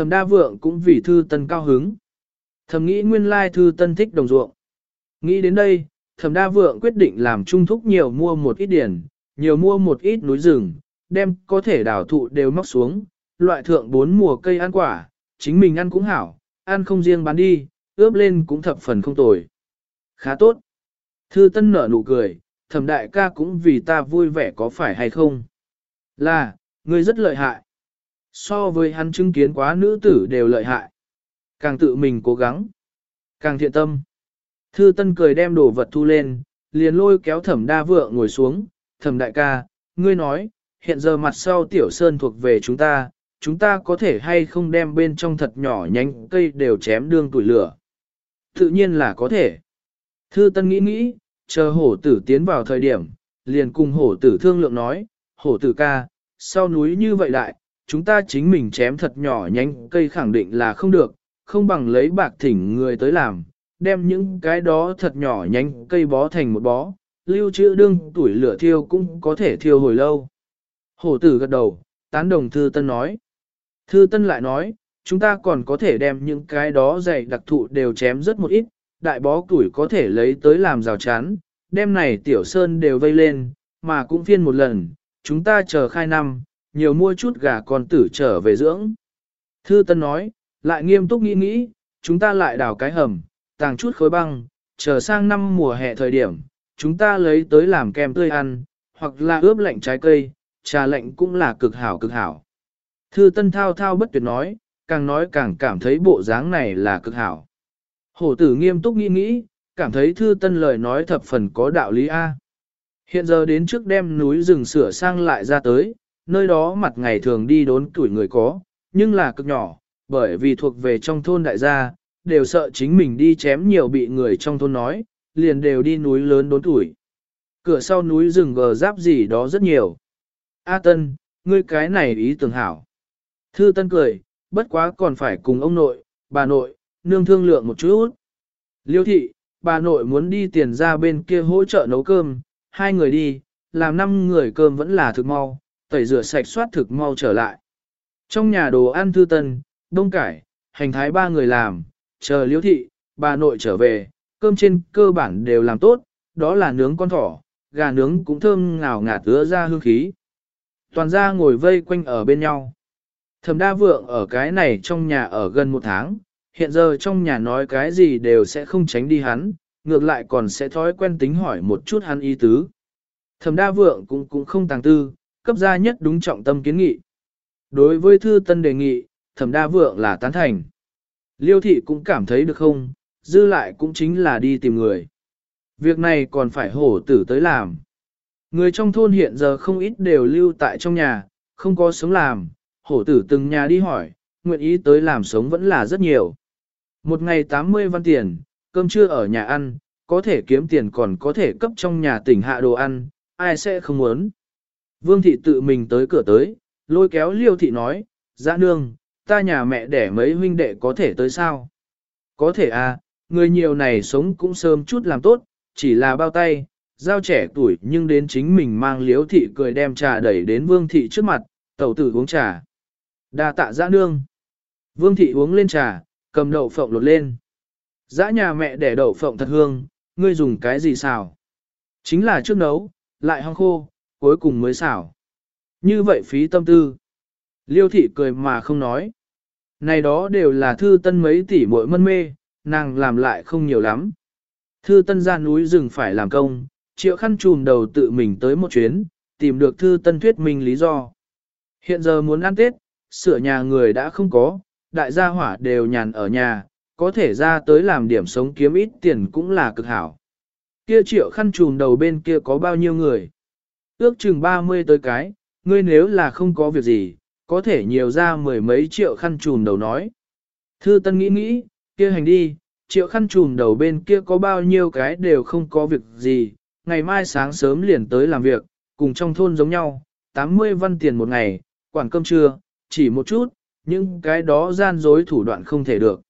thẩm đa vượng cũng vì thư tân cao hứng. Thẩm nghĩ nguyên lai thư tân thích đồng ruộng. Nghĩ đến đây, thẩm đa vượng quyết định làm trung thúc nhiều mua một ít điển, nhiều mua một ít núi rừng, đem có thể đảo thụ đều móc xuống, loại thượng bốn mùa cây ăn quả, chính mình ăn cũng hảo, ăn không riêng bán đi, ướp lên cũng thập phần không tồi. Khá tốt. Thư Tân nở nụ cười, thẩm đại ca cũng vì ta vui vẻ có phải hay không? Là, ngươi rất lợi hại. So với hắn chứng kiến quá nữ tử đều lợi hại. Càng tự mình cố gắng, càng thiện tâm. Thư Tân cười đem đồ vật thu lên, liền lôi kéo thẩm đa vượng ngồi xuống, thẩm đại ca, ngươi nói, hiện giờ mặt sau tiểu sơn thuộc về chúng ta, chúng ta có thể hay không đem bên trong thật nhỏ nhánh cây đều chém đương tuổi lửa. Tự nhiên là có thể. Thư Tân nghĩ nghĩ, chờ hổ tử tiến vào thời điểm, liền cùng hổ tử thương lượng nói, hổ tử ca, sau núi như vậy đại, chúng ta chính mình chém thật nhỏ nhánh cây khẳng định là không được, không bằng lấy bạc thỉnh người tới làm, đem những cái đó thật nhỏ nhánh cây bó thành một bó, lưu trữ đương tuổi lửa thiêu cũng có thể thiêu hồi lâu. Hổ tử gật đầu, tán đồng Thư Tân nói. Thư Tân lại nói, chúng ta còn có thể đem những cái đó dày đặc thụ đều chém rất một ít, đại bó tuổi có thể lấy tới làm rào chắn, đem này tiểu sơn đều vây lên, mà cũng phiên một lần, chúng ta chờ khai năm, nhiều mua chút gà con tử trở về dưỡng. Thư Tân nói, lại nghiêm túc nghĩ nghĩ, chúng ta lại đào cái hầm, tàng chút khối băng, chờ sang năm mùa hè thời điểm, chúng ta lấy tới làm kem tươi ăn, hoặc là ướp lạnh trái cây, trà lạnh cũng là cực hảo cực hảo. Thư Tân thao thao bất tuyệt nói, càng nói càng cảm thấy bộ dáng này là cực hảo. Hổ tử nghiêm túc nghĩ nghĩ, cảm thấy Thư Tân lời nói thập phần có đạo lý A. Hiện giờ đến trước đem núi rừng sửa sang lại ra tới, nơi đó mặt ngày thường đi đốn tuổi người có, nhưng là cực nhỏ, bởi vì thuộc về trong thôn đại gia, đều sợ chính mình đi chém nhiều bị người trong thôn nói, liền đều đi núi lớn đốn tuổi. Cửa sau núi rừng gờ giáp gì đó rất nhiều. A Tân, ngươi cái này ý tưởng hảo. Thư Tân cười, bất quá còn phải cùng ông nội, bà nội, nương thương lượng một chút. Liêu thị, bà nội muốn đi tiền ra bên kia hỗ trợ nấu cơm, hai người đi, làm năm người cơm vẫn là thực mau, tẩy rửa sạch soát thực mau trở lại. Trong nhà đồ ăn thư tân, đông cải, hành thái ba người làm, chờ liễu thị, bà nội trở về, cơm trên cơ bản đều làm tốt, đó là nướng con thỏ, gà nướng cũng thơm ngào ngạt ứa ra hương khí. Toàn gia ngồi vây quanh ở bên nhau. Thẩm đa vượng ở cái này trong nhà ở gần một tháng, hiện giờ trong nhà nói cái gì đều sẽ không tránh đi hắn, ngược lại còn sẽ thói quen tính hỏi một chút hắn ý tứ. Thẩm đa vượng cũng cũng không tàng tư, cấp ra nhất đúng trọng tâm kiến nghị. Đối với thư tân đề nghị, thẩm đa vượng là tán thành. Liêu thị cũng cảm thấy được không, dư lại cũng chính là đi tìm người. Việc này còn phải hổ tử tới làm. Người trong thôn hiện giờ không ít đều lưu tại trong nhà, không có sống làm, hổ tử từng nhà đi hỏi, nguyện ý tới làm sống vẫn là rất nhiều. Một ngày 80 văn tiền, cơm trưa ở nhà ăn, có thể kiếm tiền còn có thể cấp trong nhà tỉnh hạ đồ ăn, ai sẽ không muốn. Vương thị tự mình tới cửa tới, lôi kéo liêu thị nói, dã nương, ta nhà mẹ đẻ mấy huynh đệ có thể tới sao? Có thể à, người nhiều này sống cũng sớm chút làm tốt, chỉ là bao tay, giao trẻ tuổi nhưng đến chính mình mang liếu thị cười đem trà đẩy đến vương thị trước mặt, tẩu tử uống trà. đa tạ dã nương. Vương thị uống lên trà, cầm đậu phộng lột lên. Dã nhà mẹ để đậu phộng thật hương, ngươi dùng cái gì xào? Chính là trước nấu, lại hong khô, cuối cùng mới xào. Như vậy phí tâm tư. Liêu thị cười mà không nói. Này đó đều là thư tân mấy tỷ muội mân mê, nàng làm lại không nhiều lắm. Thư tân ra núi rừng phải làm công, triệu khăn trùm đầu tự mình tới một chuyến, tìm được thư tân thuyết minh lý do. Hiện giờ muốn ăn Tết, sửa nhà người đã không có, đại gia hỏa đều nhàn ở nhà, có thể ra tới làm điểm sống kiếm ít tiền cũng là cực hảo. Kia triệu khăn trùm đầu bên kia có bao nhiêu người? Ước chừng 30 tới cái, ngươi nếu là không có việc gì, có thể nhiều ra mười mấy triệu khăn trùm đầu nói. Thư Tân nghĩ nghĩ, kia hành đi, triệu khăn trùm đầu bên kia có bao nhiêu cái đều không có việc gì, ngày mai sáng sớm liền tới làm việc, cùng trong thôn giống nhau, 80 văn tiền một ngày, quản cơm trưa, chỉ một chút, nhưng cái đó gian dối thủ đoạn không thể được.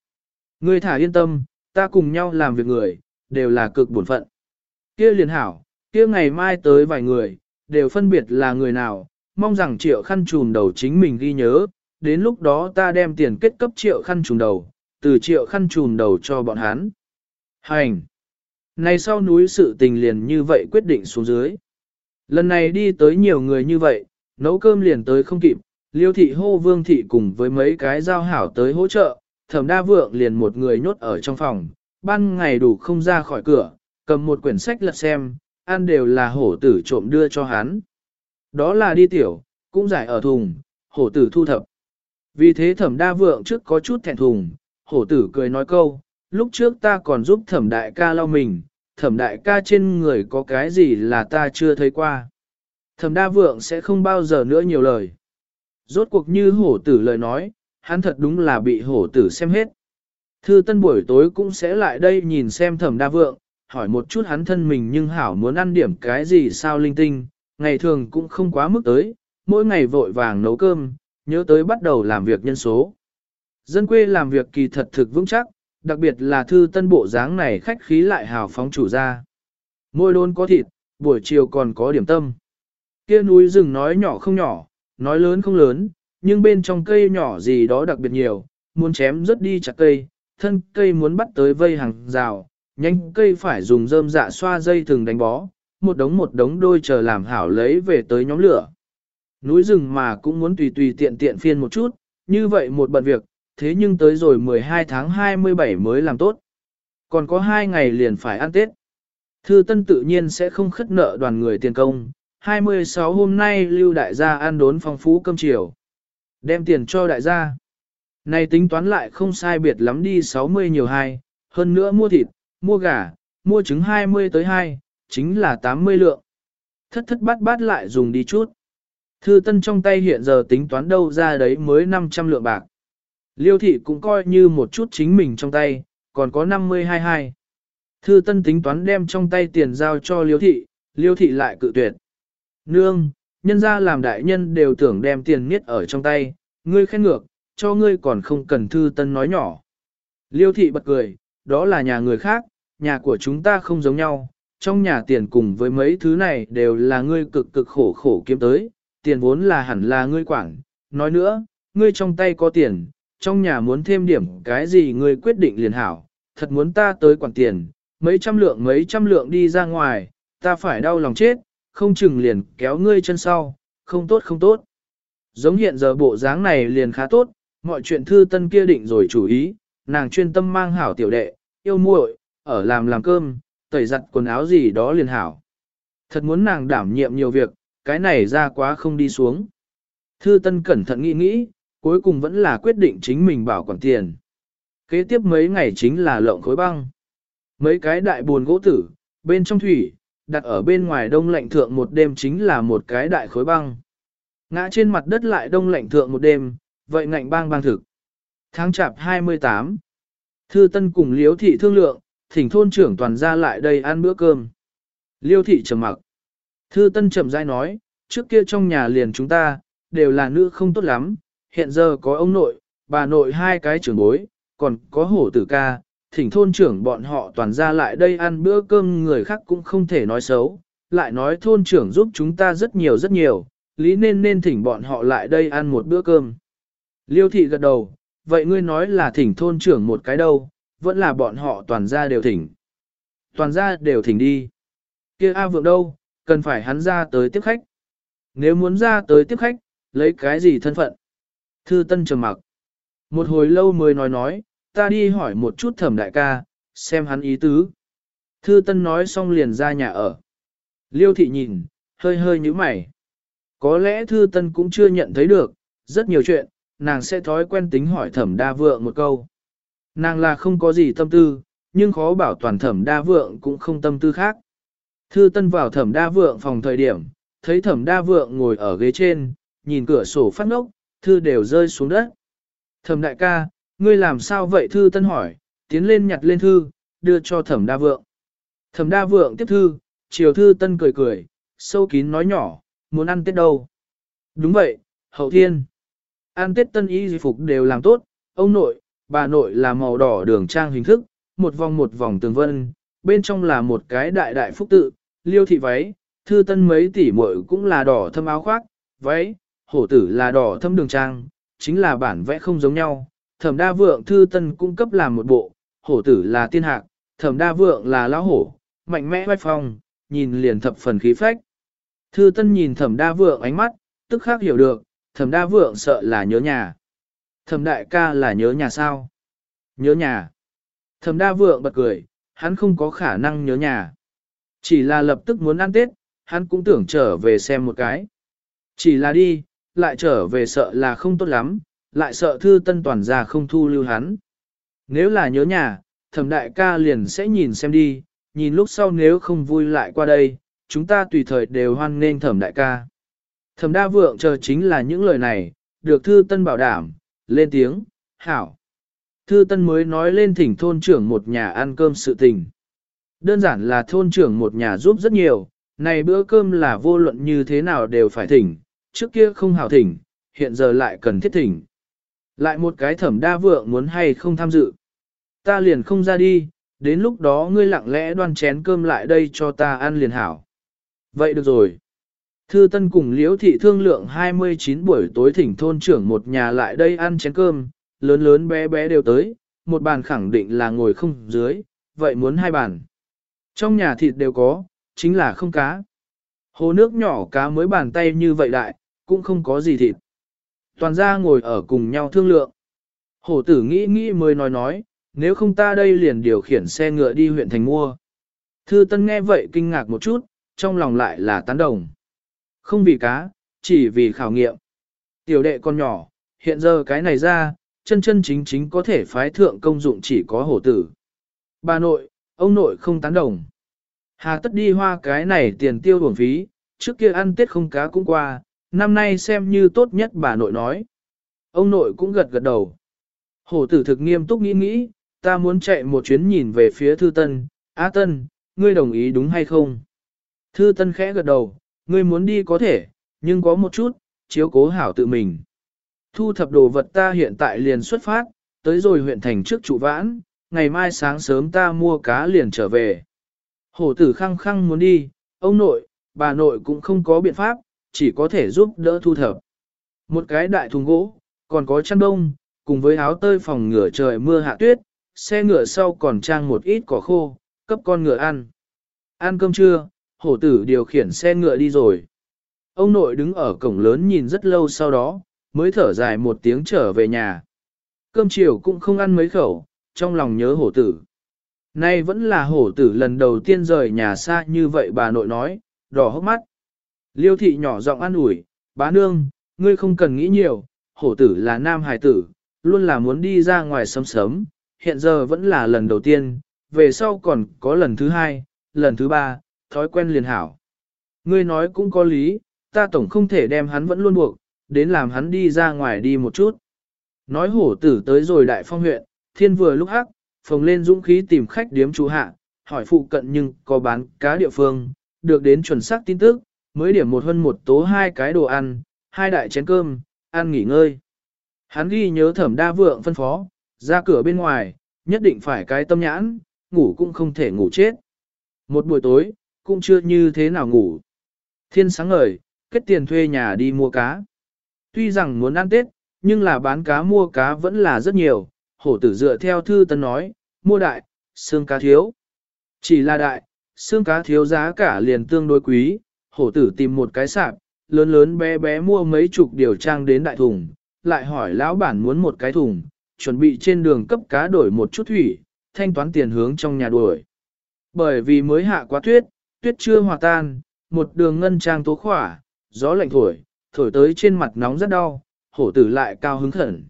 Ngươi thả yên tâm, ta cùng nhau làm việc người, đều là cực bổn phận. Kia liền hảo, kia ngày mai tới vài người, đều phân biệt là người nào, mong rằng triệu khăn trùm đầu chính mình ghi nhớ, đến lúc đó ta đem tiền kết cấp triệu khăn trùm đầu, từ triệu khăn trùm đầu cho bọn hắn. Hành! Này sau núi sự tình liền như vậy quyết định xuống dưới. Lần này đi tới nhiều người như vậy, nấu cơm liền tới không kịp, liêu thị hô vương thị cùng với mấy cái giao hảo tới hỗ trợ, thẩm đa vượng liền một người nhốt ở trong phòng, ban ngày đủ không ra khỏi cửa, cầm một quyển sách lật xem, ăn đều là hổ tử trộm đưa cho hắn. Đó là đi tiểu, cũng giải ở thùng, hổ tử thu thập. Vì thế thẩm đa vượng trước có chút thẹn thùng, hổ tử cười nói câu, lúc trước ta còn giúp thẩm đại ca lau mình, thẩm đại ca trên người có cái gì là ta chưa thấy qua. Thẩm đa vượng sẽ không bao giờ nữa nhiều lời. Rốt cuộc như hổ tử lời nói, hắn thật đúng là bị hổ tử xem hết. Thư tân buổi tối cũng sẽ lại đây nhìn xem thẩm đa vượng, hỏi một chút hắn thân mình nhưng hảo muốn ăn điểm cái gì sao linh tinh, ngày thường cũng không quá mức tới, mỗi ngày vội vàng nấu cơm, nhớ tới bắt đầu làm việc nhân số. Dân quê làm việc kỳ thật thực vững chắc, đặc biệt là thư tân bộ dáng này khách khí lại hào phóng chủ ra. Môi đôn có thịt, buổi chiều còn có điểm tâm. Kia núi rừng nói nhỏ không nhỏ, nói lớn không lớn, nhưng bên trong cây nhỏ gì đó đặc biệt nhiều, muốn chém rất đi chặt cây, thân cây muốn bắt tới vây hàng rào, nhanh cây phải dùng rơm dạ xoa dây thường đánh bó, một đống một đống đôi chờ làm hảo lấy về tới nhóm lửa. Núi rừng mà cũng muốn tùy tùy tiện tiện phiên một chút, như vậy một bận việc, thế nhưng tới rồi 12 tháng 27 mới làm tốt. Còn có 2 ngày liền phải ăn Tết. Thư Tân tự nhiên sẽ không khất nợ đoàn người tiền công. 26 hôm nay lưu đại gia ăn đốn phong phú cơm chiều. Đem tiền cho đại gia. Này tính toán lại không sai biệt lắm đi 60 nhiều hai, hơn nữa mua thịt, mua gà, mua trứng 20 tới 2, chính là 80 lượng. Thất thất bát bát lại dùng đi chút. Thư Tân trong tay hiện giờ tính toán đâu ra đấy mới 500 lượng bạc. Liêu thị cũng coi như một chút chính mình trong tay, còn có 52 hai. Thư tân tính toán đem trong tay tiền giao cho liêu thị, liêu thị lại cự tuyệt. Nương, nhân ra làm đại nhân đều tưởng đem tiền niết ở trong tay, ngươi khen ngược, cho ngươi còn không cần thư tân nói nhỏ. Liêu thị bật cười, đó là nhà người khác, nhà của chúng ta không giống nhau, trong nhà tiền cùng với mấy thứ này đều là ngươi cực cực khổ khổ kiếm tới, tiền vốn là hẳn là ngươi quản. Nói nữa, ngươi trong tay có tiền, trong nhà muốn thêm điểm cái gì ngươi quyết định liền hảo, thật muốn ta tới quản tiền, mấy trăm lượng mấy trăm lượng đi ra ngoài, ta phải đau lòng chết, không chừng liền kéo ngươi chân sau, không tốt không tốt. Giống hiện giờ bộ dáng này liền khá tốt, mọi chuyện thư tân kia định rồi chủ ý, nàng chuyên tâm mang hảo tiểu đệ, yêu muội, ở làm làm cơm, tẩy giặt quần áo gì đó liền hảo. Thật muốn nàng đảm nhiệm nhiều việc, cái này ra quá không đi xuống. Thư tân cẩn thận nghĩ nghĩ, cuối cùng vẫn là quyết định chính mình bảo quản tiền. Kế tiếp mấy ngày chính là lộng khối băng. Mấy cái đại buồn gỗ tử, bên trong thủy, đặt ở bên ngoài đông lạnh thượng một đêm chính là một cái đại khối băng. Ngã trên mặt đất lại đông lạnh thượng một đêm, vậy ngạnh bang bang thực. Tháng chạp 28, Thư Tân cùng Liễu thị thương lượng, thỉnh thôn trưởng toàn ra lại đây ăn bữa cơm. Liêu thị trầm mặc. Thư Tân chậm rãi nói, trước kia trong nhà liền chúng ta, đều là nữ không tốt lắm, hiện giờ có ông nội, bà nội hai cái trưởng bối, còn có hổ tử ca, thỉnh thôn trưởng bọn họ toàn ra lại đây ăn bữa cơm người khác cũng không thể nói xấu, lại nói thôn trưởng giúp chúng ta rất nhiều rất nhiều, lý nên nên thỉnh bọn họ lại đây ăn một bữa cơm. Liêu thị gật đầu, vậy ngươi nói là thỉnh thôn trưởng một cái đâu, vẫn là bọn họ toàn ra đều thỉnh. Toàn ra đều thỉnh đi. kia A vượng đâu, cần phải hắn ra tới tiếp khách. Nếu muốn ra tới tiếp khách, lấy cái gì thân phận? Thư Tân trầm mặc. Một hồi lâu mới nói nói, ta đi hỏi một chút thẩm đại ca, xem hắn ý tứ. Thư Tân nói xong liền ra nhà ở. Liêu thị nhìn, hơi hơi nhíu mày. Có lẽ Thư Tân cũng chưa nhận thấy được, rất nhiều chuyện, nàng sẽ thói quen tính hỏi thẩm đa vượng một câu. Nàng là không có gì tâm tư, nhưng khó bảo toàn thẩm đa vượng cũng không tâm tư khác. Thư Tân vào thẩm đa vượng phòng thời điểm, thấy thẩm đa vượng ngồi ở ghế trên, nhìn cửa sổ phát ngốc, thư đều rơi xuống đất. Thẩm đại ca, ngươi làm sao vậy thư tân hỏi, tiến lên nhặt lên thư, đưa cho thẩm đa vượng. Thẩm đa vượng tiếp thư, chiều thư tân cười cười, sâu kín nói nhỏ, muốn ăn tết đâu. Đúng vậy, hậu thiên. Ăn tết tân y di phục đều làm tốt, ông nội, bà nội là màu đỏ đường trang hình thức, một vòng một vòng tường vân, bên trong là một cái đại đại phúc tự, liêu thị váy, thư tân mấy tỷ muội cũng là đỏ thâm áo khoác, váy, hổ tử là đỏ thâm đường trang, chính là bản vẽ không giống nhau. Thẩm đa vượng thư tân cung cấp làm một bộ, hổ tử là tiên hạc, thẩm đa vượng là lão hổ, mạnh mẽ vai phong, nhìn liền thập phần khí phách. Thư tân nhìn thẩm đa vượng ánh mắt, tức khác hiểu được, thẩm đa vượng sợ là nhớ nhà. Thẩm đại ca là nhớ nhà sao? Nhớ nhà. Thẩm đa vượng bật cười, hắn không có khả năng nhớ nhà. Chỉ là lập tức muốn ăn Tết, hắn cũng tưởng trở về xem một cái. Chỉ là đi, lại trở về sợ là không tốt lắm, lại sợ thư tân toàn ra không thu lưu hắn. Nếu là nhớ nhà, thẩm đại ca liền sẽ nhìn xem đi, nhìn lúc sau nếu không vui lại qua đây, chúng ta tùy thời đều hoan nghênh thẩm đại ca. Thẩm đa vượng chờ chính là những lời này, được thư tân bảo đảm, lên tiếng, hảo. Thư tân mới nói lên thỉnh thôn trưởng một nhà ăn cơm sự tình. Đơn giản là thôn trưởng một nhà giúp rất nhiều, này bữa cơm là vô luận như thế nào đều phải thỉnh, trước kia không hảo thỉnh, hiện giờ lại cần thiết thỉnh. Lại một cái thẩm đa vượng muốn hay không tham dự. Ta liền không ra đi, đến lúc đó ngươi lặng lẽ đoan chén cơm lại đây cho ta ăn liền hảo. Vậy được rồi. Thư Tân cùng Liễu thị thương lượng 29 buổi tối thỉnh thôn trưởng một nhà lại đây ăn chén cơm, lớn lớn bé bé đều tới, một bàn khẳng định là ngồi không dưới, vậy muốn hai bàn. Trong nhà thịt đều có, chính là không cá. Hồ nước nhỏ cá mới bàn tay như vậy đại, cũng không có gì thịt. Toàn gia ngồi ở cùng nhau thương lượng. Hổ tử nghĩ nghĩ mới nói nói, nếu không ta đây liền điều khiển xe ngựa đi huyện thành mua. Thư Tân nghe vậy kinh ngạc một chút, trong lòng lại là tán đồng. Không vì cá, chỉ vì khảo nghiệm. Tiểu đệ con nhỏ, hiện giờ cái này ra, chân chân chính chính có thể phái thượng công dụng chỉ có hổ tử. Bà nội, ông nội không tán đồng. Hà tất đi hoa cái này tiền tiêu bổng phí, trước kia ăn tết không cá cũng qua, năm nay xem như tốt nhất bà nội nói. Ông nội cũng gật gật đầu. Hổ tử thực nghiêm túc nghĩ nghĩ, ta muốn chạy một chuyến nhìn về phía thư tân, á tân, ngươi đồng ý đúng hay không? Thư tân khẽ gật đầu, ngươi muốn đi có thể, nhưng có một chút, chiếu cố hảo tự mình. Thu thập đồ vật ta hiện tại liền xuất phát, tới rồi huyện thành trước trụ vãn, ngày mai sáng sớm ta mua cá liền trở về. Hổ tử khăng khăng muốn đi, ông nội, bà nội cũng không có biện pháp, chỉ có thể giúp đỡ thu thập. Một cái đại thùng gỗ, còn có chăn đông, cùng với áo tơi phòng ngửa trời mưa hạ tuyết, xe ngựa sau còn trang một ít cỏ khô, cấp con ngựa ăn. Ăn cơm trưa, hổ tử điều khiển xe ngựa đi rồi. Ông nội đứng ở cổng lớn nhìn rất lâu sau đó, mới thở dài một tiếng trở về nhà. Cơm chiều cũng không ăn mấy khẩu, trong lòng nhớ hổ tử. Nay vẫn là hổ tử lần đầu tiên rời nhà xa như vậy bà nội nói, đỏ hốc mắt. Liêu thị nhỏ giọng an ủi, bá nương, ngươi không cần nghĩ nhiều, hổ tử là nam hài tử, luôn là muốn đi ra ngoài sớm sớm, hiện giờ vẫn là lần đầu tiên, về sau còn có lần thứ hai, lần thứ ba, thói quen liền hảo. Ngươi nói cũng có lý, ta tổng không thể đem hắn vẫn luôn buộc, đến làm hắn đi ra ngoài đi một chút. Nói hổ tử tới rồi đại phong huyện, thiên vừa lúc hắc, phồng lên dũng khí tìm khách điếm chú hạ, hỏi phụ cận nhưng có bán cá địa phương, được đến chuẩn xác tin tức, mới điểm một hơn một tố hai cái đồ ăn, hai đại chén cơm, ăn nghỉ ngơi. Hắn ghi nhớ thẩm đa vượng phân phó, ra cửa bên ngoài, nhất định phải cái tâm nhãn, ngủ cũng không thể ngủ chết. Một buổi tối, cũng chưa như thế nào ngủ. Thiên sáng ngời, kết tiền thuê nhà đi mua cá. Tuy rằng muốn ăn Tết, nhưng là bán cá mua cá vẫn là rất nhiều, hổ tử dựa theo thư tân nói, mua đại, xương cá thiếu. Chỉ là đại, xương cá thiếu giá cả liền tương đối quý, hổ tử tìm một cái sạp, lớn lớn bé bé mua mấy chục điều trang đến đại thùng, lại hỏi lão bản muốn một cái thùng, chuẩn bị trên đường cấp cá đổi một chút thủy, thanh toán tiền hướng trong nhà đuổi. Bởi vì mới hạ quá tuyết, tuyết chưa hòa tan, một đường ngân trang tố khỏa, gió lạnh thổi, thổi tới trên mặt nóng rất đau, hổ tử lại cao hứng khẩn.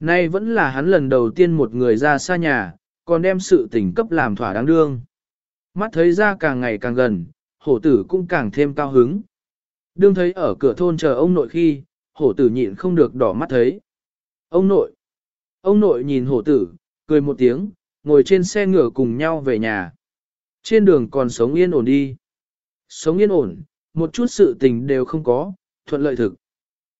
Nay vẫn là hắn lần đầu tiên một người ra xa nhà, còn đem sự tình cấp làm thỏa đáng đương. Mắt thấy ra càng ngày càng gần, hổ tử cũng càng thêm cao hứng. Đương thấy ở cửa thôn chờ ông nội khi, hổ tử nhịn không được đỏ mắt thấy. Ông nội! Ông nội nhìn hổ tử, cười một tiếng, ngồi trên xe ngựa cùng nhau về nhà. Trên đường còn sống yên ổn đi. Sống yên ổn, một chút sự tình đều không có, thuận lợi thực.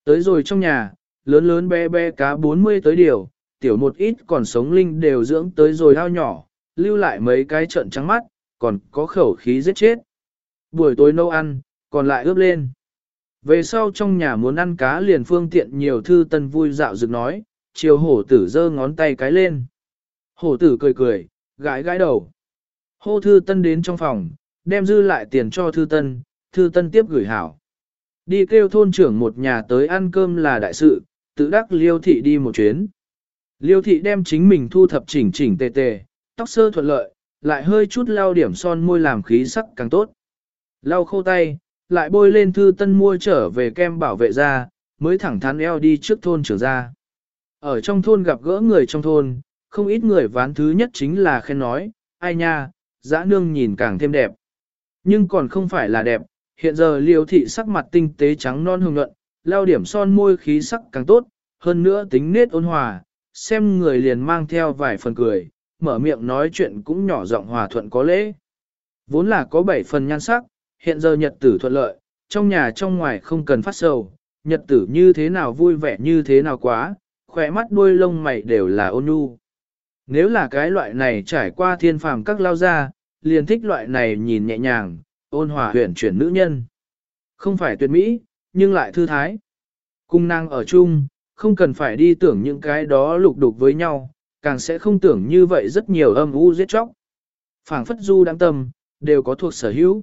Tới rồi trong nhà, lớn lớn bé bé cá 40 tới điều, tiểu một ít còn sống linh đều dưỡng tới rồi hao nhỏ, lưu lại mấy cái trận trắng mắt, còn có khẩu khí giết chết. Buổi tối nấu ăn, còn lại ướp lên. Về sau trong nhà muốn ăn cá liền phương tiện nhiều thư tân vui dạo dựng nói, chiều hổ tử giơ ngón tay cái lên. Hổ tử cười cười, gãi gãi đầu. Hô thư tân đến trong phòng, đem dư lại tiền cho thư tân, thư tân tiếp gửi hảo. Đi kêu thôn trưởng một nhà tới ăn cơm là đại sự, tự đắc liêu thị đi một chuyến. Liêu thị đem chính mình thu thập chỉnh chỉnh tề tề, tóc sơ thuận lợi, lại hơi chút lau điểm son môi làm khí sắc càng tốt. Lau khô tay, lại bôi lên thư tân mua trở về kem bảo vệ da, mới thẳng thắn eo đi trước thôn trưởng ra. Ở trong thôn gặp gỡ người trong thôn, không ít người ván thứ nhất chính là khen nói, ai nha, dã nương nhìn càng thêm đẹp. Nhưng còn không phải là đẹp, hiện giờ liêu thị sắc mặt tinh tế trắng non hồng nhuận, lao điểm son môi khí sắc càng tốt, hơn nữa tính nết ôn hòa, xem người liền mang theo vài phần cười, mở miệng nói chuyện cũng nhỏ giọng hòa thuận có lễ. Vốn là có bảy phần nhan sắc, hiện giờ nhật tử thuận lợi, trong nhà trong ngoài không cần phát sầu, nhật tử như thế nào vui vẻ như thế nào quá, khỏe mắt đuôi lông mày đều là ôn nhu. Nếu là cái loại này trải qua thiên phàm các lao ra, liền thích loại này nhìn nhẹ nhàng, ôn hòa huyền chuyển nữ nhân. Không phải tuyệt mỹ, nhưng lại thư thái. Cung năng ở chung, không cần phải đi tưởng những cái đó lục đục với nhau, càng sẽ không tưởng như vậy rất nhiều âm u giết chóc. phảng phất du đáng tâm, đều có thuộc sở hữu.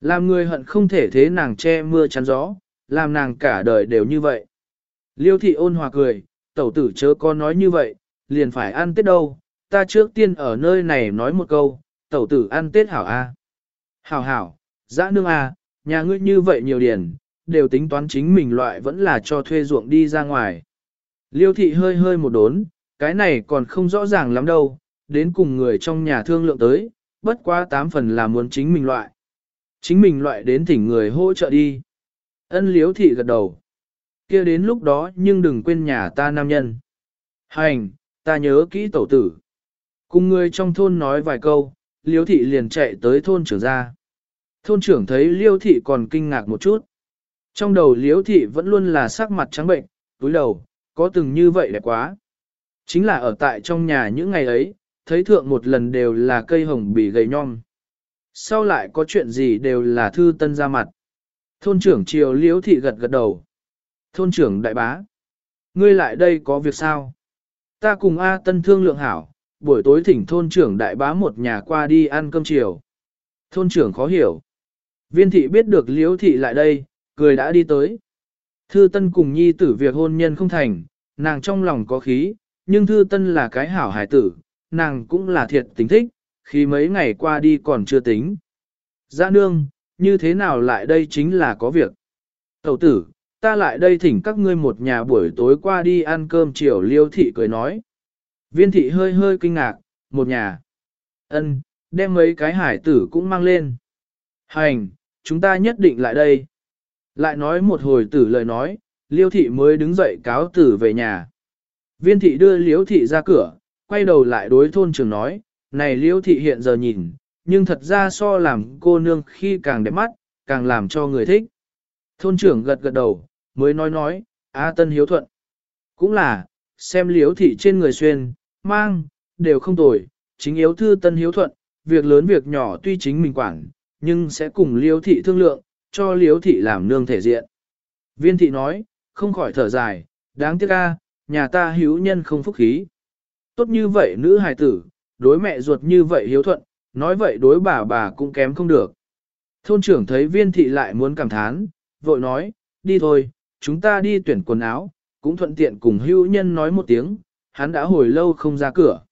Làm người hận không thể thế nàng che mưa chắn gió, làm nàng cả đời đều như vậy. Liêu thị ôn hòa cười, tẩu tử chớ có nói như vậy, liền phải ăn tết đâu, ta trước tiên ở nơi này nói một câu, tẩu tử ăn tết hảo a. Hảo hảo, dã nương a, nhà ngươi như vậy nhiều điển, đều tính toán chính mình loại vẫn là cho thuê ruộng đi ra ngoài. Liêu thị hơi hơi một đốn, cái này còn không rõ ràng lắm đâu, đến cùng người trong nhà thương lượng tới, bất quá tám phần là muốn chính mình loại. Chính mình loại đến thỉnh người hỗ trợ đi. Ân liếu thị gật đầu. kia đến lúc đó nhưng đừng quên nhà ta nam nhân. Hành, ta nhớ kỹ tổ tử. Cùng người trong thôn nói vài câu, liêu thị liền chạy tới thôn trưởng ra. Thôn trưởng thấy liêu thị còn kinh ngạc một chút. Trong đầu liêu thị vẫn luôn là sắc mặt trắng bệnh, túi đầu, có từng như vậy đẹp quá. Chính là ở tại trong nhà những ngày ấy, thấy thượng một lần đều là cây hồng bị gầy nhom. Sau lại có chuyện gì đều là thư tân ra mặt. Thôn trưởng chiều liễu thị gật gật đầu. Thôn trưởng đại bá. Ngươi lại đây có việc sao? Ta cùng A tân thương lượng hảo, buổi tối thỉnh thôn trưởng đại bá một nhà qua đi ăn cơm chiều. Thôn trưởng khó hiểu. Viên thị biết được liễu thị lại đây, cười đã đi tới. Thư tân cùng nhi tử việc hôn nhân không thành, nàng trong lòng có khí, nhưng thư tân là cái hảo hải tử, nàng cũng là thiệt tính thích, khi mấy ngày qua đi còn chưa tính. Dạ nương, như thế nào lại đây chính là có việc. Tẩu tử, ta lại đây thỉnh các ngươi một nhà buổi tối qua đi ăn cơm chiều liêu thị cười nói. Viên thị hơi hơi kinh ngạc, một nhà. ân đem mấy cái hải tử cũng mang lên. Hành, chúng ta nhất định lại đây. Lại nói một hồi tử lời nói, liêu thị mới đứng dậy cáo tử về nhà. Viên thị đưa liêu thị ra cửa, quay đầu lại đối thôn trưởng nói, này liêu thị hiện giờ nhìn, nhưng thật ra so làm cô nương khi càng đẹp mắt, càng làm cho người thích. Thôn trưởng gật gật đầu, mới nói nói, A Tân hiếu thuận. Cũng là, xem liếu thị trên người xuyên, mang, đều không tồi, chính yếu thư Tân hiếu thuận, việc lớn việc nhỏ tuy chính mình quản, nhưng sẽ cùng liếu thị thương lượng, cho liếu thị làm nương thể diện. Viên thị nói, không khỏi thở dài, đáng tiếc a, nhà ta hiếu nhân không phúc khí. Tốt như vậy nữ hài tử, đối mẹ ruột như vậy hiếu thuận, nói vậy đối bà bà cũng kém không được. Thôn trưởng thấy viên thị lại muốn cảm thán, vội nói, đi thôi, chúng ta đi tuyển quần áo, cũng thuận tiện cùng hữu nhân nói một tiếng, hắn đã hồi lâu không ra cửa.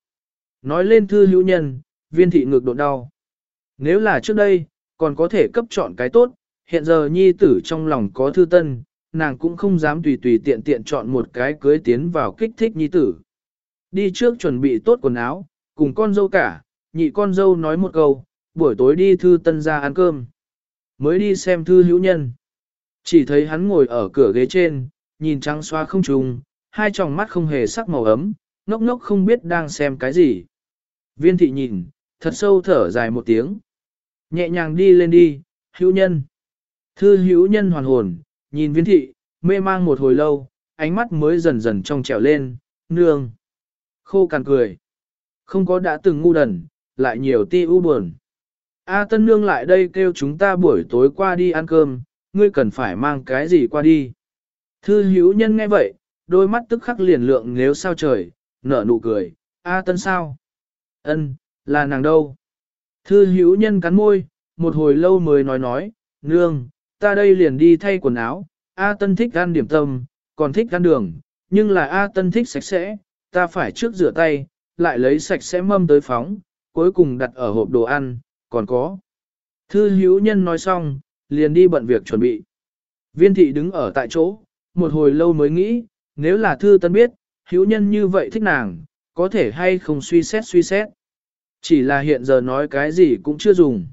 Nói lên thư hữu nhân, viên thị ngược độ đau. Nếu là trước đây, còn có thể cấp chọn cái tốt, hiện giờ nhi tử trong lòng có thư tân, nàng cũng không dám tùy tùy tiện tiện chọn một cái cưới tiến vào kích thích nhi tử. Đi trước chuẩn bị tốt quần áo, cùng con dâu cả, nhị con dâu nói một câu, buổi tối đi thư tân ra ăn cơm. Mới đi xem thư hữu nhân. Chỉ thấy hắn ngồi ở cửa ghế trên, nhìn trắng xoa không trùng, hai tròng mắt không hề sắc màu ấm, ngốc ngốc không biết đang xem cái gì. Viên thị nhìn, thật sâu thở dài một tiếng. Nhẹ nhàng đi lên đi, hữu nhân. Thư hữu nhân hoàn hồn, nhìn viên thị, mê mang một hồi lâu, ánh mắt mới dần dần trong trèo lên, nương. Khô cằn cười. Không có đã từng ngu đần, lại nhiều ti u buồn. A tân nương lại đây kêu chúng ta buổi tối qua đi ăn cơm, ngươi cần phải mang cái gì qua đi. Thư hữu nhân nghe vậy, đôi mắt tức khắc liền lượng nếu sao trời, nở nụ cười, A tân sao? Ân, là nàng đâu? Thư hữu nhân cắn môi, một hồi lâu mới nói nói, nương, ta đây liền đi thay quần áo, A tân thích ăn điểm tâm, còn thích ăn đường, nhưng là A tân thích sạch sẽ, ta phải trước rửa tay, lại lấy sạch sẽ mâm tới phóng, cuối cùng đặt ở hộp đồ ăn, còn có. Thư hữu nhân nói xong, liền đi bận việc chuẩn bị. Viên thị đứng ở tại chỗ, một hồi lâu mới nghĩ, nếu là thư tân biết, hữu nhân như vậy thích nàng, có thể hay không suy xét suy xét. Chỉ là hiện giờ nói cái gì cũng chưa dùng.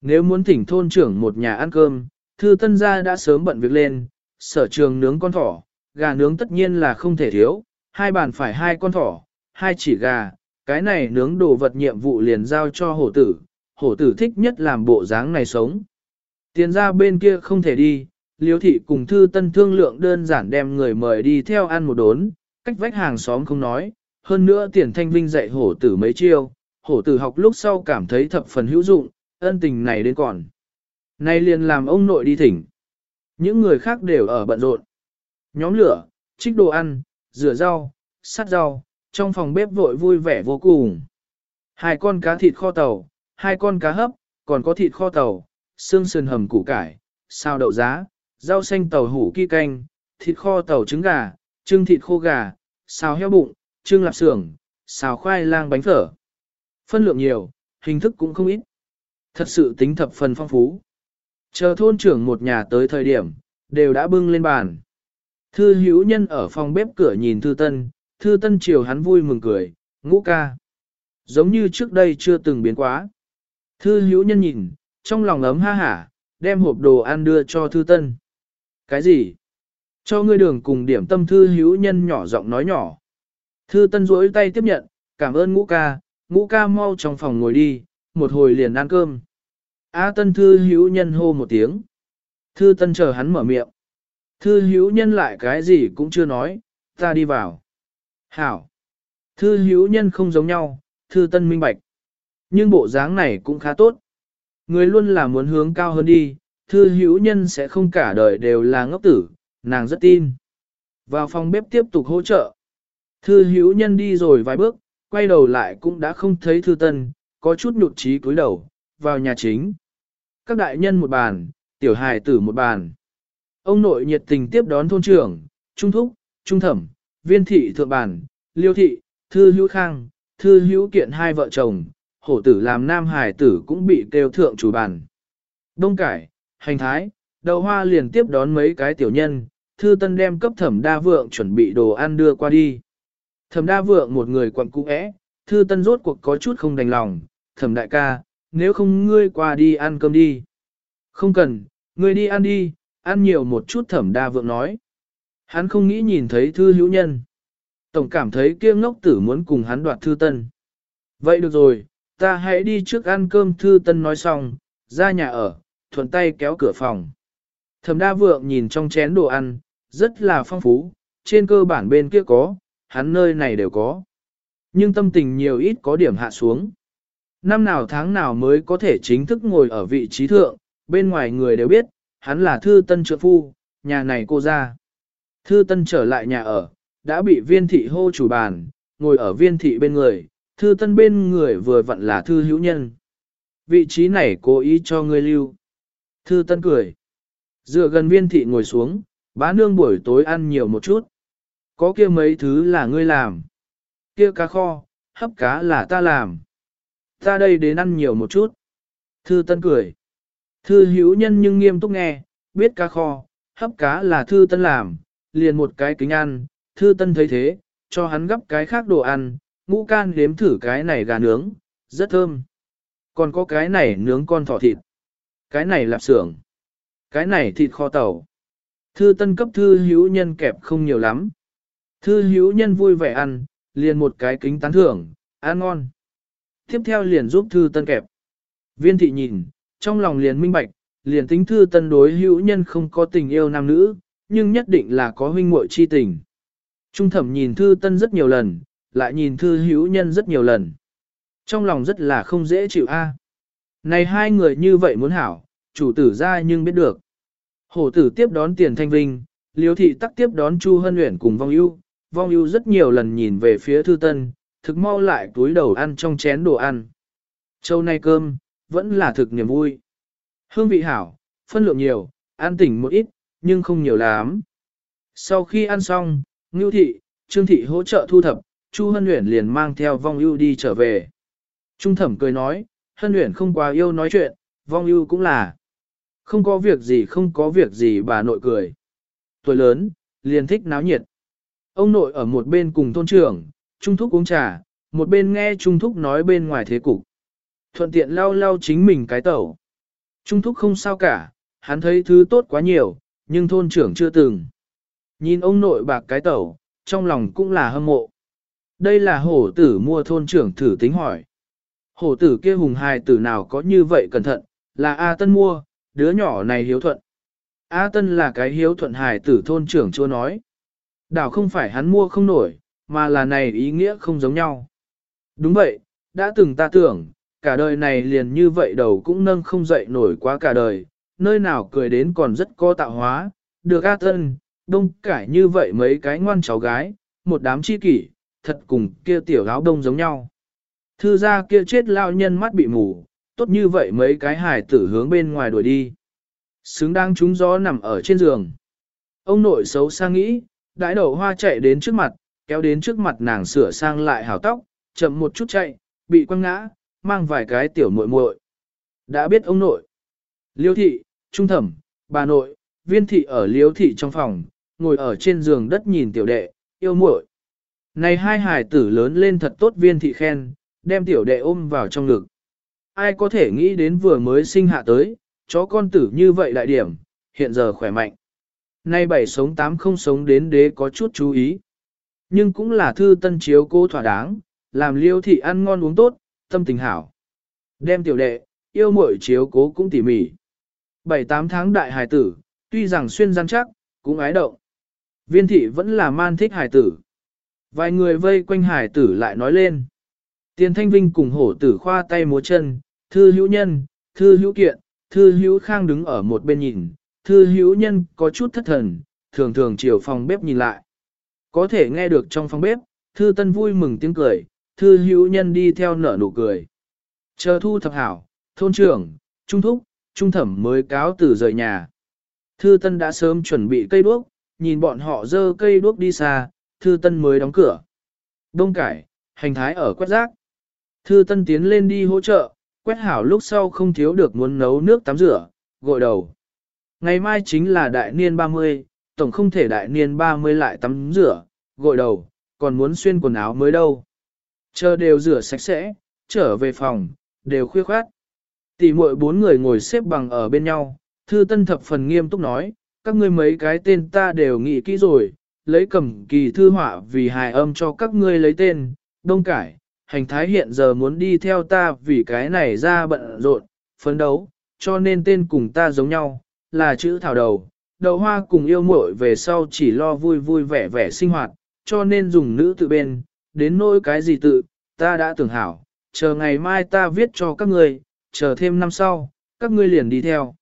Nếu muốn thỉnh thôn trưởng một nhà ăn cơm, thư tân gia đã sớm bận việc lên, sở trường nướng con thỏ, gà nướng tất nhiên là không thể thiếu, hai bàn phải hai con thỏ, hai chỉ gà, cái này nướng đồ vật nhiệm vụ liền giao cho hổ tử, hổ tử thích nhất làm bộ dáng này sống. Tiền ra bên kia không thể đi, liếu thị cùng thư tân thương lượng đơn giản đem người mời đi theo ăn một đốn, cách vách hàng xóm không nói, hơn nữa tiền thanh vinh dạy hổ tử mấy chiêu, hổ tử học lúc sau cảm thấy thập phần hữu dụng, ân tình này đến còn. Nay liền làm ông nội đi thỉnh. Những người khác đều ở bận rộn. Nhóm lửa, trích đồ ăn, rửa rau, sắt rau, trong phòng bếp vội vui vẻ vô cùng. Hai con cá thịt kho tàu, hai con cá hấp, còn có thịt kho tàu, xương sườn hầm củ cải, xào đậu giá, rau xanh tàu hủ ki canh, thịt kho tàu trứng gà, trưng thịt khô gà, xào heo bụng, trưng lạp xưởng, xào khoai lang bánh phở. Phân lượng nhiều, hình thức cũng không ít. Thật sự tính thập phần phong phú. Chờ thôn trưởng một nhà tới thời điểm, đều đã bưng lên bàn. Thư hữu nhân ở phòng bếp cửa nhìn thư tân, thư tân chiều hắn vui mừng cười, ngũ ca. Giống như trước đây chưa từng biến quá. Thư hữu nhân nhìn, trong lòng ấm ha hả, đem hộp đồ ăn đưa cho thư tân. Cái gì? Cho ngươi đường cùng điểm tâm thư hữu nhân nhỏ giọng nói nhỏ. Thư tân rỗi tay tiếp nhận, cảm ơn ngũ ca, ngũ ca mau trong phòng ngồi đi, một hồi liền ăn cơm. A tân thư hữu nhân hô một tiếng. Thư tân chờ hắn mở miệng. Thư hữu nhân lại cái gì cũng chưa nói, ta đi vào. Hảo. Thư hữu nhân không giống nhau, thư tân minh bạch. Nhưng bộ dáng này cũng khá tốt. Người luôn là muốn hướng cao hơn đi, thư hữu nhân sẽ không cả đời đều là ngốc tử, nàng rất tin. Vào phòng bếp tiếp tục hỗ trợ. Thư hữu nhân đi rồi vài bước, quay đầu lại cũng đã không thấy thư tân, có chút nhụt chí cúi đầu, vào nhà chính. Các đại nhân một bàn, tiểu hài tử một bàn. Ông nội nhiệt tình tiếp đón thôn trưởng, trung thúc, trung thẩm, viên thị thượng bản, liêu thị, thư hữu khang, thư hữu kiện hai vợ chồng, hổ tử làm nam hải tử cũng bị kêu thượng chủ bàn Đông cải, hành thái, đầu hoa liền tiếp đón mấy cái tiểu nhân, thư tân đem cấp thẩm đa vượng chuẩn bị đồ ăn đưa qua đi. Thẩm đa vượng một người quặng cũ ẽ, thư tân rốt cuộc có chút không đành lòng, thẩm đại ca, nếu không ngươi qua đi ăn cơm đi. Không cần, ngươi đi ăn đi, ăn nhiều một chút thẩm đa vượng nói. Hắn không nghĩ nhìn thấy thư hữu nhân. Tổng cảm thấy kia ngốc tử muốn cùng hắn đoạt thư tân. Vậy được rồi, ta hãy đi trước ăn cơm thư tân nói xong, ra nhà ở, thuận tay kéo cửa phòng. Thẩm đa vượng nhìn trong chén đồ ăn, rất là phong phú, trên cơ bản bên kia có, hắn nơi này đều có. Nhưng tâm tình nhiều ít có điểm hạ xuống. Năm nào tháng nào mới có thể chính thức ngồi ở vị trí thượng, bên ngoài người đều biết, hắn là thư tân trượng phu, nhà này cô ra. Thư tân trở lại nhà ở, đã bị viên thị hô chủ bàn, ngồi ở viên thị bên người, thư tân bên người vừa vặn là thư hữu nhân. Vị trí này cố ý cho ngươi lưu. Thư tân cười. Dựa gần viên thị ngồi xuống, bá nương buổi tối ăn nhiều một chút. Có kia mấy thứ là ngươi làm. Kia cá kho, hấp cá là ta làm. Ta đây đến ăn nhiều một chút. Thư tân cười. Thư hữu nhân nhưng nghiêm túc nghe, biết cá kho, hấp cá là thư tân làm, liền một cái kính ăn, thư tân thấy thế, cho hắn gấp cái khác đồ ăn, ngũ can đếm thử cái này gà nướng, rất thơm. Còn có cái này nướng con thỏ thịt, cái này lạp xưởng, cái này thịt kho tàu. Thư tân cấp thư hữu nhân kẹp không nhiều lắm. Thư hữu nhân vui vẻ ăn, liền một cái kính tán thưởng, ăn ngon. Tiếp theo liền giúp thư tân kẹp. Viên thị nhìn, trong lòng liền minh bạch, liền tính thư tân đối hữu nhân không có tình yêu nam nữ, nhưng nhất định là có huynh muội chi tình. Trung thẩm nhìn thư tân rất nhiều lần, lại nhìn thư hữu nhân rất nhiều lần. Trong lòng rất là không dễ chịu a. Này hai người như vậy muốn hảo, chủ tử ra nhưng biết được. Hổ tử tiếp đón tiền thanh vinh, liếu thị tắc tiếp đón Chu Hân Uyển cùng vong ưu, vong ưu rất nhiều lần nhìn về phía thư tân, thực mau lại túi đầu ăn trong chén đồ ăn. Châu nay cơm, vẫn là thực niềm vui. Hương vị hảo, phân lượng nhiều, ăn tỉnh một ít, nhưng không nhiều lắm. Sau khi ăn xong, Ngưu thị, Trương thị hỗ trợ thu thập, Chu Hân Uyển liền mang theo vong ưu đi trở về. Trung thẩm cười nói, Hân Uyển không quá yêu nói chuyện, vong ưu cũng là. Không có việc gì không có việc gì bà nội cười. Tuổi lớn, liền thích náo nhiệt. Ông nội ở một bên cùng thôn trưởng, Trung Thúc uống trà, một bên nghe Trung Thúc nói bên ngoài thế cục. Thuận tiện lau lau chính mình cái tẩu. Trung Thúc không sao cả, hắn thấy thứ tốt quá nhiều, nhưng thôn trưởng chưa từng. Nhìn ông nội bạc cái tẩu, trong lòng cũng là hâm mộ. Đây là hổ tử mua thôn trưởng thử tính hỏi. Hổ tử kia hùng hài tử nào có như vậy cẩn thận, là A Tân mua, đứa nhỏ này hiếu thuận. A Tân là cái hiếu thuận hài tử thôn trưởng chưa nói. Đảo không phải hắn mua không nổi, mà là này ý nghĩa không giống nhau. Đúng vậy, đã từng ta tưởng, cả đời này liền như vậy đầu cũng nâng không dậy nổi quá cả đời, nơi nào cười đến còn rất có tạo hóa, được A Tân, đông cải như vậy mấy cái ngoan cháu gái, một đám chi kỷ, thật cùng kia tiểu áo đông giống nhau. Thư ra kia chết lao nhân mắt bị mù, tốt như vậy mấy cái hài tử hướng bên ngoài đuổi đi. Xứng đang trúng gió nằm ở trên giường. Ông nội xấu xa nghĩ, đãi đầu hoa chạy đến trước mặt, kéo đến trước mặt nàng sửa sang lại hào tóc, chậm một chút chạy, bị quăng ngã, mang vài cái tiểu muội muội. Đã biết ông nội. Liêu thị, trung thẩm, bà nội, viên thị ở liêu thị trong phòng, ngồi ở trên giường đất nhìn tiểu đệ, yêu muội. Này hai hài tử lớn lên thật tốt viên thị khen, đem tiểu đệ ôm vào trong ngực. Ai có thể nghĩ đến vừa mới sinh hạ tới, chó con tử như vậy đại điểm, hiện giờ khỏe mạnh. Nay bảy sống tám không sống đến đế có chút chú ý. Nhưng cũng là thư tân chiếu cô thỏa đáng, làm liêu thị ăn ngon uống tốt, tâm tình hảo. Đem tiểu đệ, yêu muội chiếu cố cũng tỉ mỉ. Bảy tám tháng đại hài tử, tuy rằng xuyên gian chắc, cũng ái động. Viên thị vẫn là man thích hài tử. Vài người vây quanh hải tử lại nói lên. Tiền thanh vinh cùng hổ tử khoa tay múa chân, thư hữu nhân, thư hữu kiện, thư hữu khang đứng ở một bên nhìn, thư hữu nhân có chút thất thần, thường thường chiều phòng bếp nhìn lại. Có thể nghe được trong phòng bếp, thư tân vui mừng tiếng cười, thư hữu nhân đi theo nở nụ cười. Chờ thu thập hảo, thôn trưởng, trung thúc, trung thẩm mới cáo từ rời nhà. Thư tân đã sớm chuẩn bị cây đuốc, nhìn bọn họ dơ cây đuốc đi xa, thư tân mới đóng cửa. Đông cải, hành thái ở quét rác. Thư tân tiến lên đi hỗ trợ, quét hảo lúc sau không thiếu được muốn nấu nước tắm rửa, gội đầu. Ngày mai chính là đại niên 30, tổng không thể đại niên 30 lại tắm rửa, gội đầu, còn muốn xuyên quần áo mới đâu. Chờ đều rửa sạch sẽ, trở về phòng, đều khuya khoát. Tỷ muội bốn người ngồi xếp bằng ở bên nhau, thư tân thập phần nghiêm túc nói, các ngươi mấy cái tên ta đều nghĩ kỹ rồi, lấy cầm kỳ thư họa vì hài âm cho các ngươi lấy tên, đông cải, hành thái hiện giờ muốn đi theo ta vì cái này ra bận rộn, phấn đấu, cho nên tên cùng ta giống nhau, là chữ thảo đầu. Đầu hoa cùng yêu muội về sau chỉ lo vui vui vẻ vẻ sinh hoạt, cho nên dùng nữ tự bên, đến nỗi cái gì tự, ta đã tưởng hảo, chờ ngày mai ta viết cho các ngươi, chờ thêm năm sau, các ngươi liền đi theo.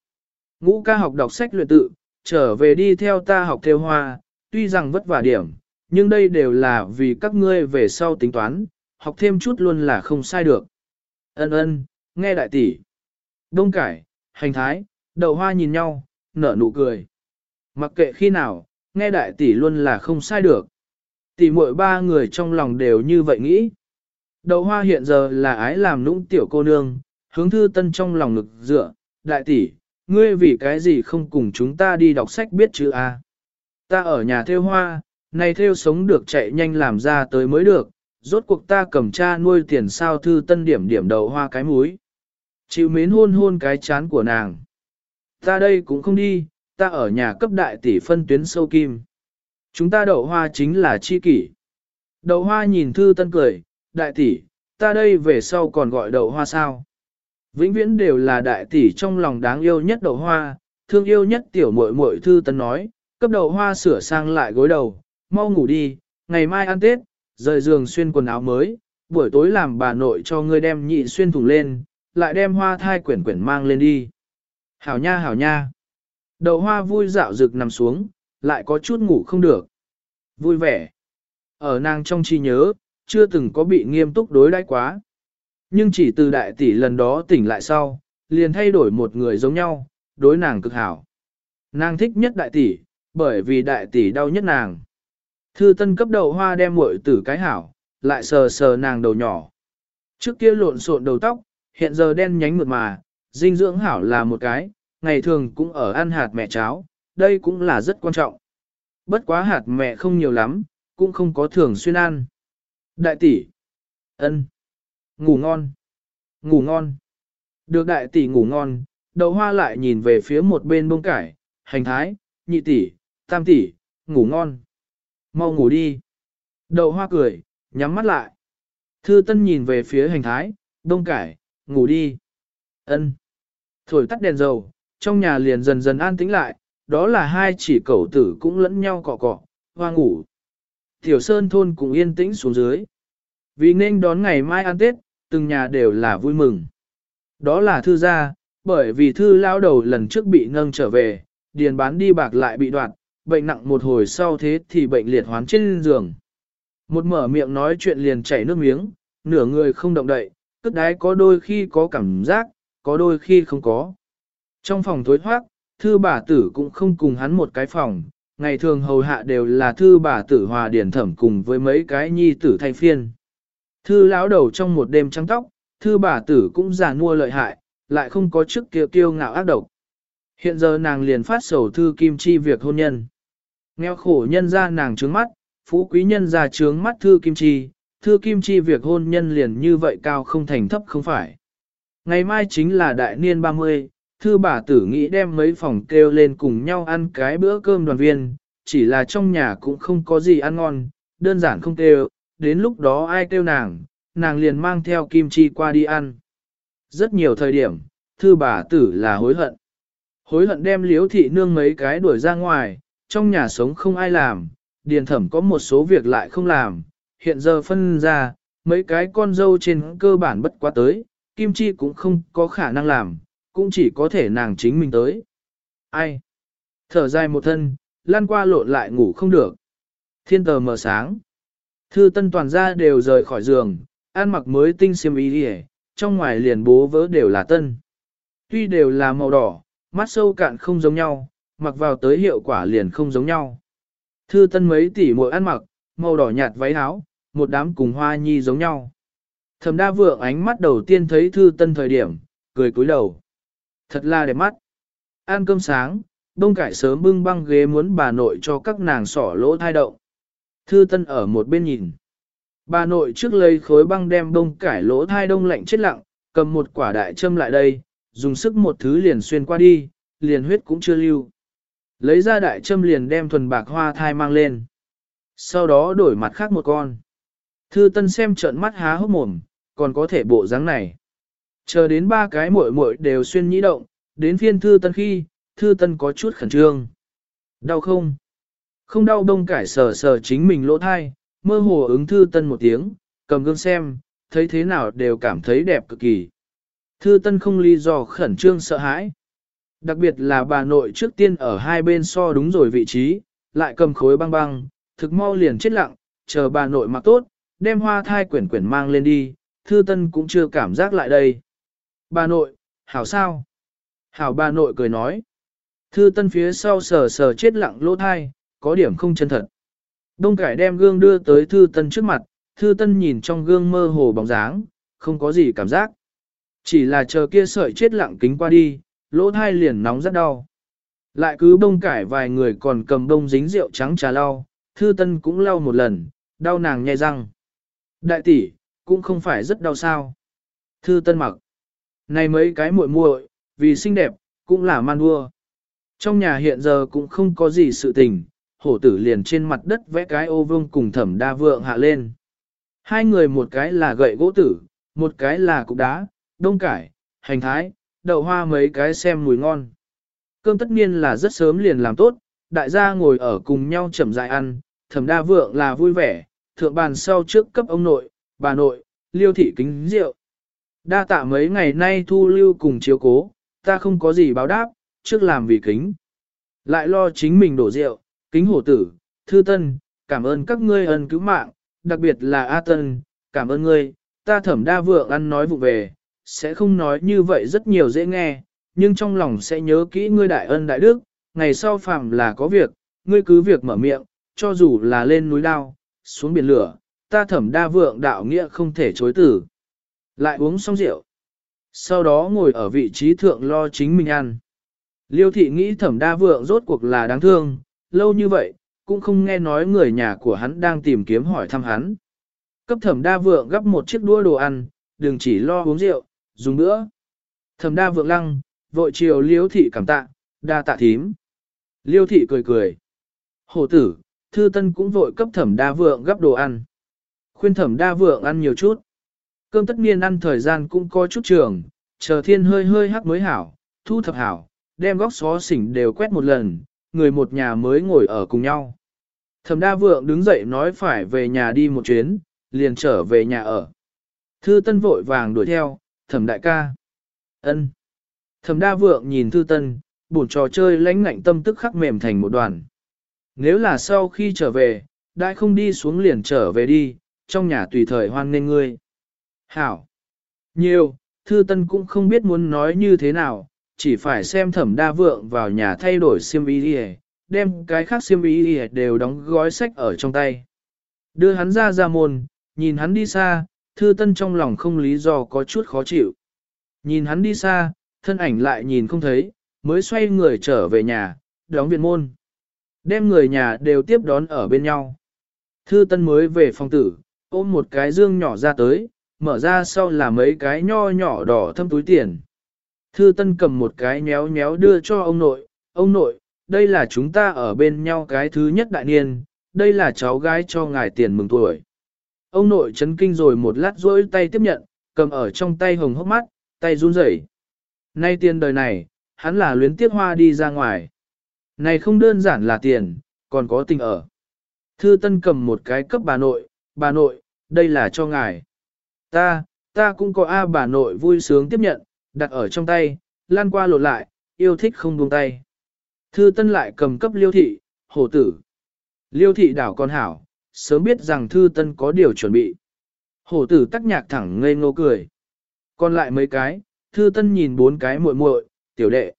Ngũ ca học đọc sách luyện tự, trở về đi theo ta học theo hoa, tuy rằng vất vả điểm, nhưng đây đều là vì các ngươi về sau tính toán, học thêm chút luôn là không sai được. Ân ân, nghe đại tỷ. Đông cải, hành thái, đậu hoa nhìn nhau, nở nụ cười. Mặc kệ khi nào, nghe đại tỷ luôn là không sai được. Tỷ muội ba người trong lòng đều như vậy nghĩ. Đậu hoa hiện giờ là ái làm nũng tiểu cô nương, hướng thư tân trong lòng ngực dựa, đại tỷ, ngươi vì cái gì không cùng chúng ta đi đọc sách biết chữ A. Ta ở nhà theo hoa, này theo sống được chạy nhanh làm ra tới mới được, rốt cuộc ta cầm cha nuôi tiền sao thư tân điểm điểm đầu hoa cái múi. Chịu mến hôn hôn cái chán của nàng. Ta đây cũng không đi, ta ở nhà cấp đại tỷ phân tuyến sâu kim. Chúng ta đậu hoa chính là chi kỷ. Đậu hoa nhìn thư tân cười, đại tỷ, ta đây về sau còn gọi đậu hoa sao? Vĩnh viễn đều là đại tỷ trong lòng đáng yêu nhất đậu hoa, thương yêu nhất tiểu muội muội thư tân nói, cấp đậu hoa sửa sang lại gối đầu, mau ngủ đi, ngày mai ăn Tết, rời giường xuyên quần áo mới, buổi tối làm bà nội cho ngươi đem nhị xuyên thùng lên, lại đem hoa thai quyển quyển mang lên đi. Hảo nha hảo nha. Đậu hoa vui dạo rực nằm xuống, lại có chút ngủ không được. Vui vẻ. Ở nàng trong chi nhớ, chưa từng có bị nghiêm túc đối đãi quá. Nhưng chỉ từ đại tỷ lần đó tỉnh lại sau, liền thay đổi một người giống nhau, đối nàng cực hảo. Nàng thích nhất đại tỷ, bởi vì đại tỷ đau nhất nàng. Thư tân cấp đầu hoa đem muội tử cái hảo, lại sờ sờ nàng đầu nhỏ. Trước kia lộn xộn đầu tóc, hiện giờ đen nhánh mượt mà, dinh dưỡng hảo là một cái, ngày thường cũng ở ăn hạt mẹ cháo, đây cũng là rất quan trọng. Bất quá hạt mẹ không nhiều lắm, cũng không có thường xuyên ăn. Đại tỷ, ân, ngủ ngon, ngủ ngon. Được đại tỷ ngủ ngon, đầu hoa lại nhìn về phía một bên bông cải, hành thái, nhị tỷ, tam tỷ, ngủ ngon. Mau ngủ đi. Đậu hoa cười, nhắm mắt lại. Thư tân nhìn về phía hành thái, đông cải, ngủ đi. ân Thổi tắt đèn dầu, trong nhà liền dần dần an tĩnh lại, đó là hai chỉ cẩu tử cũng lẫn nhau cọ cọ, hoa ngủ. Tiểu Sơn thôn cũng yên tĩnh xuống dưới. Vì nên đón ngày mai ăn Tết, từng nhà đều là vui mừng. Đó là thư gia, bởi vì thư lao đầu lần trước bị nâng trở về, điền bán đi bạc lại bị đoạt, bệnh nặng một hồi sau thế thì bệnh liệt hoán trên giường. Một mở miệng nói chuyện liền chảy nước miếng, nửa người không động đậy, cất đái có đôi khi có cảm giác, có đôi khi không có. Trong phòng tối thoát, thư bà tử cũng không cùng hắn một cái phòng, ngày thường hầu hạ đều là thư bà tử hòa điển thẩm cùng với mấy cái nhi tử thay phiên. Thư lão đầu trong một đêm trắng tóc, thư bà tử cũng già nua lợi hại, lại không có chức kiêu kiêu ngạo ác độc. Hiện giờ nàng liền phát sầu thư kim chi việc hôn nhân. Nghèo khổ nhân ra nàng trướng mắt, phú quý nhân ra trướng mắt thư kim chi, thư kim chi việc hôn nhân liền như vậy cao không thành thấp không phải. Ngày mai chính là đại niên 30, thư bà tử nghĩ đem mấy phòng kêu lên cùng nhau ăn cái bữa cơm đoàn viên, chỉ là trong nhà cũng không có gì ăn ngon, đơn giản không kêu, đến lúc đó ai kêu nàng, nàng liền mang theo kim chi qua đi ăn. Rất nhiều thời điểm, thư bà tử là hối hận. Hối hận đem liếu thị nương mấy cái đuổi ra ngoài, trong nhà sống không ai làm, điền thẩm có một số việc lại không làm, hiện giờ phân ra, mấy cái con dâu trên cơ bản bất quá tới, kim chi cũng không có khả năng làm, cũng chỉ có thể nàng chính mình tới. Ai? Thở dài một thân, lan qua lộn lại ngủ không được. Thiên tờ mở sáng. Thư tân toàn ra đều rời khỏi giường, ăn mặc mới tinh xiêm y đi trong ngoài liền bố vỡ đều là tân. Tuy đều là màu đỏ, mắt sâu cạn không giống nhau, mặc vào tới hiệu quả liền không giống nhau. Thư tân mấy tỷ muội ăn mặc, màu đỏ nhạt váy áo, một đám cùng hoa nhi giống nhau. Thẩm đa vượng ánh mắt đầu tiên thấy thư tân thời điểm, cười cúi đầu. Thật là đẹp mắt. Ăn cơm sáng, đông cải sớm bưng băng ghế muốn bà nội cho các nàng sỏ lỗ thai động. Thư tân ở một bên nhìn. Bà nội trước lấy khối băng đem đông cải lỗ thai đông lạnh chết lặng, cầm một quả đại châm lại đây, dùng sức một thứ liền xuyên qua đi, liền huyết cũng chưa lưu. Lấy ra đại châm liền đem thuần bạc hoa thai mang lên. Sau đó đổi mặt khác một con. Thư tân xem trợn mắt há hốc mồm, còn có thể bộ dáng này. Chờ đến ba cái muội muội đều xuyên nhĩ động, đến phiên thư tân khi, thư tân có chút khẩn trương. Đau không? Không đau đông cải sờ sờ chính mình lỗ thai, mơ hồ ứng thư tân một tiếng, cầm gương xem, thấy thế nào đều cảm thấy đẹp cực kỳ. Thư tân không lý do khẩn trương sợ hãi. Đặc biệt là bà nội trước tiên ở hai bên so đúng rồi vị trí, lại cầm khối băng băng, thực mau liền chết lặng, chờ bà nội mặc tốt, đem hoa thai quyển quyển mang lên đi, thư tân cũng chưa cảm giác lại đây. Bà nội, hảo sao? Hảo bà nội cười nói. Thư tân phía sau sờ sờ chết lặng lỗ thai, có điểm không chân thật. Đông cải đem gương đưa tới thư tân trước mặt, thư tân nhìn trong gương mơ hồ bóng dáng, không có gì cảm giác. Chỉ là chờ kia sợi chết lặng kính qua đi, lỗ thai liền nóng rất đau. Lại cứ bông cải vài người còn cầm bông dính rượu trắng trà lau, thư tân cũng lau một lần, đau nàng nhai răng. Đại tỷ, cũng không phải rất đau sao. Thư tân mặc. Này mấy cái muội muội, vì xinh đẹp, cũng là man đua. Trong nhà hiện giờ cũng không có gì sự tình, hổ tử liền trên mặt đất vẽ cái ô vương cùng thẩm đa vượng hạ lên. Hai người một cái là gậy gỗ tử, một cái là cục đá, đông cải, hành thái, đậu hoa mấy cái xem mùi ngon. Cơm tất nhiên là rất sớm liền làm tốt, đại gia ngồi ở cùng nhau chậm dại ăn, thẩm đa vượng là vui vẻ, thượng bàn sau trước cấp ông nội, bà nội, liêu thị kính rượu. Đa tạ mấy ngày nay thu lưu cùng chiếu cố, ta không có gì báo đáp, trước làm vì kính. Lại lo chính mình đổ rượu, kính hổ tử, thư tân, cảm ơn các ngươi ân cứu mạng, đặc biệt là A Tân, cảm ơn ngươi, ta thẩm đa vượng ăn nói vụ về, sẽ không nói như vậy rất nhiều dễ nghe, nhưng trong lòng sẽ nhớ kỹ ngươi đại ân đại đức, ngày sau phạm là có việc, ngươi cứ việc mở miệng, cho dù là lên núi đao, xuống biển lửa, ta thẩm đa vượng đạo nghĩa không thể chối tử. Lại uống xong rượu. Sau đó ngồi ở vị trí thượng lo chính mình ăn. Liêu thị nghĩ thẩm đa vượng rốt cuộc là đáng thương, lâu như vậy, cũng không nghe nói người nhà của hắn đang tìm kiếm hỏi thăm hắn. Cấp thẩm đa vượng gấp một chiếc đũa đồ ăn, đừng chỉ lo uống rượu, dùng nữa. Thẩm đa vượng lăng, vội chiều liêu thị cảm tạ, đa tạ thím. Liêu thị cười cười. Hổ tử, thư tân cũng vội cấp thẩm đa vượng gấp đồ ăn. Khuyên thẩm đa vượng ăn nhiều chút. Cơm tất niên ăn thời gian cũng có chút trường, chờ thiên hơi hơi hắc mới hảo, thu thập hảo, đem góc xó xỉnh đều quét một lần, người một nhà mới ngồi ở cùng nhau. Thẩm đa vượng đứng dậy nói phải về nhà đi một chuyến, liền trở về nhà ở. Thư tân vội vàng đuổi theo, thẩm đại ca. ân. Thẩm đa vượng nhìn thư tân, buồn trò chơi lãnh ngạnh tâm tức khắc mềm thành một đoàn. Nếu là sau khi trở về, đại không đi xuống liền trở về đi, trong nhà tùy thời hoan nên ngươi. Hảo. Nhiều, thư tân cũng không biết muốn nói như thế nào, chỉ phải xem thẩm đa vượng vào nhà thay đổi xiêm y đi đem cái khác xiêm y đi đều đóng gói sách ở trong tay. Đưa hắn ra ra môn, nhìn hắn đi xa, thư tân trong lòng không lý do có chút khó chịu. Nhìn hắn đi xa, thân ảnh lại nhìn không thấy, mới xoay người trở về nhà, đóng viện môn. Đem người nhà đều tiếp đón ở bên nhau. Thư tân mới về phòng tử, ôm một cái dương nhỏ ra tới, mở ra sau là mấy cái nho nhỏ đỏ thâm túi tiền. Thư Tân cầm một cái nhéo nhéo đưa cho ông nội, ông nội, đây là chúng ta ở bên nhau cái thứ nhất đại niên, đây là cháu gái cho ngài tiền mừng tuổi. Ông nội chấn kinh rồi một lát rỗi tay tiếp nhận, cầm ở trong tay hồng hốc mắt, tay run rẩy. Nay tiền đời này, hắn là luyến tiếc hoa đi ra ngoài. Này không đơn giản là tiền, còn có tình ở. Thư Tân cầm một cái cấp bà nội, bà nội, đây là cho ngài. Ta, ta cũng có A bà nội vui sướng tiếp nhận, đặt ở trong tay, lan qua lột lại, yêu thích không buông tay. Thư tân lại cầm cấp liêu thị, hổ tử. Liêu thị đảo con hảo, sớm biết rằng thư tân có điều chuẩn bị. Hổ tử tắc nhạc thẳng ngây ngô cười. Còn lại mấy cái, thư tân nhìn bốn cái muội muội, tiểu đệ.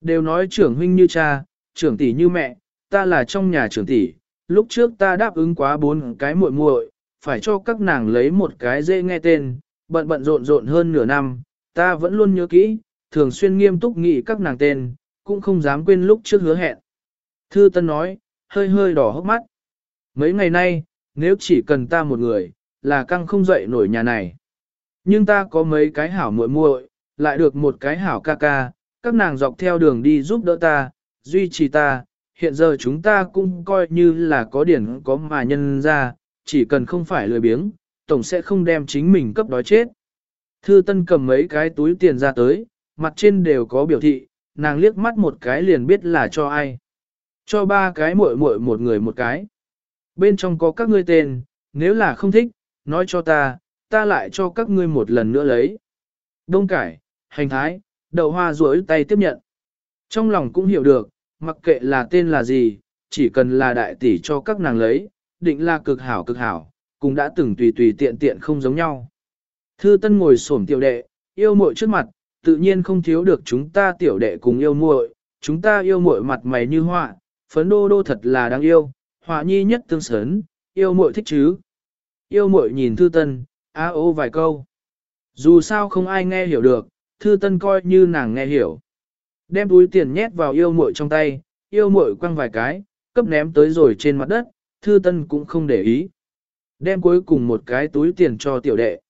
Đều nói trưởng huynh như cha, trưởng tỷ như mẹ, ta là trong nhà trưởng tỷ. Lúc trước ta đáp ứng quá bốn cái muội muội, phải cho các nàng lấy một cái dễ nghe tên, bận bận rộn rộn hơn nửa năm, ta vẫn luôn nhớ kỹ, thường xuyên nghiêm túc nghĩ các nàng tên, cũng không dám quên lúc trước hứa hẹn. Thư Tân nói, hơi hơi đỏ hốc mắt. Mấy ngày nay, nếu chỉ cần ta một người, là căng không dậy nổi nhà này. Nhưng ta có mấy cái hảo muội muội, lại được một cái hảo ca ca, các nàng dọc theo đường đi giúp đỡ ta, duy trì ta, hiện giờ chúng ta cũng coi như là có điển có mà nhân ra, chỉ cần không phải lười biếng, tổng sẽ không đem chính mình cấp đói chết. Thư Tân cầm mấy cái túi tiền ra tới, mặt trên đều có biểu thị, nàng liếc mắt một cái liền biết là cho ai. Cho ba cái muội muội một người một cái. Bên trong có các ngươi tên, nếu là không thích, nói cho ta, ta lại cho các ngươi một lần nữa lấy. Đông cải, hành thái, đậu hoa rối tay tiếp nhận. Trong lòng cũng hiểu được, mặc kệ là tên là gì, chỉ cần là đại tỷ cho các nàng lấy, định là cực hảo cực hảo, cũng đã từng tùy tùy tiện tiện không giống nhau. Thư Tân ngồi xổm tiểu đệ, yêu muội trước mặt, tự nhiên không thiếu được chúng ta tiểu đệ cùng yêu muội, chúng ta yêu muội mặt mày như họa, phấn đô đô thật là đáng yêu, họa nhi nhất tương sớn, yêu muội thích chứ. Yêu muội nhìn Thư Tân, á ô vài câu. Dù sao không ai nghe hiểu được, Thư Tân coi như nàng nghe hiểu. Đem túi tiền nhét vào yêu muội trong tay, yêu muội quăng vài cái, cấp ném tới rồi trên mặt đất, Thư Tân cũng không để ý. Đem cuối cùng một cái túi tiền cho tiểu đệ.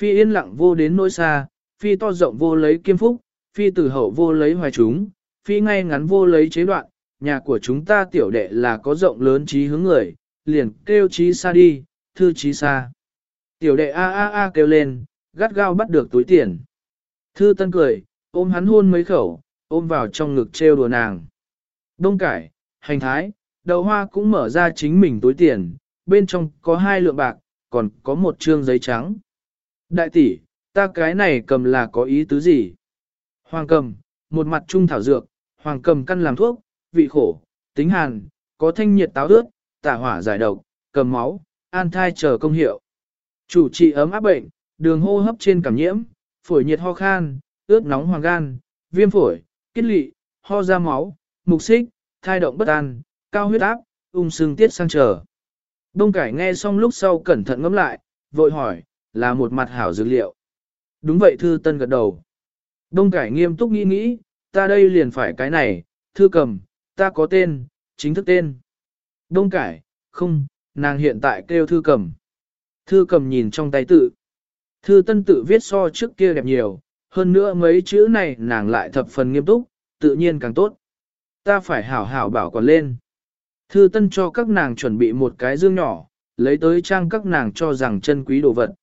Phi yên lặng vô đến nỗi xa, phi to rộng vô lấy kiêm phúc, phi từ hậu vô lấy hoài chúng, phi ngay ngắn vô lấy chế đoạn, nhà của chúng ta tiểu đệ là có rộng lớn trí hướng người, liền kêu trí xa đi, thư trí xa. Tiểu đệ a a a kêu lên, gắt gao bắt được túi tiền. Thư tân cười, ôm hắn hôn mấy khẩu, ôm vào trong ngực trêu đùa nàng. Đông cải, hành thái, đầu hoa cũng mở ra chính mình túi tiền, bên trong có hai lượng bạc, còn có một trương giấy trắng. Đại tỷ, ta cái này cầm là có ý tứ gì? Hoàng cầm, một mặt trung thảo dược, hoàng cầm căn làm thuốc, vị khổ, tính hàn, có thanh nhiệt táo ướt, tả hỏa giải độc, cầm máu, an thai chờ công hiệu. Chủ trị ấm áp bệnh, đường hô hấp trên cảm nhiễm, phổi nhiệt ho khan, ướt nóng hoàng gan, viêm phổi, kết lị, ho ra máu, mục xích, thai động bất an, cao huyết áp, ung sưng tiết sang trở. Đông cải nghe xong lúc sau cẩn thận ngẫm lại, vội hỏi, là một mặt hảo dược liệu. Đúng vậy thư tân gật đầu. Đông cải nghiêm túc nghĩ nghĩ, ta đây liền phải cái này, thư cầm, ta có tên, chính thức tên. Đông cải, không, nàng hiện tại kêu thư cầm. Thư cầm nhìn trong tay tự. Thư tân tự viết so trước kia đẹp nhiều, hơn nữa mấy chữ này nàng lại thập phần nghiêm túc, tự nhiên càng tốt. Ta phải hảo hảo bảo còn lên. Thư tân cho các nàng chuẩn bị một cái dương nhỏ, lấy tới trang các nàng cho rằng chân quý đồ vật.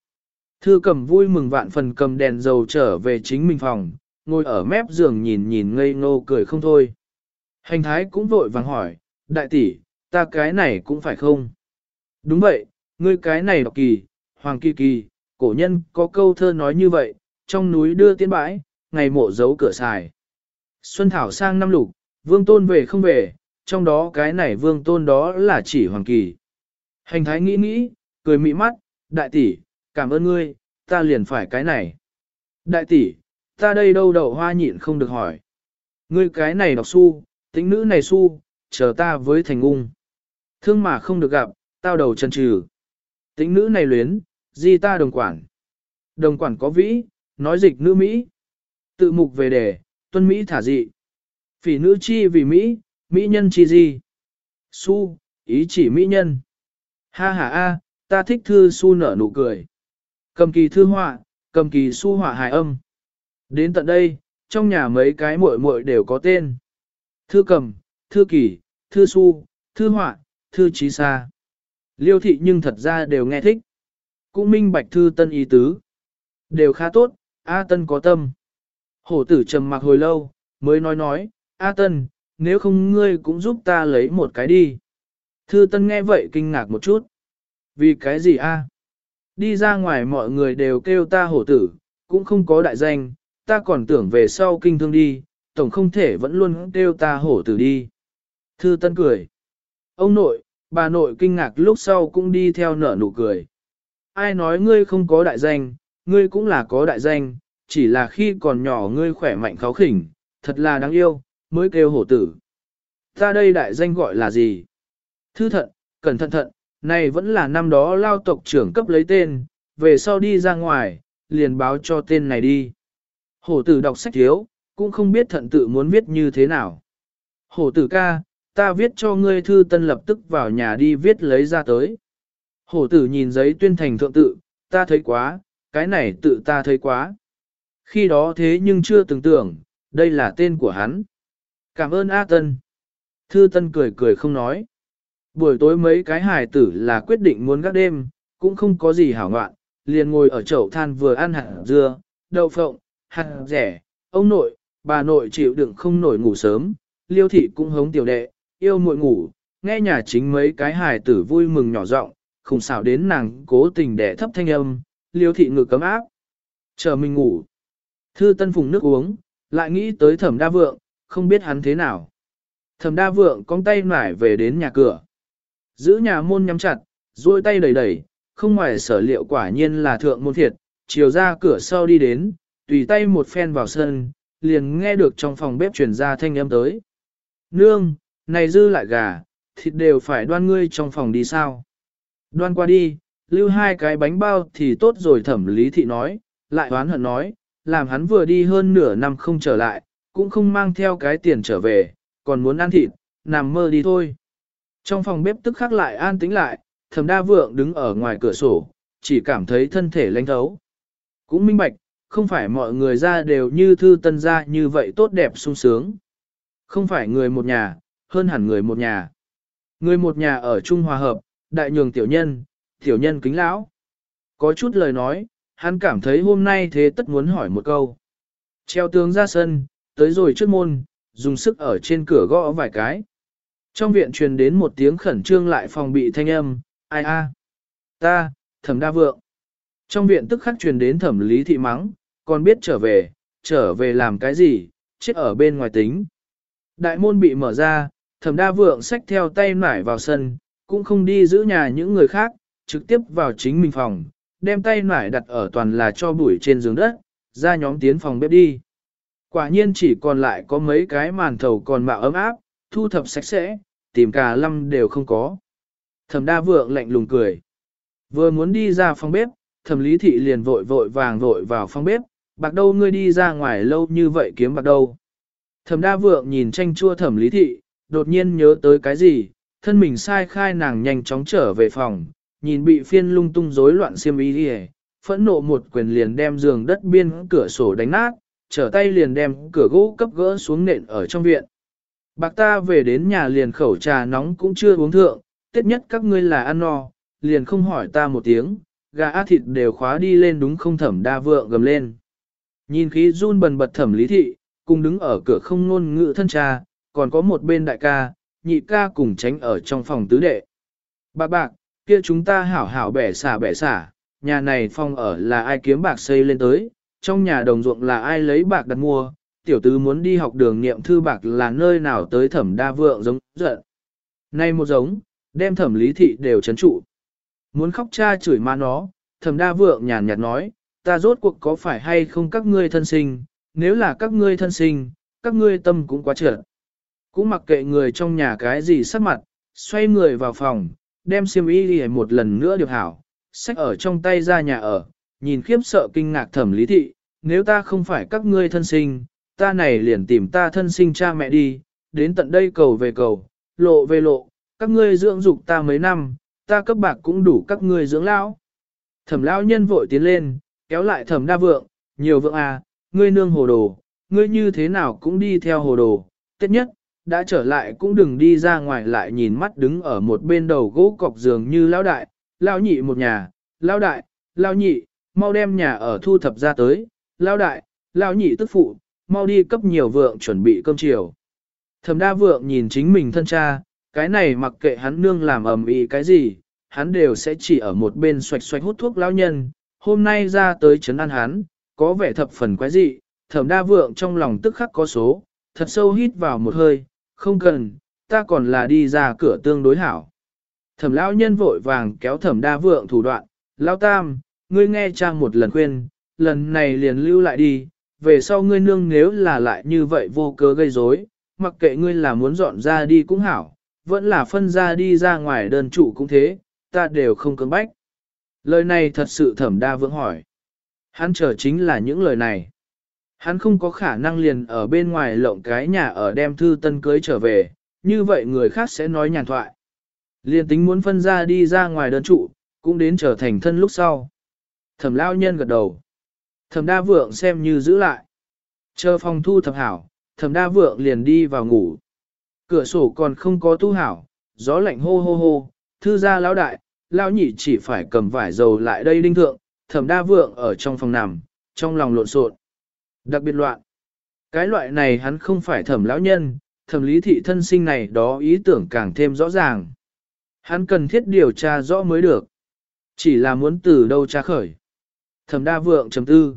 Thư cầm vui mừng vạn phần cầm đèn dầu trở về chính mình phòng, ngồi ở mép giường nhìn nhìn ngây ngô cười không thôi. Hành thái cũng vội vàng hỏi, đại tỷ, ta cái này cũng phải không? Đúng vậy, ngươi cái này đọc kỳ, hoàng kỳ kỳ, cổ nhân có câu thơ nói như vậy, trong núi đưa tiến bãi, ngày mộ giấu cửa xài. Xuân Thảo sang năm lục, vương tôn về không về, trong đó cái này vương tôn đó là chỉ hoàng kỳ. Hành thái nghĩ nghĩ, cười mị mắt, đại tỷ, cảm ơn ngươi, ta liền phải cái này. Đại tỷ, ta đây đâu đậu hoa nhịn không được hỏi. Ngươi cái này đọc su, tính nữ này su, chờ ta với thành ung. Thương mà không được gặp, tao đầu chân trừ. Tính nữ này luyến, di ta đồng quản. Đồng quản có vĩ, nói dịch nữ Mỹ. Tự mục về đề, tuân Mỹ thả dị. Phỉ nữ chi vì Mỹ, Mỹ nhân chi gì? Su, ý chỉ Mỹ nhân. Ha ha a, ta thích thư su nở nụ cười. Cầm kỳ thư họa, cầm kỳ su họa hài âm. Đến tận đây, trong nhà mấy cái muội muội đều có tên. Thư cầm, thư kỳ, thư su, thư họa, thư trí xa. Liêu thị nhưng thật ra đều nghe thích. Cũng minh bạch thư tân ý tứ. Đều khá tốt, A tân có tâm. Hổ tử trầm mặc hồi lâu, mới nói nói, A tân, nếu không ngươi cũng giúp ta lấy một cái đi. Thư tân nghe vậy kinh ngạc một chút. Vì cái gì a? Đi ra ngoài mọi người đều kêu ta hổ tử, cũng không có đại danh, ta còn tưởng về sau kinh thương đi, tổng không thể vẫn luôn kêu ta hổ tử đi. Thư tân cười. Ông nội, bà nội kinh ngạc lúc sau cũng đi theo nở nụ cười. Ai nói ngươi không có đại danh, ngươi cũng là có đại danh, chỉ là khi còn nhỏ ngươi khỏe mạnh kháo khỉnh, thật là đáng yêu, mới kêu hổ tử. Ta đây đại danh gọi là gì? Thư thận, cẩn thận thận, này vẫn là năm đó lao tộc trưởng cấp lấy tên, về sau đi ra ngoài, liền báo cho tên này đi. Hổ tử đọc sách thiếu, cũng không biết thận tự muốn viết như thế nào. Hổ tử ca, ta viết cho ngươi thư tân lập tức vào nhà đi viết lấy ra tới. Hổ tử nhìn giấy tuyên thành thượng tự, ta thấy quá, cái này tự ta thấy quá. Khi đó thế nhưng chưa từng tưởng, đây là tên của hắn. Cảm ơn A Tân. Thư Tân cười cười không nói. Buổi tối mấy cái hài tử là quyết định muốn gác đêm, cũng không có gì hảo ngoạn, liền ngồi ở chậu than vừa ăn hạt dưa, đậu phộng, hạt rẻ, ông nội, bà nội chịu đựng không nổi ngủ sớm, liêu thị cũng hống tiểu đệ, yêu muội ngủ, nghe nhà chính mấy cái hài tử vui mừng nhỏ giọng, không xảo đến nàng cố tình đẻ thấp thanh âm, liêu thị ngực cấm áp. Chờ mình ngủ. Thư tân phùng nước uống, lại nghĩ tới thẩm đa vượng, không biết hắn thế nào. Thẩm đa vượng cong tay nải về đến nhà cửa. Giữ nhà môn nhắm chặt, duỗi tay đẩy đẩy, không ngoài sở liệu quả nhiên là thượng môn thiệt, chiều ra cửa sau đi đến, tùy tay một phen vào sân, liền nghe được trong phòng bếp truyền ra thanh âm tới. Nương, này dư lại gà, thịt đều phải đoan ngươi trong phòng đi sao? Đoan qua đi, lưu hai cái bánh bao thì tốt rồi thẩm lý thị nói, lại oán hận nói, làm hắn vừa đi hơn nửa năm không trở lại, cũng không mang theo cái tiền trở về, còn muốn ăn thịt, nằm mơ đi thôi. Trong phòng bếp tức khắc lại an tĩnh lại, thẩm đa vượng đứng ở ngoài cửa sổ, chỉ cảm thấy thân thể lánh thấu. Cũng minh bạch, không phải mọi người ra đều như thư tân ra như vậy tốt đẹp sung sướng. Không phải người một nhà, hơn hẳn người một nhà. Người một nhà ở Trung Hòa Hợp, đại nhường tiểu nhân, tiểu nhân kính lão. Có chút lời nói, hắn cảm thấy hôm nay thế tất muốn hỏi một câu. Treo tường ra sân, tới rồi trước môn, dùng sức ở trên cửa gõ vài cái. Trong viện truyền đến một tiếng khẩn trương lại phòng bị thanh âm, ai a, ta, thẩm đa vượng. Trong viện tức khắc truyền đến thẩm lý thị mắng, còn biết trở về, trở về làm cái gì, chết ở bên ngoài tính. Đại môn bị mở ra, thẩm đa vượng xách theo tay nải vào sân, cũng không đi giữ nhà những người khác, trực tiếp vào chính mình phòng, đem tay nải đặt ở toàn là cho bụi trên giường đất, ra nhóm tiến phòng bếp đi. Quả nhiên chỉ còn lại có mấy cái màn thầu còn mạo ấm áp, thu thập sạch sẽ, tìm cả lâm đều không có. Thẩm đa vượng lạnh lùng cười. Vừa muốn đi ra phòng bếp, thẩm lý thị liền vội vội vàng vội vào phòng bếp, bạc đâu ngươi đi ra ngoài lâu như vậy kiếm bạc đâu. Thẩm đa vượng nhìn tranh chua thẩm lý thị, đột nhiên nhớ tới cái gì, thân mình sai khai nàng nhanh chóng trở về phòng, nhìn bị phiên lung tung rối loạn xiêm y đi phẫn nộ một quyền liền đem giường đất biên cửa sổ đánh nát, trở tay liền đem cửa gỗ cấp gỡ xuống nện ở trong viện. Bạc ta về đến nhà liền khẩu trà nóng cũng chưa uống thượng, tết nhất các ngươi là ăn no, liền không hỏi ta một tiếng, gà á thịt đều khóa đi lên đúng không thẩm đa vượng gầm lên. Nhìn khí run bần bật thẩm lý thị, cùng đứng ở cửa không ngôn ngữ thân cha, còn có một bên đại ca, nhị ca cùng tránh ở trong phòng tứ đệ. Bạc bạc, kia chúng ta hảo hảo bẻ xả bẻ xả, nhà này phòng ở là ai kiếm bạc xây lên tới, trong nhà đồng ruộng là ai lấy bạc đặt mua, tiểu tứ muốn đi học đường niệm thư bạc là nơi nào tới thẩm đa vượng giống giận. Nay một giống, đem thẩm lý thị đều chấn trụ. Muốn khóc cha chửi ma nó, thẩm đa vượng nhàn nhạt nói, ta rốt cuộc có phải hay không các ngươi thân sinh, nếu là các ngươi thân sinh, các ngươi tâm cũng quá trượt. Cũng mặc kệ người trong nhà cái gì sắc mặt, xoay người vào phòng, đem xiêm y đi một lần nữa điều hảo, sách ở trong tay ra nhà ở, nhìn khiếp sợ kinh ngạc thẩm lý thị, nếu ta không phải các ngươi thân sinh, ta này liền tìm ta thân sinh cha mẹ đi, đến tận đây cầu về cầu, lộ về lộ, các ngươi dưỡng dục ta mấy năm, ta cấp bạc cũng đủ các ngươi dưỡng lão. Thẩm lão nhân vội tiến lên, kéo lại thẩm đa vượng, nhiều vượng à, ngươi nương hồ đồ, ngươi như thế nào cũng đi theo hồ đồ, tất nhất, đã trở lại cũng đừng đi ra ngoài lại nhìn mắt đứng ở một bên đầu gỗ cọc giường như lão đại, lão nhị một nhà, lão đại, lão nhị, mau đem nhà ở thu thập ra tới, lão đại, lão nhị tức phụ, mau đi cấp nhiều vượng chuẩn bị cơm chiều. Thẩm đa vượng nhìn chính mình thân cha, cái này mặc kệ hắn nương làm ầm ĩ cái gì, hắn đều sẽ chỉ ở một bên xoạch xoạch hút thuốc lão nhân, hôm nay ra tới chấn an hắn, có vẻ thập phần quái dị, thẩm đa vượng trong lòng tức khắc có số, thật sâu hít vào một hơi, không cần, ta còn là đi ra cửa tương đối hảo. Thẩm lão nhân vội vàng kéo thẩm đa vượng thủ đoạn, lão tam, ngươi nghe cha một lần khuyên, lần này liền lưu lại đi, về sau ngươi nương nếu là lại như vậy vô cớ gây rối, mặc kệ ngươi là muốn dọn ra đi cũng hảo, vẫn là phân ra đi ra ngoài đơn trụ cũng thế, ta đều không cưỡng bách. Lời này thật sự thẩm đa vượng hỏi. Hắn chờ chính là những lời này. Hắn không có khả năng liền ở bên ngoài lộng cái nhà ở đem thư tân cưới trở về, như vậy người khác sẽ nói nhàn thoại. Liền tính muốn phân ra đi ra ngoài đơn trụ, cũng đến trở thành thân lúc sau. Thẩm lao nhân gật đầu. Thẩm đa vượng xem như giữ lại. Chờ phòng thu thập hảo, thẩm đa vượng liền đi vào ngủ. Cửa sổ còn không có tu hảo, gió lạnh hô hô hô, thư gia lão đại, lão nhị chỉ phải cầm vải dầu lại đây đinh thượng, thẩm đa vượng ở trong phòng nằm, trong lòng lộn xộn. Đặc biệt loạn. Cái loại này hắn không phải thẩm lão nhân, thẩm lý thị thân sinh này đó ý tưởng càng thêm rõ ràng. Hắn cần thiết điều tra rõ mới được. Chỉ là muốn từ đâu tra khởi. Thẩm đa vượng chấm tư.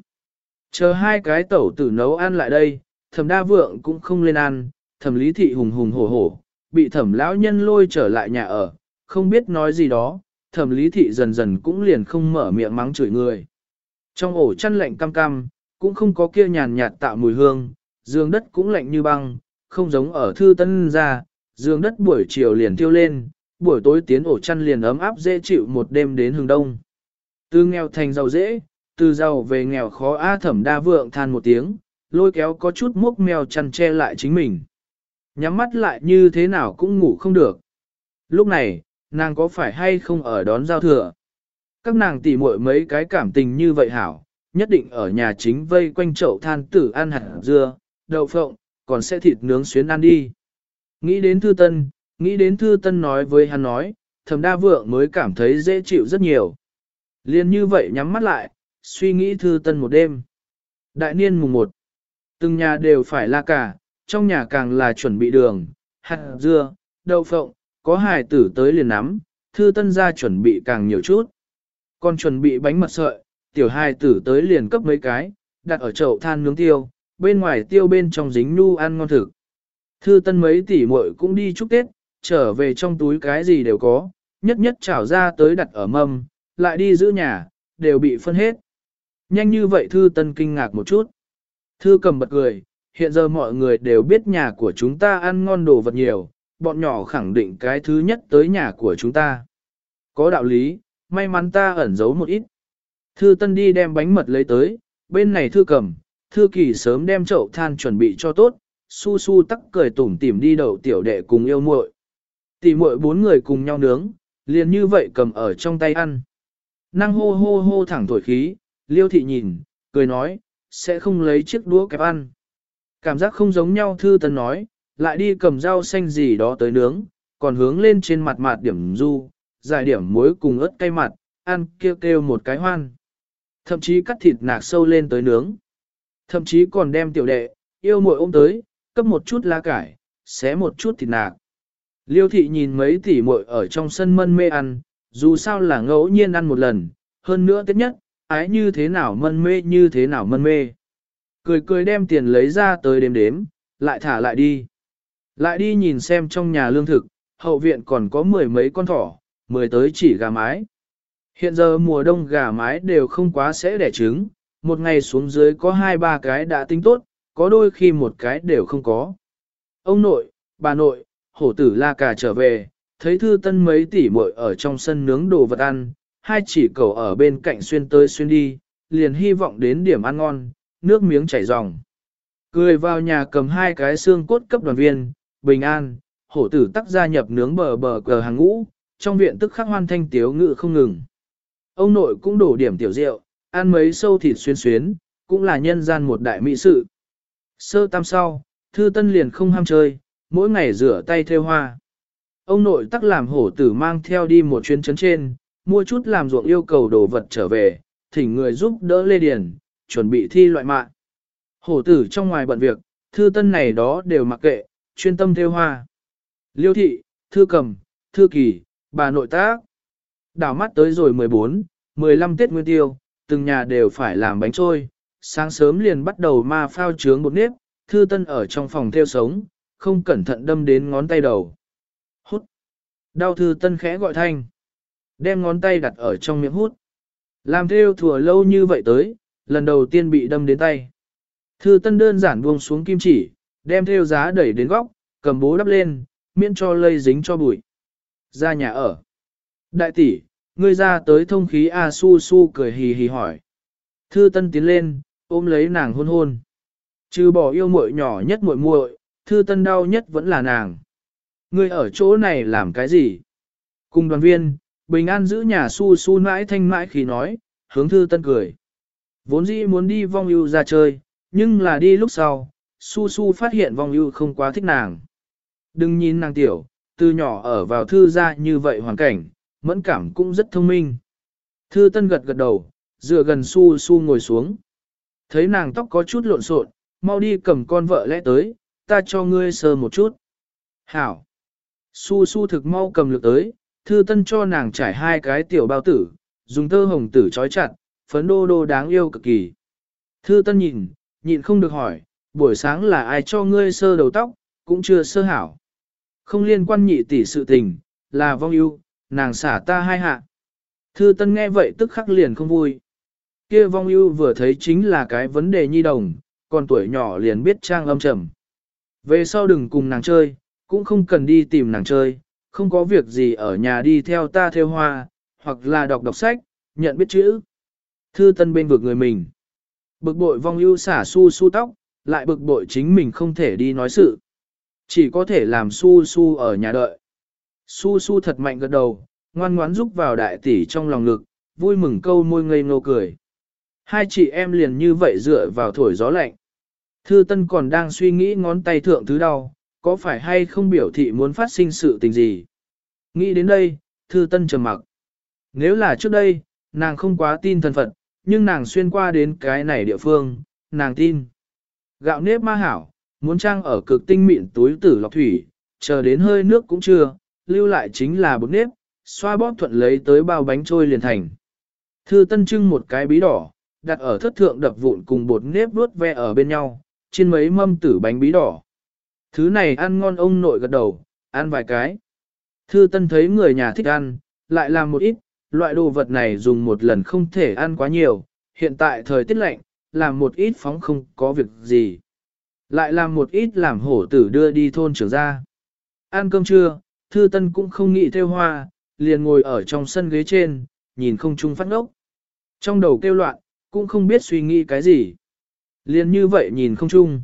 Chờ hai cái tẩu tử nấu ăn lại đây, thẩm đa vượng cũng không lên ăn, thẩm lý thị hùng hùng hổ hổ, bị thẩm lão nhân lôi trở lại nhà ở, không biết nói gì đó, thẩm lý thị dần dần cũng liền không mở miệng mắng chửi người. Trong ổ chăn lạnh cam cam, cũng không có kia nhàn nhạt tạo mùi hương, giường đất cũng lạnh như băng, không giống ở thư tân ra, giường đất buổi chiều liền thiêu lên, buổi tối tiến ổ chăn liền ấm áp dễ chịu một đêm đến hừng đông. Từ nghèo thành giàu dễ, từ giàu về nghèo khó A thẩm đa vượng than một tiếng, lôi kéo có chút mốc mèo chăn che lại chính mình. Nhắm mắt lại như thế nào cũng ngủ không được. Lúc này, nàng có phải hay không ở đón giao thừa? Các nàng tỉ muội mấy cái cảm tình như vậy hảo, nhất định ở nhà chính vây quanh chậu than tử ăn hạt dưa, đậu phộng, còn sẽ thịt nướng xuyến ăn đi. Nghĩ đến thư tân, nghĩ đến thư tân nói với hắn nói, thầm đa vượng mới cảm thấy dễ chịu rất nhiều. Liên như vậy nhắm mắt lại, suy nghĩ thư tân một đêm. Đại niên mùng 1, từng nhà đều phải la cả, trong nhà càng là chuẩn bị đường, hạt dưa, đậu phộng, có hài tử tới liền nắm, thư tân ra chuẩn bị càng nhiều chút. Còn chuẩn bị bánh mật sợi, tiểu hài tử tới liền cấp mấy cái, đặt ở chậu than nướng tiêu, bên ngoài tiêu bên trong dính nu ăn ngon thực. Thư tân mấy tỷ muội cũng đi chúc Tết, trở về trong túi cái gì đều có, nhất nhất chảo ra tới đặt ở mâm, lại đi giữ nhà, đều bị phân hết. Nhanh như vậy Thư Tân kinh ngạc một chút. Thư cầm bật cười, hiện giờ mọi người đều biết nhà của chúng ta ăn ngon đồ vật nhiều, bọn nhỏ khẳng định cái thứ nhất tới nhà của chúng ta. Có đạo lý, may mắn ta ẩn giấu một ít. Thư Tân đi đem bánh mật lấy tới, bên này Thư cầm, Thư kỳ sớm đem chậu than chuẩn bị cho tốt, su su tắc cười tủm tỉm đi đầu tiểu đệ cùng yêu muội. Tỷ muội bốn người cùng nhau nướng, liền như vậy cầm ở trong tay ăn. Năng hô hô hô thẳng thổi khí, liêu thị nhìn, cười nói, sẽ không lấy chiếc đũa kẹp ăn. Cảm giác không giống nhau thư tân nói, lại đi cầm rau xanh gì đó tới nướng, còn hướng lên trên mặt mặt điểm du, giải điểm muối cùng ớt cay mặt, ăn kêu kêu một cái hoan. Thậm chí cắt thịt nạc sâu lên tới nướng. Thậm chí còn đem tiểu đệ, yêu muội ôm tới, cấp một chút lá cải, xé một chút thịt nạc. Liêu thị nhìn mấy tỷ muội ở trong sân mân mê ăn, dù sao là ngẫu nhiên ăn một lần, hơn nữa tiết nhất, ái như thế nào mân mê như thế nào mân mê. Cười cười đem tiền lấy ra tới đếm đếm, lại thả lại đi. Lại đi nhìn xem trong nhà lương thực, hậu viện còn có mười mấy con thỏ, mười tới chỉ gà mái. Hiện giờ mùa đông gà mái đều không quá sẽ đẻ trứng, một ngày xuống dưới có hai ba cái đã tính tốt, có đôi khi một cái đều không có. Ông nội, bà nội, hổ tử la cà trở về, thấy thư tân mấy tỷ muội ở trong sân nướng đồ vật ăn, hai chỉ cầu ở bên cạnh xuyên tới xuyên đi, liền hy vọng đến điểm ăn ngon, nước miếng chảy ròng. Cười vào nhà cầm hai cái xương cốt cấp đoàn viên, bình an, hổ tử tắc gia nhập nướng bờ bờ cờ hàng ngũ, trong viện tức khắc hoan thanh tiếu ngự không ngừng. Ông nội cũng đổ điểm tiểu rượu, ăn mấy sâu thịt xuyên xuyến, cũng là nhân gian một đại mỹ sự. Sơ tam sau, thư tân liền không ham chơi, mỗi ngày rửa tay theo hoa. Ông nội tắc làm hổ tử mang theo đi một chuyến chấn trên, mua chút làm ruộng yêu cầu đồ vật trở về, thỉnh người giúp đỡ Lê Điền, chuẩn bị thi loại mạng. Hổ tử trong ngoài bận việc, thư tân này đó đều mặc kệ, chuyên tâm theo hoa. Liêu thị, thư cầm, thư kỳ, bà nội tác. Đảo mắt tới rồi 14, 15 Tết Nguyên Tiêu, từng nhà đều phải làm bánh trôi. Sáng sớm liền bắt đầu ma phao trướng bột nếp, thư tân ở trong phòng theo sống, không cẩn thận đâm đến ngón tay đầu. Hút. Đau thư tân khẽ gọi thanh. Đem ngón tay đặt ở trong miệng hút. Làm theo thừa lâu như vậy tới, lần đầu tiên bị đâm đến tay. Thư tân đơn giản buông xuống kim chỉ, đem theo giá đẩy đến góc, cầm bố đắp lên, miễn cho lây dính cho bụi. Ra nhà ở. Đại tỷ, ngươi ra tới thông khí A su su cười hì hì hỏi. Thư tân tiến lên, ôm lấy nàng hôn hôn. Trừ bỏ yêu muội nhỏ nhất muội muội, thư tân đau nhất vẫn là nàng. Ngươi ở chỗ này làm cái gì? Cùng đoàn viên, bình an giữ nhà su su mãi thanh mãi khi nói, hướng thư tân cười. Vốn dĩ muốn đi vong ưu ra chơi, nhưng là đi lúc sau, su su phát hiện vong ưu không quá thích nàng. Đừng nhìn nàng tiểu, từ nhỏ ở vào thư ra như vậy hoàn cảnh, mẫn cảm cũng rất thông minh. Thư tân gật gật đầu, dựa gần su su ngồi xuống. Thấy nàng tóc có chút lộn xộn, mau đi cầm con vợ lẽ tới, ta cho ngươi sờ một chút. Hảo. Su su thực mau cầm lược tới, thư tân cho nàng trải hai cái tiểu bao tử, dùng tơ hồng tử trói chặt, phấn đô đô đáng yêu cực kỳ. Thư tân nhìn, nhịn không được hỏi, buổi sáng là ai cho ngươi sơ đầu tóc, cũng chưa sơ hảo. Không liên quan nhị tỷ sự tình, là vong yêu, nàng xả ta hai hạ. Thư tân nghe vậy tức khắc liền không vui. Kia vong yêu vừa thấy chính là cái vấn đề nhi đồng, còn tuổi nhỏ liền biết trang âm trầm. Về sau đừng cùng nàng chơi, cũng không cần đi tìm nàng chơi, không có việc gì ở nhà đi theo ta theo hoa, hoặc là đọc đọc sách, nhận biết chữ. Thư tân bên vực người mình. Bực bội vong ưu xả su su tóc, lại bực bội chính mình không thể đi nói sự. Chỉ có thể làm su su ở nhà đợi. Su su thật mạnh gật đầu, ngoan ngoãn rúc vào đại tỷ trong lòng ngực, vui mừng câu môi ngây ngô cười. Hai chị em liền như vậy dựa vào thổi gió lạnh. Thư Tân còn đang suy nghĩ ngón tay thượng thứ đau, có phải hay không biểu thị muốn phát sinh sự tình gì. Nghĩ đến đây, Thư Tân trầm mặc. Nếu là trước đây, nàng không quá tin thần Phật, nhưng nàng xuyên qua đến cái này địa phương, nàng tin. Gạo nếp ma hảo, muốn trang ở cực tinh mịn túi tử lọc thủy, chờ đến hơi nước cũng chưa, lưu lại chính là bột nếp, xoa bóp thuận lấy tới bao bánh trôi liền thành. Thư Tân trưng một cái bí đỏ, đặt ở thất thượng đập vụn cùng bột nếp vuốt ve ở bên nhau, trên mấy mâm tử bánh bí đỏ. Thứ này ăn ngon ông nội gật đầu, ăn vài cái. Thư tân thấy người nhà thích ăn, lại làm một ít, loại đồ vật này dùng một lần không thể ăn quá nhiều, hiện tại thời tiết lạnh, làm một ít phóng không có việc gì. Lại làm một ít làm hổ tử đưa đi thôn trưởng ra. Ăn cơm trưa, thư tân cũng không nghĩ theo hoa, liền ngồi ở trong sân ghế trên, nhìn không trung phát ngốc. Trong đầu kêu loạn, cũng không biết suy nghĩ cái gì. Liền như vậy nhìn không trung.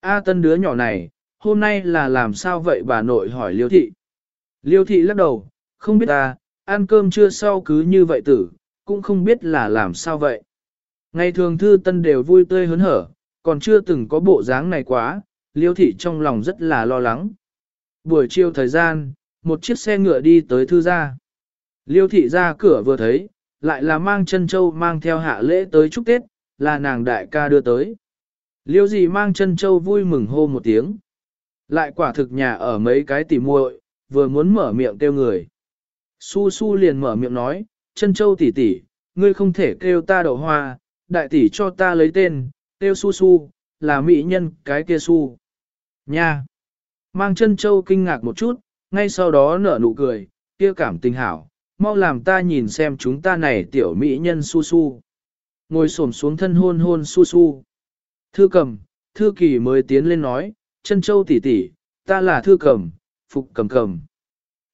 A tân đứa nhỏ này, hôm nay là làm sao vậy bà nội hỏi liêu thị. Liêu thị lắc đầu, không biết ta, ăn cơm chưa sau cứ như vậy tử, cũng không biết là làm sao vậy. Ngày thường thư tân đều vui tươi hớn hở, còn chưa từng có bộ dáng này quá, liêu thị trong lòng rất là lo lắng. Buổi chiều thời gian, một chiếc xe ngựa đi tới thư gia. Liêu thị ra cửa vừa thấy, lại là mang chân châu mang theo hạ lễ tới chúc Tết, là nàng đại ca đưa tới. Liêu gì mang chân châu vui mừng hô một tiếng. Lại quả thực nhà ở mấy cái tỉ muội, vừa muốn mở miệng kêu người. Su su liền mở miệng nói, chân châu tỷ tỷ, ngươi không thể kêu ta đậu hoa, đại tỷ cho ta lấy tên, kêu su su, là mỹ nhân cái kia su. Nha! Mang chân châu kinh ngạc một chút, ngay sau đó nở nụ cười, kia cảm tình hảo, mau làm ta nhìn xem chúng ta này tiểu mỹ nhân su su. Ngồi xổm xuống thân hôn hôn su su. Thư cầm, thư kỳ mới tiến lên nói, chân châu tỷ tỷ, ta là thư cầm, phục cầm cầm.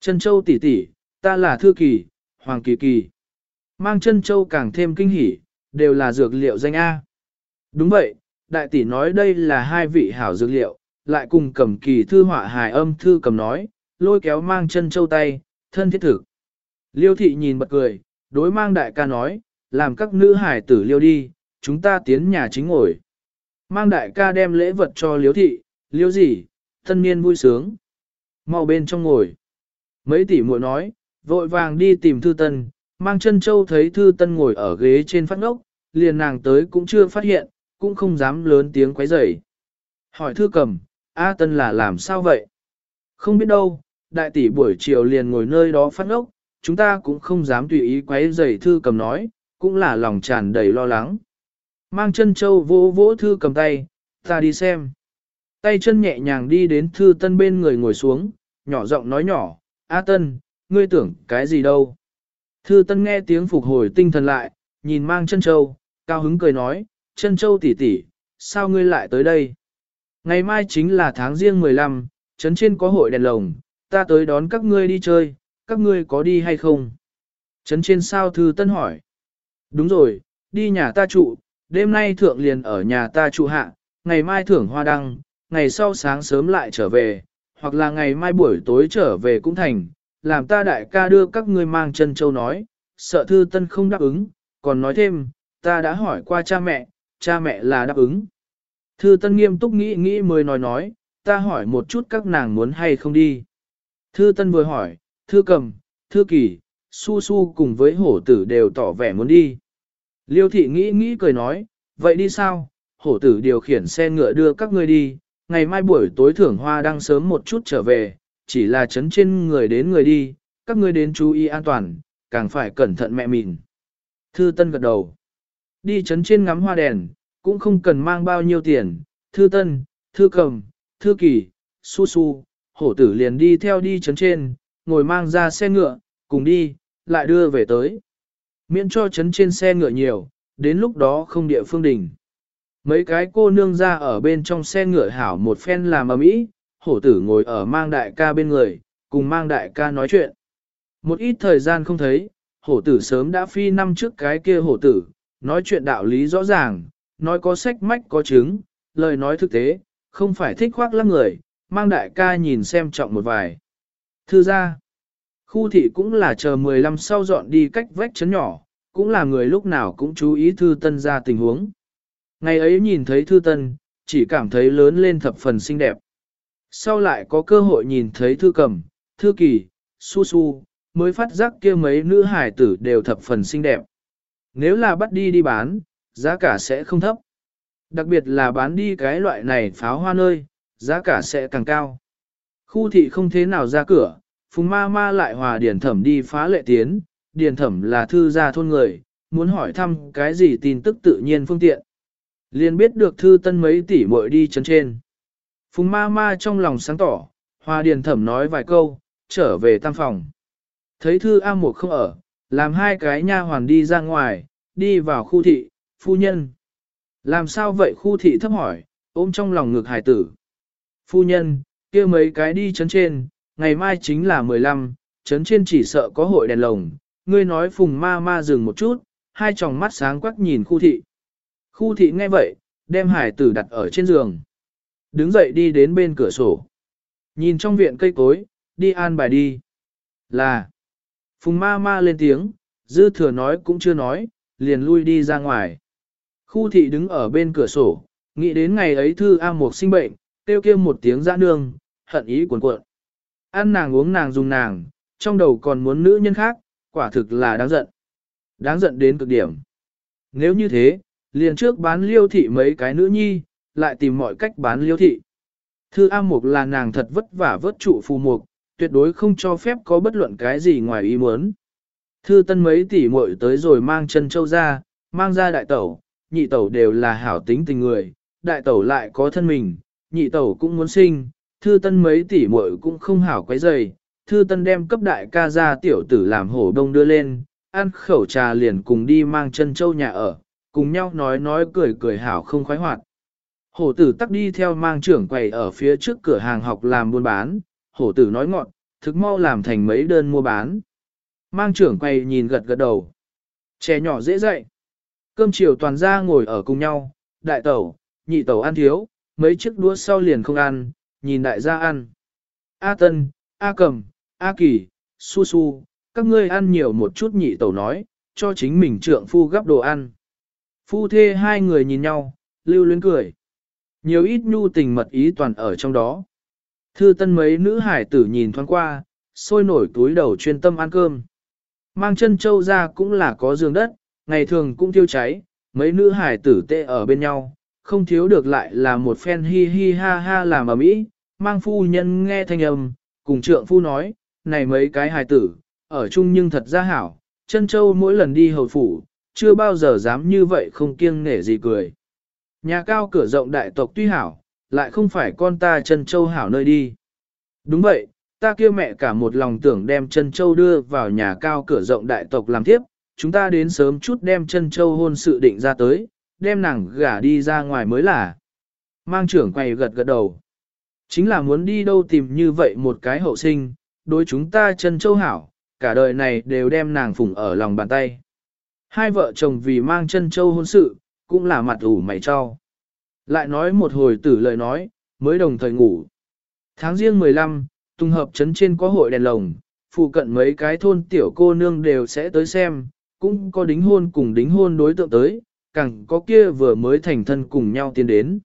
Chân châu tỷ tỷ, ta là thư kỳ, hoàng kỳ kỳ. Mang chân châu càng thêm kinh hỉ, đều là dược liệu danh A. Đúng vậy, đại tỷ nói đây là hai vị hảo dược liệu, lại cùng cầm kỳ thư họa hài âm thư cầm nói, lôi kéo mang chân châu tay, thân thiết thực. Liêu thị nhìn bật cười, đối mang đại ca nói, làm các nữ hải tử liêu đi, chúng ta tiến nhà chính ngồi. Mang đại ca đem lễ vật cho liêu thị, liêu gì, thân niên vui sướng. Mau bên trong ngồi. Mấy tỷ muội nói, vội vàng đi tìm thư tân, mang chân châu thấy thư tân ngồi ở ghế trên phát ngốc, liền nàng tới cũng chưa phát hiện, cũng không dám lớn tiếng quấy rầy. Hỏi thư cầm, A tân là làm sao vậy? Không biết đâu, đại tỷ buổi chiều liền ngồi nơi đó phát ngốc, chúng ta cũng không dám tùy ý quấy rầy thư cầm nói, cũng là lòng tràn đầy lo lắng. Mang chân châu vỗ vỗ thư cầm tay, ta đi xem. Tay chân nhẹ nhàng đi đến thư tân bên người ngồi xuống, nhỏ giọng nói nhỏ, A tân, ngươi tưởng cái gì đâu. Thư tân nghe tiếng phục hồi tinh thần lại, nhìn mang chân châu, cao hứng cười nói, chân châu tỷ tỷ, sao ngươi lại tới đây? Ngày mai chính là tháng riêng 15, trấn trên có hội đèn lồng, ta tới đón các ngươi đi chơi, các ngươi có đi hay không? Trấn trên sao thư tân hỏi. Đúng rồi, đi nhà ta trụ, đêm nay thượng liền ở nhà ta trụ hạ, ngày mai thưởng hoa đăng, ngày sau sáng sớm lại trở về, hoặc là ngày mai buổi tối trở về cũng thành, làm ta đại ca đưa các ngươi mang chân châu nói, sợ thư tân không đáp ứng, còn nói thêm, ta đã hỏi qua cha mẹ, cha mẹ là đáp ứng. Thư tân nghiêm túc nghĩ nghĩ mới nói nói, ta hỏi một chút các nàng muốn hay không đi. Thư tân vừa hỏi, thư cầm, thư kỳ, su su cùng với hổ tử đều tỏ vẻ muốn đi. Liêu thị nghĩ nghĩ cười nói, vậy đi sao, hổ tử điều khiển xe ngựa đưa các ngươi đi, ngày mai buổi tối thưởng hoa đang sớm một chút trở về, chỉ là chấn trên người đến người đi, các ngươi đến chú ý an toàn, càng phải cẩn thận mẹ mìn. Thư Tân gật đầu. Đi chấn trên ngắm hoa đèn, cũng không cần mang bao nhiêu tiền, Thư Tân, Thư Cầm, Thư Kỳ, Su Su, hổ tử liền đi theo đi chấn trên, ngồi mang ra xe ngựa, cùng đi, lại đưa về tới. Miễn cho chấn trên xe ngựa nhiều, đến lúc đó không địa phương đỉnh. Mấy cái cô nương ra ở bên trong xe ngựa hảo một phen làm ầm ĩ, hổ tử ngồi ở mang đại ca bên người, cùng mang đại ca nói chuyện. Một ít thời gian không thấy, hổ tử sớm đã phi năm trước cái kia hổ tử, nói chuyện đạo lý rõ ràng, nói có sách mách có chứng, lời nói thực tế, không phải thích khoác lắm người, mang đại ca nhìn xem trọng một vài. Thư ra, khu thị cũng là chờ 15 sau dọn đi cách vách chấn nhỏ, cũng là người lúc nào cũng chú ý thư tân ra tình huống. Ngày ấy nhìn thấy thư tân, chỉ cảm thấy lớn lên thập phần xinh đẹp. Sau lại có cơ hội nhìn thấy thư cầm, thư kỳ, su su, mới phát giác kia mấy nữ hải tử đều thập phần xinh đẹp. Nếu là bắt đi đi bán, giá cả sẽ không thấp. Đặc biệt là bán đi cái loại này pháo hoa nơi, giá cả sẽ càng cao. Khu thị không thế nào ra cửa, phùng ma ma lại hòa điển thẩm đi phá lệ tiến, điển thẩm là thư gia thôn người, muốn hỏi thăm cái gì tin tức tự nhiên phương tiện. Liên biết được thư tân mấy tỷ muội đi chân trên. Phùng ma ma trong lòng sáng tỏ, Hoa Điền Thẩm nói vài câu, trở về tam phòng. Thấy thư A Mục không ở, làm hai cái nha hoàn đi ra ngoài, đi vào khu thị, phu nhân. Làm sao vậy khu thị thấp hỏi, ôm trong lòng ngực hải tử. Phu nhân, kia mấy cái đi chấn trên, ngày mai chính là 15, chấn trên chỉ sợ có hội đèn lồng. Ngươi nói phùng ma ma dừng một chút, hai tròng mắt sáng quắc nhìn khu thị. Khu thị nghe vậy, đem hải tử đặt ở trên giường. Đứng dậy đi đến bên cửa sổ. Nhìn trong viện cây cối, đi an bài đi. Là. Phùng ma ma lên tiếng, dư thừa nói cũng chưa nói, liền lui đi ra ngoài. Khu thị đứng ở bên cửa sổ, nghĩ đến ngày ấy thư A Mục sinh bệnh, tiêu kêu một tiếng giã nương, hận ý cuồn cuộn. Ăn nàng uống nàng dùng nàng, trong đầu còn muốn nữ nhân khác, quả thực là đáng giận. Đáng giận đến cực điểm. Nếu như thế, liền trước bán liêu thị mấy cái nữ nhi, lại tìm mọi cách bán liêu thị. Thư A Mục là nàng thật vất vả vớt trụ phù mục, tuyệt đối không cho phép có bất luận cái gì ngoài ý muốn. Thư tân mấy tỷ muội tới rồi mang chân châu ra, mang ra đại tẩu, nhị tẩu đều là hảo tính tình người, đại tẩu lại có thân mình, nhị tẩu cũng muốn sinh, thư tân mấy tỷ muội cũng không hảo quấy dày, thư tân đem cấp đại ca ra tiểu tử làm hổ đông đưa lên, ăn khẩu trà liền cùng đi mang chân châu nhà ở, cùng nhau nói nói cười cười hảo không khoái hoạt. Hổ tử tắc đi theo mang trưởng quầy ở phía trước cửa hàng học làm buôn bán, hổ tử nói ngọn, thực mau làm thành mấy đơn mua bán. Mang trưởng quầy nhìn gật gật đầu. Trẻ nhỏ dễ dậy. Cơm chiều toàn ra ngồi ở cùng nhau, đại tẩu, nhị tẩu ăn thiếu, mấy chiếc đũa sau liền không ăn, nhìn đại gia ăn. A Tân, A Cầm, A Kỳ, Su Su, các ngươi ăn nhiều một chút nhị tẩu nói, cho chính mình trượng phu gấp đồ ăn. Phu thê hai người nhìn nhau, lưu luyến cười. Nhiều ít nhu tình mật ý toàn ở trong đó. Thư tân mấy nữ hải tử nhìn thoáng qua, sôi nổi túi đầu chuyên tâm ăn cơm. Mang chân châu ra cũng là có giường đất, ngày thường cũng tiêu cháy, mấy nữ hải tử tê ở bên nhau, không thiếu được lại là một phen hi hi ha ha làm ở mỹ, mang phu nhân nghe thanh âm, cùng trượng phu nói, này mấy cái hải tử, ở chung nhưng thật ra hảo, chân châu mỗi lần đi hầu phủ, chưa bao giờ dám như vậy không kiêng nể gì cười. Nhà cao cửa rộng đại tộc tuy hảo, lại không phải con ta chân châu hảo nơi đi. Đúng vậy, ta kêu mẹ cả một lòng tưởng đem chân châu đưa vào nhà cao cửa rộng đại tộc làm tiếp, chúng ta đến sớm chút đem chân châu hôn sự định ra tới, đem nàng gả đi ra ngoài mới là. Mang trưởng quay gật gật đầu. Chính là muốn đi đâu tìm như vậy một cái hậu sinh, đối chúng ta chân châu hảo, cả đời này đều đem nàng phủng ở lòng bàn tay. Hai vợ chồng vì mang chân châu hôn sự, cũng là mặt ủ mày cho. Lại nói một hồi tử lời nói, mới đồng thời ngủ. Tháng riêng 15, tung hợp trấn trên có hội đèn lồng, phụ cận mấy cái thôn tiểu cô nương đều sẽ tới xem, cũng có đính hôn cùng đính hôn đối tượng tới, càng có kia vừa mới thành thân cùng nhau tiến đến.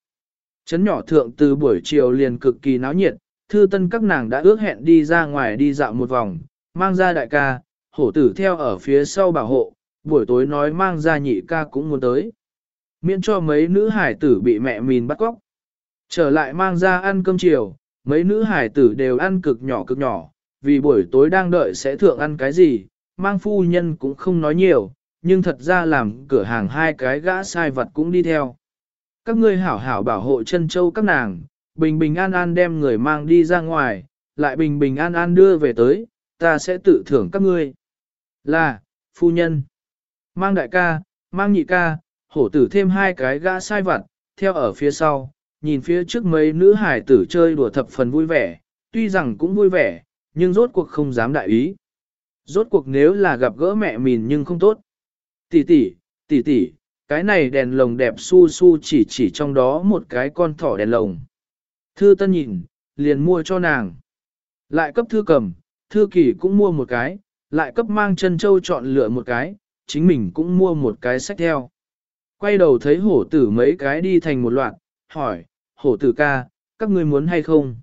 Trấn nhỏ thượng từ buổi chiều liền cực kỳ náo nhiệt, thư tân các nàng đã ước hẹn đi ra ngoài đi dạo một vòng, mang ra đại ca, hổ tử theo ở phía sau bảo hộ, buổi tối nói mang ra nhị ca cũng muốn tới. Miễn cho mấy nữ hải tử bị mẹ mìn bắt cóc. Trở lại mang ra ăn cơm chiều, mấy nữ hải tử đều ăn cực nhỏ cực nhỏ, vì buổi tối đang đợi sẽ thượng ăn cái gì, mang phu nhân cũng không nói nhiều, nhưng thật ra làm cửa hàng hai cái gã sai vật cũng đi theo. Các ngươi hảo hảo bảo hộ chân châu các nàng, bình bình an an đem người mang đi ra ngoài, lại bình bình an an đưa về tới, ta sẽ tự thưởng các ngươi. Là, phu nhân, mang đại ca, mang nhị ca, hổ tử thêm hai cái gã sai vặt, theo ở phía sau, nhìn phía trước mấy nữ hải tử chơi đùa thập phần vui vẻ, tuy rằng cũng vui vẻ, nhưng rốt cuộc không dám đại ý. Rốt cuộc nếu là gặp gỡ mẹ mình nhưng không tốt. Tỷ tỷ, tỷ tỷ, cái này đèn lồng đẹp su su chỉ chỉ trong đó một cái con thỏ đèn lồng. Thư tân nhìn, liền mua cho nàng. Lại cấp thư cầm, thư kỳ cũng mua một cái, lại cấp mang chân châu chọn lựa một cái, chính mình cũng mua một cái sách theo. Quay đầu thấy hổ tử mấy cái đi thành một loạt, hỏi, hổ tử ca, các ngươi muốn hay không?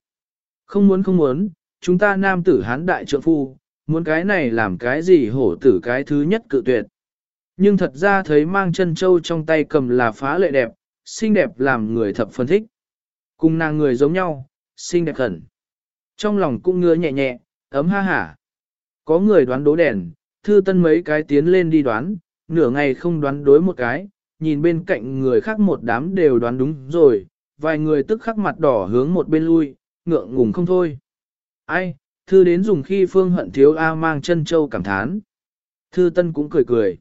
Không muốn không muốn, chúng ta nam tử hán đại trượng phu, muốn cái này làm cái gì hổ tử cái thứ nhất cự tuyệt. Nhưng thật ra thấy mang chân châu trong tay cầm là phá lệ đẹp, xinh đẹp làm người thập phân thích. Cùng nàng người giống nhau, xinh đẹp khẩn. Trong lòng cũng ngứa nhẹ nhẹ, ấm ha hả. Có người đoán đố đèn, thư tân mấy cái tiến lên đi đoán, nửa ngày không đoán đối một cái, nhìn bên cạnh người khác một đám đều đoán đúng rồi, vài người tức khắc mặt đỏ hướng một bên lui, ngượng ngùng không thôi. Ai, thư đến dùng khi phương hận thiếu A mang chân châu cảm thán. Thư tân cũng cười cười.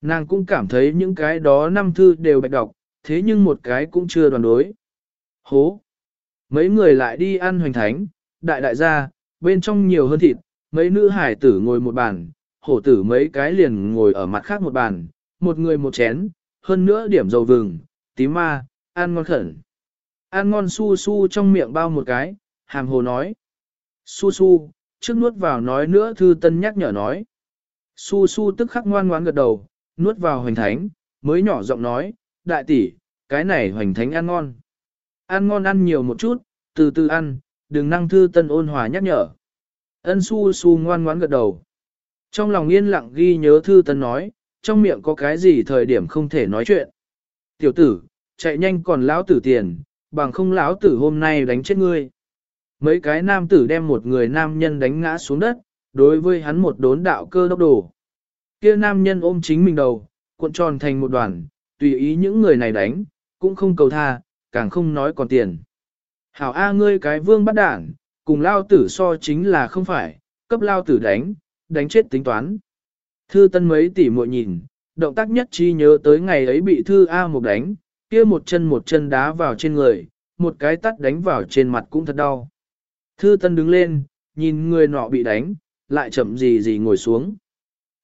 Nàng cũng cảm thấy những cái đó năm thư đều bạch đọc, thế nhưng một cái cũng chưa đoàn đối. Hố! Mấy người lại đi ăn hoành thánh, đại đại gia, bên trong nhiều hơn thịt, mấy nữ hải tử ngồi một bàn, hổ tử mấy cái liền ngồi ở mặt khác một bàn, một người một chén, hơn nữa điểm dầu vừng, tím ma, ăn ngon khẩn. Ăn ngon su su trong miệng bao một cái, hàm hồ nói. Su su, trước nuốt vào nói nữa thư tân nhắc nhở nói. Su su tức khắc ngoan ngoãn gật đầu, nuốt vào hoành thánh, mới nhỏ giọng nói, đại tỷ, cái này hoành thánh ăn ngon. Ăn ngon ăn nhiều một chút, từ từ ăn, đừng năng thư tân ôn hòa nhắc nhở. Ân su su ngoan ngoãn gật đầu. Trong lòng yên lặng ghi nhớ thư tân nói, trong miệng có cái gì thời điểm không thể nói chuyện. Tiểu tử, chạy nhanh còn lão tử tiền, bằng không lão tử hôm nay đánh chết ngươi. Mấy cái nam tử đem một người nam nhân đánh ngã xuống đất, đối với hắn một đốn đạo cơ đốc đổ. Kia nam nhân ôm chính mình đầu, cuộn tròn thành một đoàn, tùy ý những người này đánh, cũng không cầu tha, càng không nói còn tiền. Hảo A ngươi cái vương bắt đảng, cùng lao tử so chính là không phải, cấp lao tử đánh, đánh chết tính toán. Thư tân mấy tỷ muội nhìn, động tác nhất chi nhớ tới ngày ấy bị thư A một đánh, kia một chân một chân đá vào trên người, một cái tắt đánh vào trên mặt cũng thật đau. Thư tân đứng lên, nhìn người nọ bị đánh, lại chậm gì gì ngồi xuống.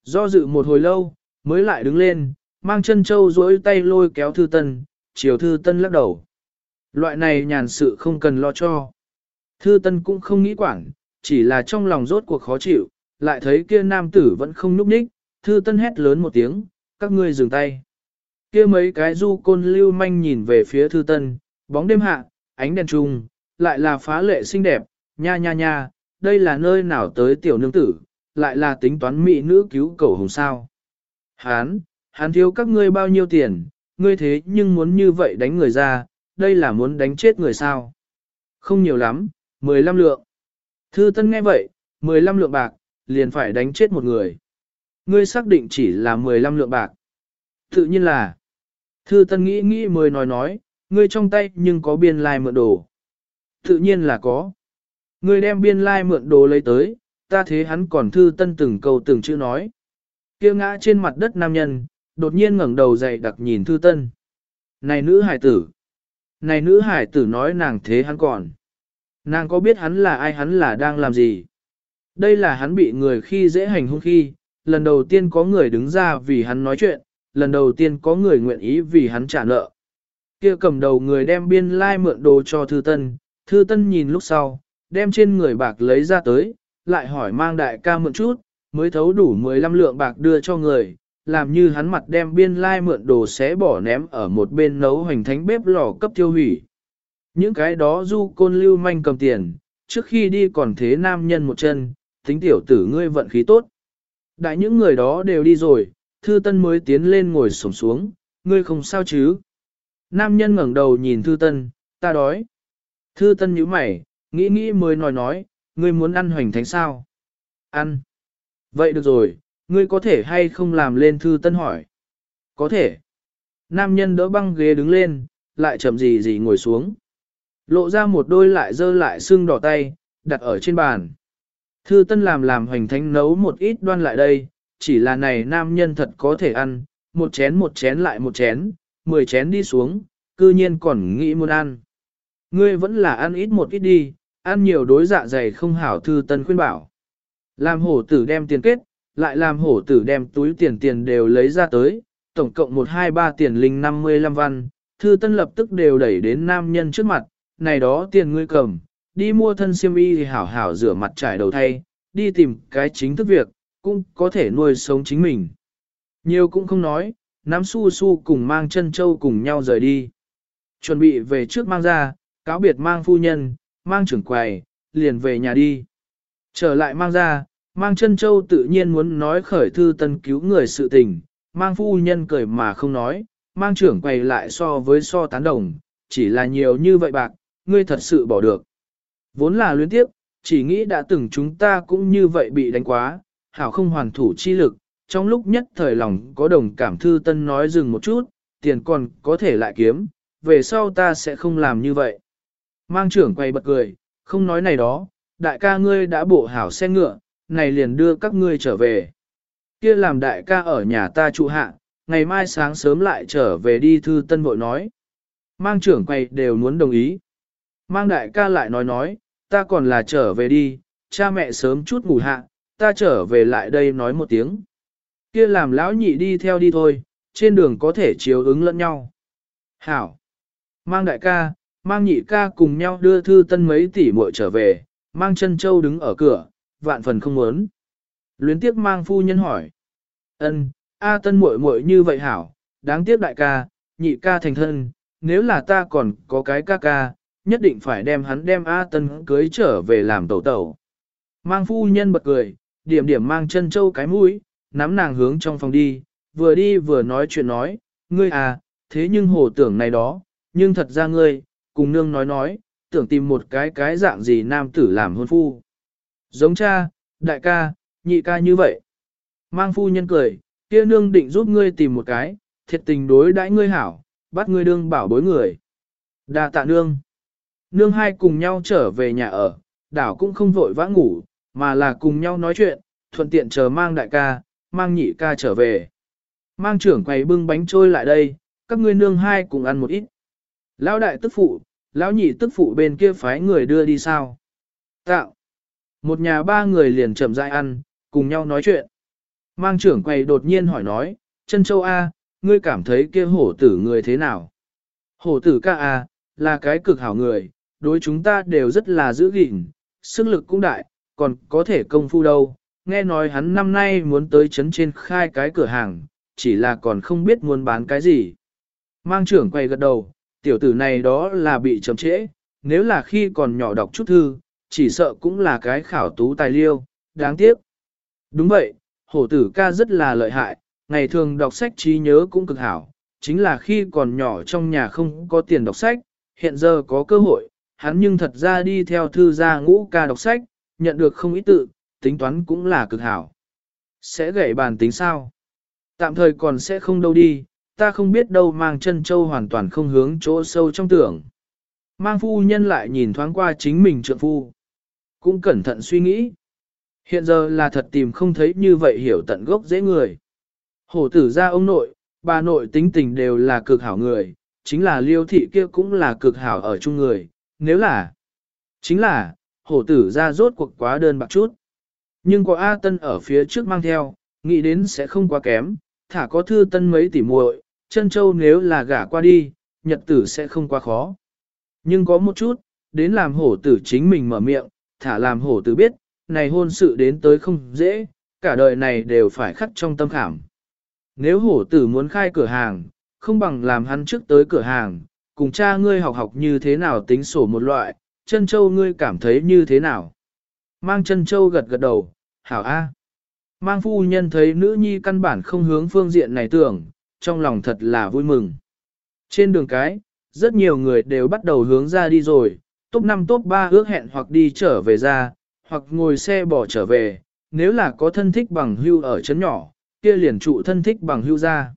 Do dự một hồi lâu, mới lại đứng lên, mang chân châu duỗi tay lôi kéo thư tân, chiều thư tân lắc đầu. Loại này nhàn sự không cần lo cho. Thư tân cũng không nghĩ quản, chỉ là trong lòng rốt cuộc khó chịu, lại thấy kia nam tử vẫn không núp ních, thư tân hét lớn một tiếng, các ngươi dừng tay. Kia mấy cái du côn lưu manh nhìn về phía thư tân, bóng đêm hạ, ánh đèn trùng, lại là phá lệ xinh đẹp, nha nha nha, đây là nơi nào tới tiểu nương tử, lại là tính toán mỹ nữ cứu cầu hồng sao. Hán, hán thiếu các ngươi bao nhiêu tiền, ngươi thế nhưng muốn như vậy đánh người ra, đây là muốn đánh chết người sao. Không nhiều lắm, 15 lượng. Thư Tân nghe vậy, 15 lượng bạc, liền phải đánh chết một người. Ngươi xác định chỉ là 15 lượng bạc. Tự nhiên là. Thư Tân nghĩ nghĩ mới nói nói, ngươi trong tay nhưng có biên lai like mượn đồ. Tự nhiên là có. Ngươi đem biên lai like mượn đồ lấy tới, ta thế hắn còn Thư Tân từng câu từng chữ nói. Kia ngã trên mặt đất nam nhân, đột nhiên ngẩng đầu dậy đặc nhìn Thư Tân. Này nữ hải tử. Này nữ hải tử nói nàng thế hắn còn. Nàng có biết hắn là ai hắn là đang làm gì? Đây là hắn bị người khi dễ hành hung khi, lần đầu tiên có người đứng ra vì hắn nói chuyện, lần đầu tiên có người nguyện ý vì hắn trả nợ. Kia cầm đầu người đem biên lai like mượn đồ cho Thư Tân, Thư Tân nhìn lúc sau, đem trên người bạc lấy ra tới, lại hỏi mang đại ca mượn chút, mới thấu đủ 15 lượng bạc đưa cho người, làm như hắn mặt đem biên lai like mượn đồ xé bỏ ném ở một bên nấu hoành thánh bếp lò cấp tiêu hủy. Những cái đó du côn lưu manh cầm tiền, trước khi đi còn thế nam nhân một chân, tính tiểu tử ngươi vận khí tốt. Đại những người đó đều đi rồi, thư tân mới tiến lên ngồi sổng xuống, ngươi không sao chứ. Nam nhân ngẩng đầu nhìn thư tân, ta đói. Thư tân nhíu mày, nghĩ nghĩ mới nói nói, ngươi muốn ăn hoành thánh sao? Ăn. Vậy được rồi, ngươi có thể hay không làm lên thư tân hỏi? Có thể. Nam nhân đỡ băng ghế đứng lên, lại chậm gì gì ngồi xuống. Lộ ra một đôi lại dơ lại xương đỏ tay, đặt ở trên bàn. Thư tân làm làm hoành thánh nấu một ít đoan lại đây, chỉ là này nam nhân thật có thể ăn, một chén một chén lại một chén, mười chén đi xuống, cư nhiên còn nghĩ muốn ăn. Ngươi vẫn là ăn ít một ít đi, ăn nhiều đối dạ dày không hảo thư tân khuyên bảo. Làm hổ tử đem tiền kết, lại làm hổ tử đem túi tiền tiền đều lấy ra tới, tổng cộng 123 tiền linh 55 văn, thư tân lập tức đều đẩy đến nam nhân trước mặt, này đó tiền ngươi cầm, đi mua thân siêm y thì hảo hảo rửa mặt trải đầu thay, đi tìm cái chính thức việc, cũng có thể nuôi sống chính mình. Nhiều cũng không nói, nắm su su cùng mang chân châu cùng nhau rời đi. Chuẩn bị về trước mang ra, cáo biệt mang phu nhân, mang trưởng quầy, liền về nhà đi. Trở lại mang ra, mang chân châu tự nhiên muốn nói khởi thư tân cứu người sự tình, mang phu nhân cười mà không nói, mang trưởng quầy lại so với so tán đồng, chỉ là nhiều như vậy bạc, ngươi thật sự bỏ được. Vốn là luyến tiếp, chỉ nghĩ đã từng chúng ta cũng như vậy bị đánh quá, hảo không hoàn thủ chi lực, trong lúc nhất thời lòng có đồng cảm thư tân nói dừng một chút, tiền còn có thể lại kiếm, về sau ta sẽ không làm như vậy. Mang trưởng quay bật cười, không nói này đó, đại ca ngươi đã bộ hảo xe ngựa, này liền đưa các ngươi trở về. Kia làm đại ca ở nhà ta trụ hạ, ngày mai sáng sớm lại trở về đi thư tân vội nói. Mang trưởng quay đều muốn đồng ý. Mang đại ca lại nói nói, ta còn là trở về đi, cha mẹ sớm chút ngủ hạ, ta trở về lại đây nói một tiếng. Kia làm lão nhị đi theo đi thôi, trên đường có thể chiếu ứng lẫn nhau. Hảo! Mang đại ca, mang nhị ca cùng nhau đưa thư tân mấy tỷ muội trở về, mang chân châu đứng ở cửa, vạn phần không muốn. Luyến tiếc mang phu nhân hỏi. ân A tân muội muội như vậy hảo, đáng tiếc đại ca, nhị ca thành thân, nếu là ta còn có cái ca ca, nhất định phải đem hắn đem A tân cưới trở về làm tẩu tẩu. Mang phu nhân bật cười, điểm điểm mang chân châu cái mũi, nắm nàng hướng trong phòng đi, vừa đi vừa nói chuyện nói, ngươi à, thế nhưng hồ tưởng này đó, nhưng thật ra ngươi, cùng nương nói nói, tưởng tìm một cái cái dạng gì nam tử làm hôn phu. Giống cha, đại ca, nhị ca như vậy. Mang phu nhân cười, kia nương định giúp ngươi tìm một cái, thiệt tình đối đãi ngươi hảo, bắt ngươi đương bảo bối người. Đa tạ nương. Nương hai cùng nhau trở về nhà ở, đảo cũng không vội vã ngủ, mà là cùng nhau nói chuyện, thuận tiện chờ mang đại ca, mang nhị ca trở về. Mang trưởng quầy bưng bánh trôi lại đây, các ngươi nương hai cùng ăn một ít. Lão đại tức phụ, lão nhị tức phụ bên kia phái người đưa đi sao? Tạo. Một nhà ba người liền chậm rãi ăn, cùng nhau nói chuyện. Mang trưởng quầy đột nhiên hỏi nói, chân châu A, ngươi cảm thấy kia hổ tử người thế nào? Hổ tử ca A, là cái cực hảo người, đối chúng ta đều rất là giữ gìn, sức lực cũng đại, còn có thể công phu đâu. Nghe nói hắn năm nay muốn tới chấn trên khai cái cửa hàng, chỉ là còn không biết muốn bán cái gì. Mang trưởng quay gật đầu, tiểu tử này đó là bị chậm trễ, nếu là khi còn nhỏ đọc chút thư, chỉ sợ cũng là cái khảo tú tài liêu, đáng tiếc. Đúng vậy, hổ tử ca rất là lợi hại, ngày thường đọc sách trí nhớ cũng cực hảo, chính là khi còn nhỏ trong nhà không có tiền đọc sách, hiện giờ có cơ hội, hắn nhưng thật ra đi theo thư gia ngũ ca đọc sách, nhận được không ít tự, tính toán cũng là cực hảo. Sẽ gậy bàn tính sao? Tạm thời còn sẽ không đâu đi, ta không biết đâu mang chân châu hoàn toàn không hướng chỗ sâu trong tưởng. Mang phu nhân lại nhìn thoáng qua chính mình trượng phu. Cũng cẩn thận suy nghĩ. Hiện giờ là thật tìm không thấy như vậy hiểu tận gốc dễ người. Hổ tử ra ông nội, bà nội tính tình đều là cực hảo người, chính là liêu thị kia cũng là cực hảo ở chung người, nếu là, chính là, hổ tử ra rốt cuộc quá đơn bạc chút. Nhưng có A Tân ở phía trước mang theo, nghĩ đến sẽ không quá kém, thả có thư tân mấy tỉ muội, chân châu nếu là gả qua đi, nhật tử sẽ không quá khó. Nhưng có một chút, đến làm hổ tử chính mình mở miệng, thả làm hổ tử biết, này hôn sự đến tới không dễ, cả đời này đều phải khắc trong tâm khảm. Nếu hổ tử muốn khai cửa hàng, không bằng làm hắn trước tới cửa hàng, cùng cha ngươi học học như thế nào tính sổ một loại, chân châu ngươi cảm thấy như thế nào. Mang chân châu gật gật đầu, hảo a. Mang phu nhân thấy nữ nhi căn bản không hướng phương diện này tưởng, trong lòng thật là vui mừng. Trên đường cái, rất nhiều người đều bắt đầu hướng ra đi rồi, top 5 top 3 ước hẹn hoặc đi trở về ra, hoặc ngồi xe bỏ trở về, nếu là có thân thích bằng hưu ở chấn nhỏ, kia liền trụ thân thích bằng hưu ra.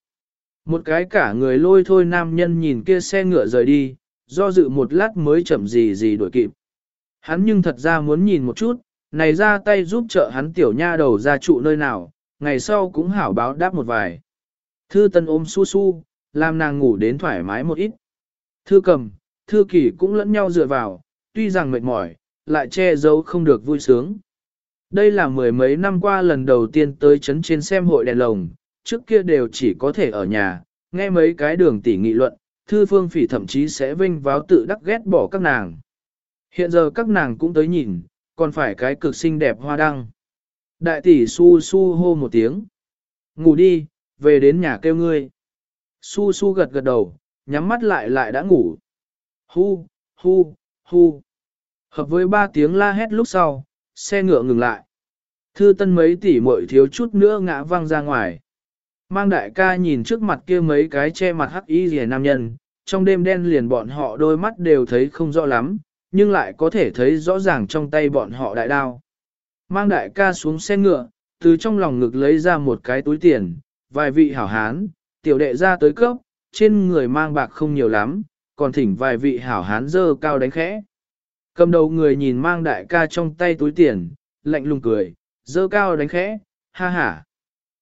Một cái cả người lôi thôi nam nhân nhìn kia xe ngựa rời đi, do dự một lát mới chậm gì gì đuổi kịp. Hắn nhưng thật ra muốn nhìn một chút, này ra tay giúp trợ hắn tiểu nha đầu ra trụ nơi nào, ngày sau cũng hảo báo đáp một vài. Thư tân ôm su su, làm nàng ngủ đến thoải mái một ít. Thư cầm, thư kỷ cũng lẫn nhau dựa vào, tuy rằng mệt mỏi, lại che giấu không được vui sướng. Đây là mười mấy năm qua lần đầu tiên tới chấn trên xem hội đèn lồng, trước kia đều chỉ có thể ở nhà, nghe mấy cái đường tỉ nghị luận, thư phương phỉ thậm chí sẽ vinh váo tự đắc ghét bỏ các nàng. Hiện giờ các nàng cũng tới nhìn, còn phải cái cực xinh đẹp hoa đăng. Đại tỷ su su hô một tiếng. Ngủ đi, về đến nhà kêu ngươi. Su su gật gật đầu, nhắm mắt lại lại đã ngủ. Hu, hu, hu. Hợp với ba tiếng la hét lúc sau, xe ngựa ngừng lại. Thư tân mấy tỷ muội thiếu chút nữa ngã văng ra ngoài. Mang đại ca nhìn trước mặt kia mấy cái che mặt hắc y rìa nam nhân, trong đêm đen liền bọn họ đôi mắt đều thấy không rõ lắm, nhưng lại có thể thấy rõ ràng trong tay bọn họ đại đao. Mang đại ca xuống xe ngựa, từ trong lòng ngực lấy ra một cái túi tiền, vài vị hảo hán, tiểu đệ ra tới cấp, trên người mang bạc không nhiều lắm, còn thỉnh vài vị hảo hán dơ cao đánh khẽ. Cầm đầu người nhìn mang đại ca trong tay túi tiền, lạnh lùng cười, dơ cao đánh khẽ, ha ha.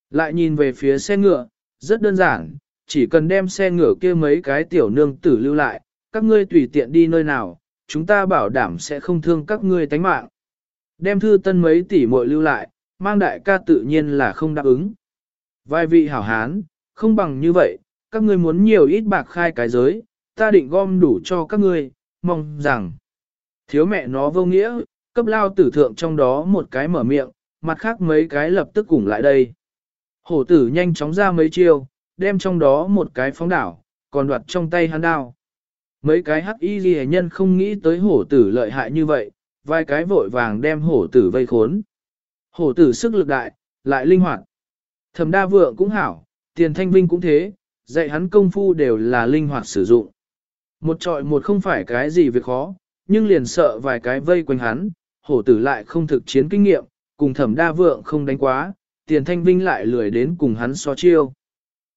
Lại nhìn về phía xe ngựa, rất đơn giản, chỉ cần đem xe ngựa kia mấy cái tiểu nương tử lưu lại, các ngươi tùy tiện đi nơi nào, chúng ta bảo đảm sẽ không thương các ngươi tánh mạng. Đem thư tân mấy tỷ muội lưu lại, mang đại ca tự nhiên là không đáp ứng. Vài vị hảo hán, không bằng như vậy, các ngươi muốn nhiều ít bạc khai cái giới, ta định gom đủ cho các ngươi, mong rằng. Thiếu mẹ nó vô nghĩa, cấp lao tử thượng trong đó một cái mở miệng, mặt khác mấy cái lập tức cùng lại đây. Hổ tử nhanh chóng ra mấy chiêu, đem trong đó một cái phóng đảo, còn đoạt trong tay hắn đao. Mấy cái hắc y ghi nhân không nghĩ tới hổ tử lợi hại như vậy, vài cái vội vàng đem hổ tử vây khốn. Hổ tử sức lực đại, lại linh hoạt. Thẩm đa vượng cũng hảo, tiền thanh vinh cũng thế, dạy hắn công phu đều là linh hoạt sử dụng. Một trọi một không phải cái gì việc khó, nhưng liền sợ vài cái vây quanh hắn, hổ tử lại không thực chiến kinh nghiệm, cùng thẩm đa vượng không đánh quá, tiền thanh vinh lại lười đến cùng hắn so chiêu.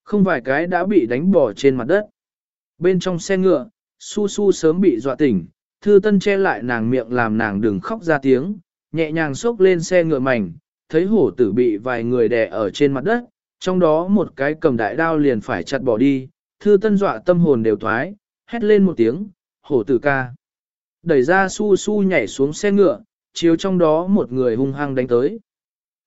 Không vài cái đã bị đánh bỏ trên mặt đất. Bên trong xe ngựa, su su sớm bị dọa tỉnh, thư tân che lại nàng miệng làm nàng đừng khóc ra tiếng, nhẹ nhàng xốc lên xe ngựa mảnh, thấy hổ tử bị vài người đè ở trên mặt đất, trong đó một cái cầm đại đao liền phải chặt bỏ đi, thư tân dọa tâm hồn đều thoái, hét lên một tiếng, hổ tử ca. Đẩy ra su su nhảy xuống xe ngựa, chiếu trong đó một người hung hăng đánh tới.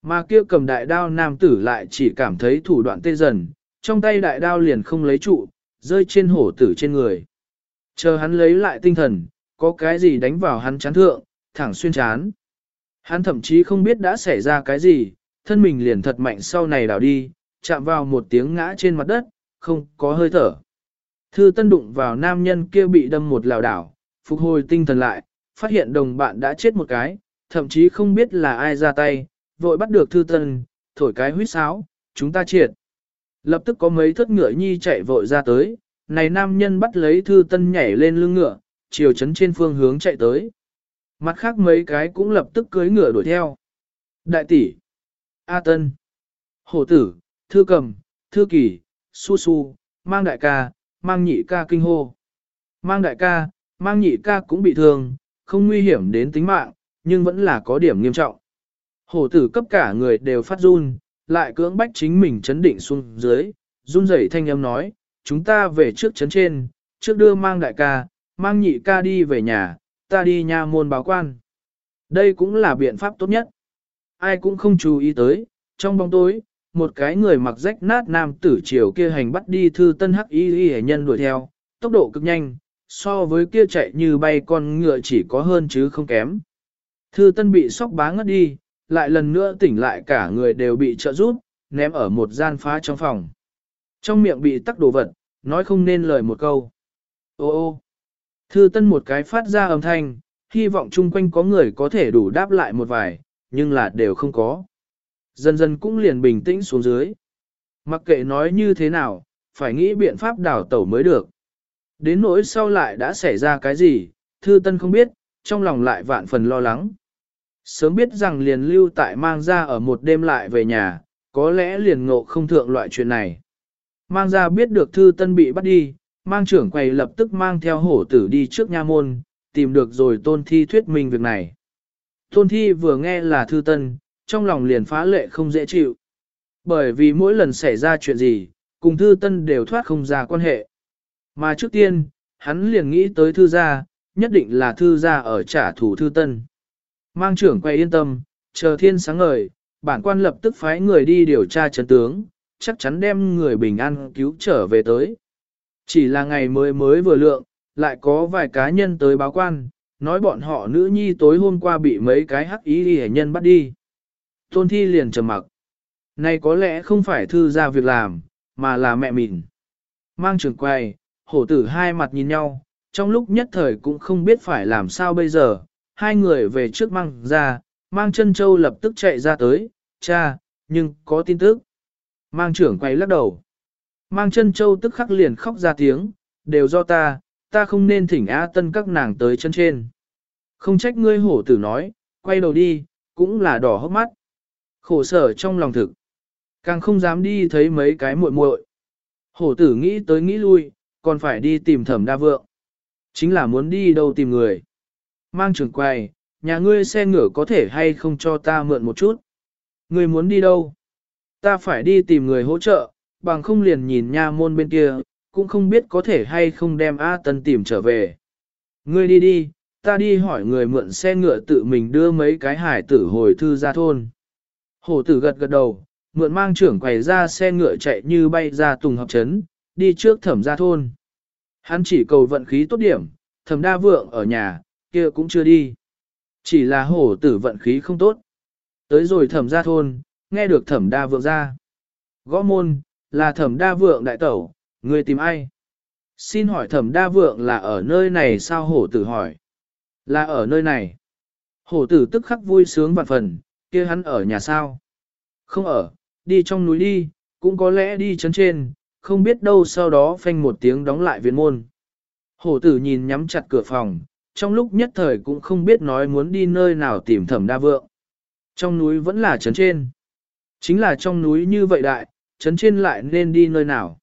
Mà kia cầm đại đao nam tử lại chỉ cảm thấy thủ đoạn tê dần, trong tay đại đao liền không lấy trụ, rơi trên hổ tử trên người. Chờ hắn lấy lại tinh thần, có cái gì đánh vào hắn chán thượng, thẳng xuyên chán. Hắn thậm chí không biết đã xảy ra cái gì, thân mình liền thật mạnh sau này đảo đi, chạm vào một tiếng ngã trên mặt đất, không có hơi thở. Thư tân đụng vào nam nhân kia bị đâm một lào đảo, phục hồi tinh thần lại, phát hiện đồng bạn đã chết một cái, thậm chí không biết là ai ra tay, vội bắt được thư tân, thổi cái huyết sáo, chúng ta triệt. Lập tức có mấy thất ngựa nhi chạy vội ra tới, này nam nhân bắt lấy thư tân nhảy lên lưng ngựa, chiều chấn trên phương hướng chạy tới. Mặt khác mấy cái cũng lập tức cưới ngựa đuổi theo. Đại tỷ, A Tân, Hổ tử, Thư cầm, Thư kỳ, Su Su, mang đại ca, mang nhị ca kinh hô. Mang đại ca, mang nhị ca cũng bị thương, không nguy hiểm đến tính mạng, nhưng vẫn là có điểm nghiêm trọng. Hổ tử cấp cả người đều phát run, lại cưỡng bách chính mình chấn định xuống dưới, run rẩy thanh âm nói, chúng ta về trước chấn trên, trước đưa mang đại ca, mang nhị ca đi về nhà, ta đi nha môn báo quan. Đây cũng là biện pháp tốt nhất. Ai cũng không chú ý tới, trong bóng tối, một cái người mặc rách nát nam tử chiều kia hành bắt đi thư tân hắc y y nhân đuổi theo, tốc độ cực nhanh, so với kia chạy như bay con ngựa chỉ có hơn chứ không kém. Thư tân bị sóc bá ngất đi, lại lần nữa tỉnh lại cả người đều bị trợ rút, ném ở một gian phá trong phòng. Trong miệng bị tắc đồ vật, nói không nên lời một câu. Ô ô, thư tân một cái phát ra âm thanh, hy vọng chung quanh có người có thể đủ đáp lại một vài, nhưng là đều không có. Dần dần cũng liền bình tĩnh xuống dưới. Mặc kệ nói như thế nào, phải nghĩ biện pháp đảo tẩu mới được. Đến nỗi sau lại đã xảy ra cái gì, thư tân không biết, trong lòng lại vạn phần lo lắng. Sớm biết rằng liền lưu tại mang ra ở một đêm lại về nhà, có lẽ liền ngộ không thượng loại chuyện này. Mang ra biết được thư tân bị bắt đi, mang trưởng quầy lập tức mang theo hổ tử đi trước nha môn, tìm được rồi tôn thi thuyết minh việc này. Tôn thi vừa nghe là thư tân, trong lòng liền phá lệ không dễ chịu. Bởi vì mỗi lần xảy ra chuyện gì, cùng thư tân đều thoát không ra quan hệ. Mà trước tiên, hắn liền nghĩ tới thư gia, nhất định là thư gia ở trả thù thư tân. Mang trưởng quay yên tâm, chờ thiên sáng ngời, bản quan lập tức phái người đi điều tra chấn tướng, chắc chắn đem người bình an cứu trở về tới. Chỉ là ngày mới mới vừa lượng, lại có vài cá nhân tới báo quan, nói bọn họ nữ nhi tối hôm qua bị mấy cái hắc ý hệ nhân bắt đi. Tôn thi liền trầm mặc. Này có lẽ không phải thư ra việc làm, mà là mẹ mình. Mang trường quay, hổ tử hai mặt nhìn nhau, trong lúc nhất thời cũng không biết phải làm sao bây giờ, hai người về trước mang ra, mang chân châu lập tức chạy ra tới, cha, nhưng có tin tức. Mang trưởng quay lắc đầu. Mang chân châu tức khắc liền khóc ra tiếng, đều do ta, ta không nên thỉnh A tân các nàng tới chân trên. Không trách ngươi hổ tử nói, quay đầu đi, cũng là đỏ hốc mắt. Khổ sở trong lòng thực. Càng không dám đi thấy mấy cái muội muội. Hổ tử nghĩ tới nghĩ lui, còn phải đi tìm thẩm đa vượng. Chính là muốn đi đâu tìm người. Mang trưởng quầy, nhà ngươi xe ngựa có thể hay không cho ta mượn một chút. Ngươi muốn đi đâu? Ta phải đi tìm người hỗ trợ, bằng không liền nhìn nha môn bên kia, cũng không biết có thể hay không đem A Tân tìm trở về. Ngươi đi đi, ta đi hỏi người mượn xe ngựa tự mình đưa mấy cái hải tử hồi thư ra thôn. Hổ tử gật gật đầu, mượn mang trưởng quầy ra xe ngựa chạy như bay ra tùng hợp trấn, đi trước thẩm ra thôn. Hắn chỉ cầu vận khí tốt điểm, thẩm đa vượng ở nhà, kia cũng chưa đi. Chỉ là hổ tử vận khí không tốt. Tới rồi thẩm gia thôn, nghe được thẩm đa vượng ra. Gõ môn, là thẩm đa vượng đại tẩu, người tìm ai? Xin hỏi thẩm đa vượng là ở nơi này sao hổ tử hỏi? Là ở nơi này. Hổ tử tức khắc vui sướng vạn phần, kia hắn ở nhà sao? Không ở, đi trong núi đi, cũng có lẽ đi chấn trên, không biết đâu sau đó phanh một tiếng đóng lại viện môn. Hổ tử nhìn nhắm chặt cửa phòng, trong lúc nhất thời cũng không biết nói muốn đi nơi nào tìm thẩm đa vượng. Trong núi vẫn là chấn trên. Chính là trong núi như vậy đại, chấn trên lại nên đi nơi nào.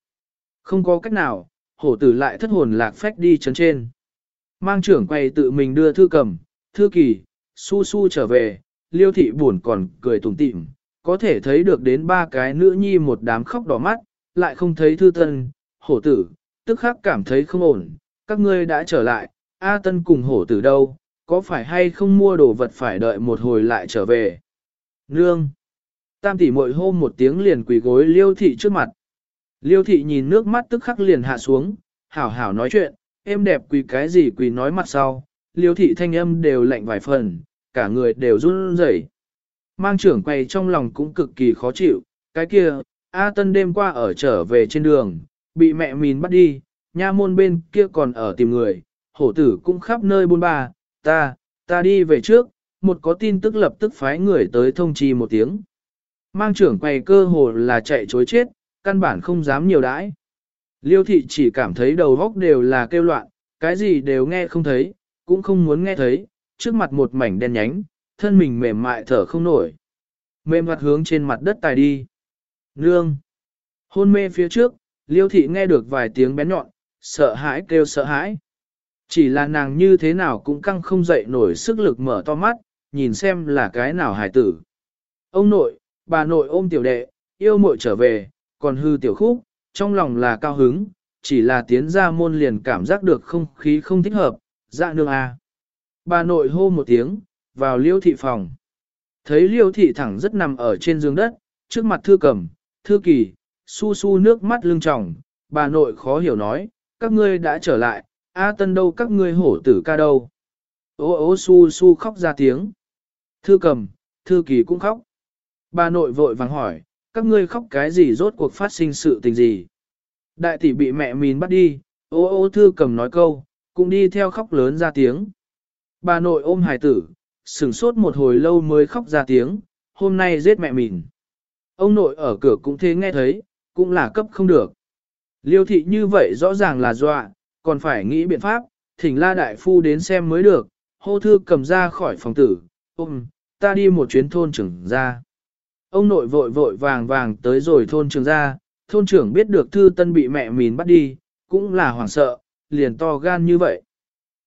Không có cách nào, hổ tử lại thất hồn lạc phách đi chấn trên. Mang trưởng quay tự mình đưa thư cầm, thư kỳ, su su trở về, liêu thị buồn còn cười tủm tỉm, có thể thấy được đến ba cái nữ nhi một đám khóc đỏ mắt, lại không thấy thư tân, hổ tử, tức khắc cảm thấy không ổn, các ngươi đã trở lại, A tân cùng hổ tử đâu, có phải hay không mua đồ vật phải đợi một hồi lại trở về. Nương! Tam tỷ mội hôm một tiếng liền quỳ gối liêu thị trước mặt. Liêu thị nhìn nước mắt tức khắc liền hạ xuống, hảo hảo nói chuyện, em đẹp quỳ cái gì quỳ nói mặt sau, liêu thị thanh âm đều lạnh vài phần, cả người đều run rẩy. Mang trưởng quay trong lòng cũng cực kỳ khó chịu, cái kia, A Tân đêm qua ở trở về trên đường, bị mẹ mìn bắt đi, nha môn bên kia còn ở tìm người, hổ tử cũng khắp nơi buôn ba, ta, ta đi về trước, một có tin tức lập tức phái người tới thông trì một tiếng. Mang trưởng quay cơ hồ là chạy chối chết, căn bản không dám nhiều đãi. Liêu thị chỉ cảm thấy đầu góc đều là kêu loạn, cái gì đều nghe không thấy, cũng không muốn nghe thấy, trước mặt một mảnh đen nhánh, thân mình mềm mại thở không nổi. Mềm mặt hướng trên mặt đất tài đi. Nương! Hôn mê phía trước, liêu thị nghe được vài tiếng bén nhọn, sợ hãi kêu sợ hãi. Chỉ là nàng như thế nào cũng căng không dậy nổi sức lực mở to mắt, nhìn xem là cái nào hài tử. Ông nội, bà nội ôm tiểu đệ, yêu muội trở về, còn hư tiểu khúc, trong lòng là cao hứng, chỉ là tiến ra môn liền cảm giác được không khí không thích hợp, dạ nương a. À. Bà nội hô một tiếng, vào liêu thị phòng. Thấy liêu thị thẳng rất nằm ở trên giường đất, trước mặt thư cầm, thư kỳ, su su nước mắt lưng tròng, bà nội khó hiểu nói, các ngươi đã trở lại, A tân đâu các ngươi hổ tử ca đâu. Ô ô su su khóc ra tiếng. Thư cầm, thư kỳ cũng khóc. Bà nội vội vàng hỏi, các ngươi khóc cái gì rốt cuộc phát sinh sự tình gì. Đại tỷ bị mẹ mìn bắt đi, ô ô thư cầm nói câu, cũng đi theo khóc lớn ra tiếng. Bà nội ôm hài tử, sửng sốt một hồi lâu mới khóc ra tiếng, hôm nay giết mẹ mình. Ông nội ở cửa cũng thế nghe thấy, cũng là cấp không được. Liêu thị như vậy rõ ràng là dọa, còn phải nghĩ biện pháp, thỉnh la đại phu đến xem mới được, hô thư cầm ra khỏi phòng tử, ôm, ta đi một chuyến thôn trưởng ra. Ông nội vội vội vàng vàng tới rồi thôn trưởng ra, thôn trưởng biết được thư tân bị mẹ mìn bắt đi, cũng là hoảng sợ, liền to gan như vậy.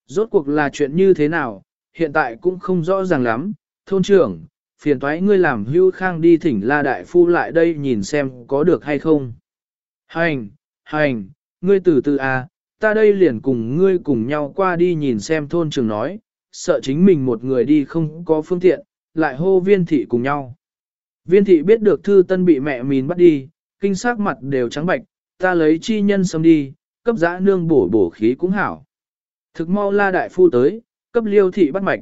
Rốt cuộc là chuyện như thế nào, hiện tại cũng không rõ ràng lắm, thôn trưởng, phiền toái ngươi làm hưu khang đi thỉnh la đại phu lại đây nhìn xem có được hay không. Hành, hành, ngươi từ từ à, ta đây liền cùng ngươi cùng nhau qua đi nhìn xem thôn trường nói, sợ chính mình một người đi không có phương tiện, lại hô viên thị cùng nhau. Viên thị biết được thư tân bị mẹ mìn bắt đi, kinh sắc mặt đều trắng bạch, ta lấy chi nhân xâm đi, cấp giã nương bổ bổ khí cũng hảo. Thực mau la đại phu tới, cấp liêu thị bắt mạch.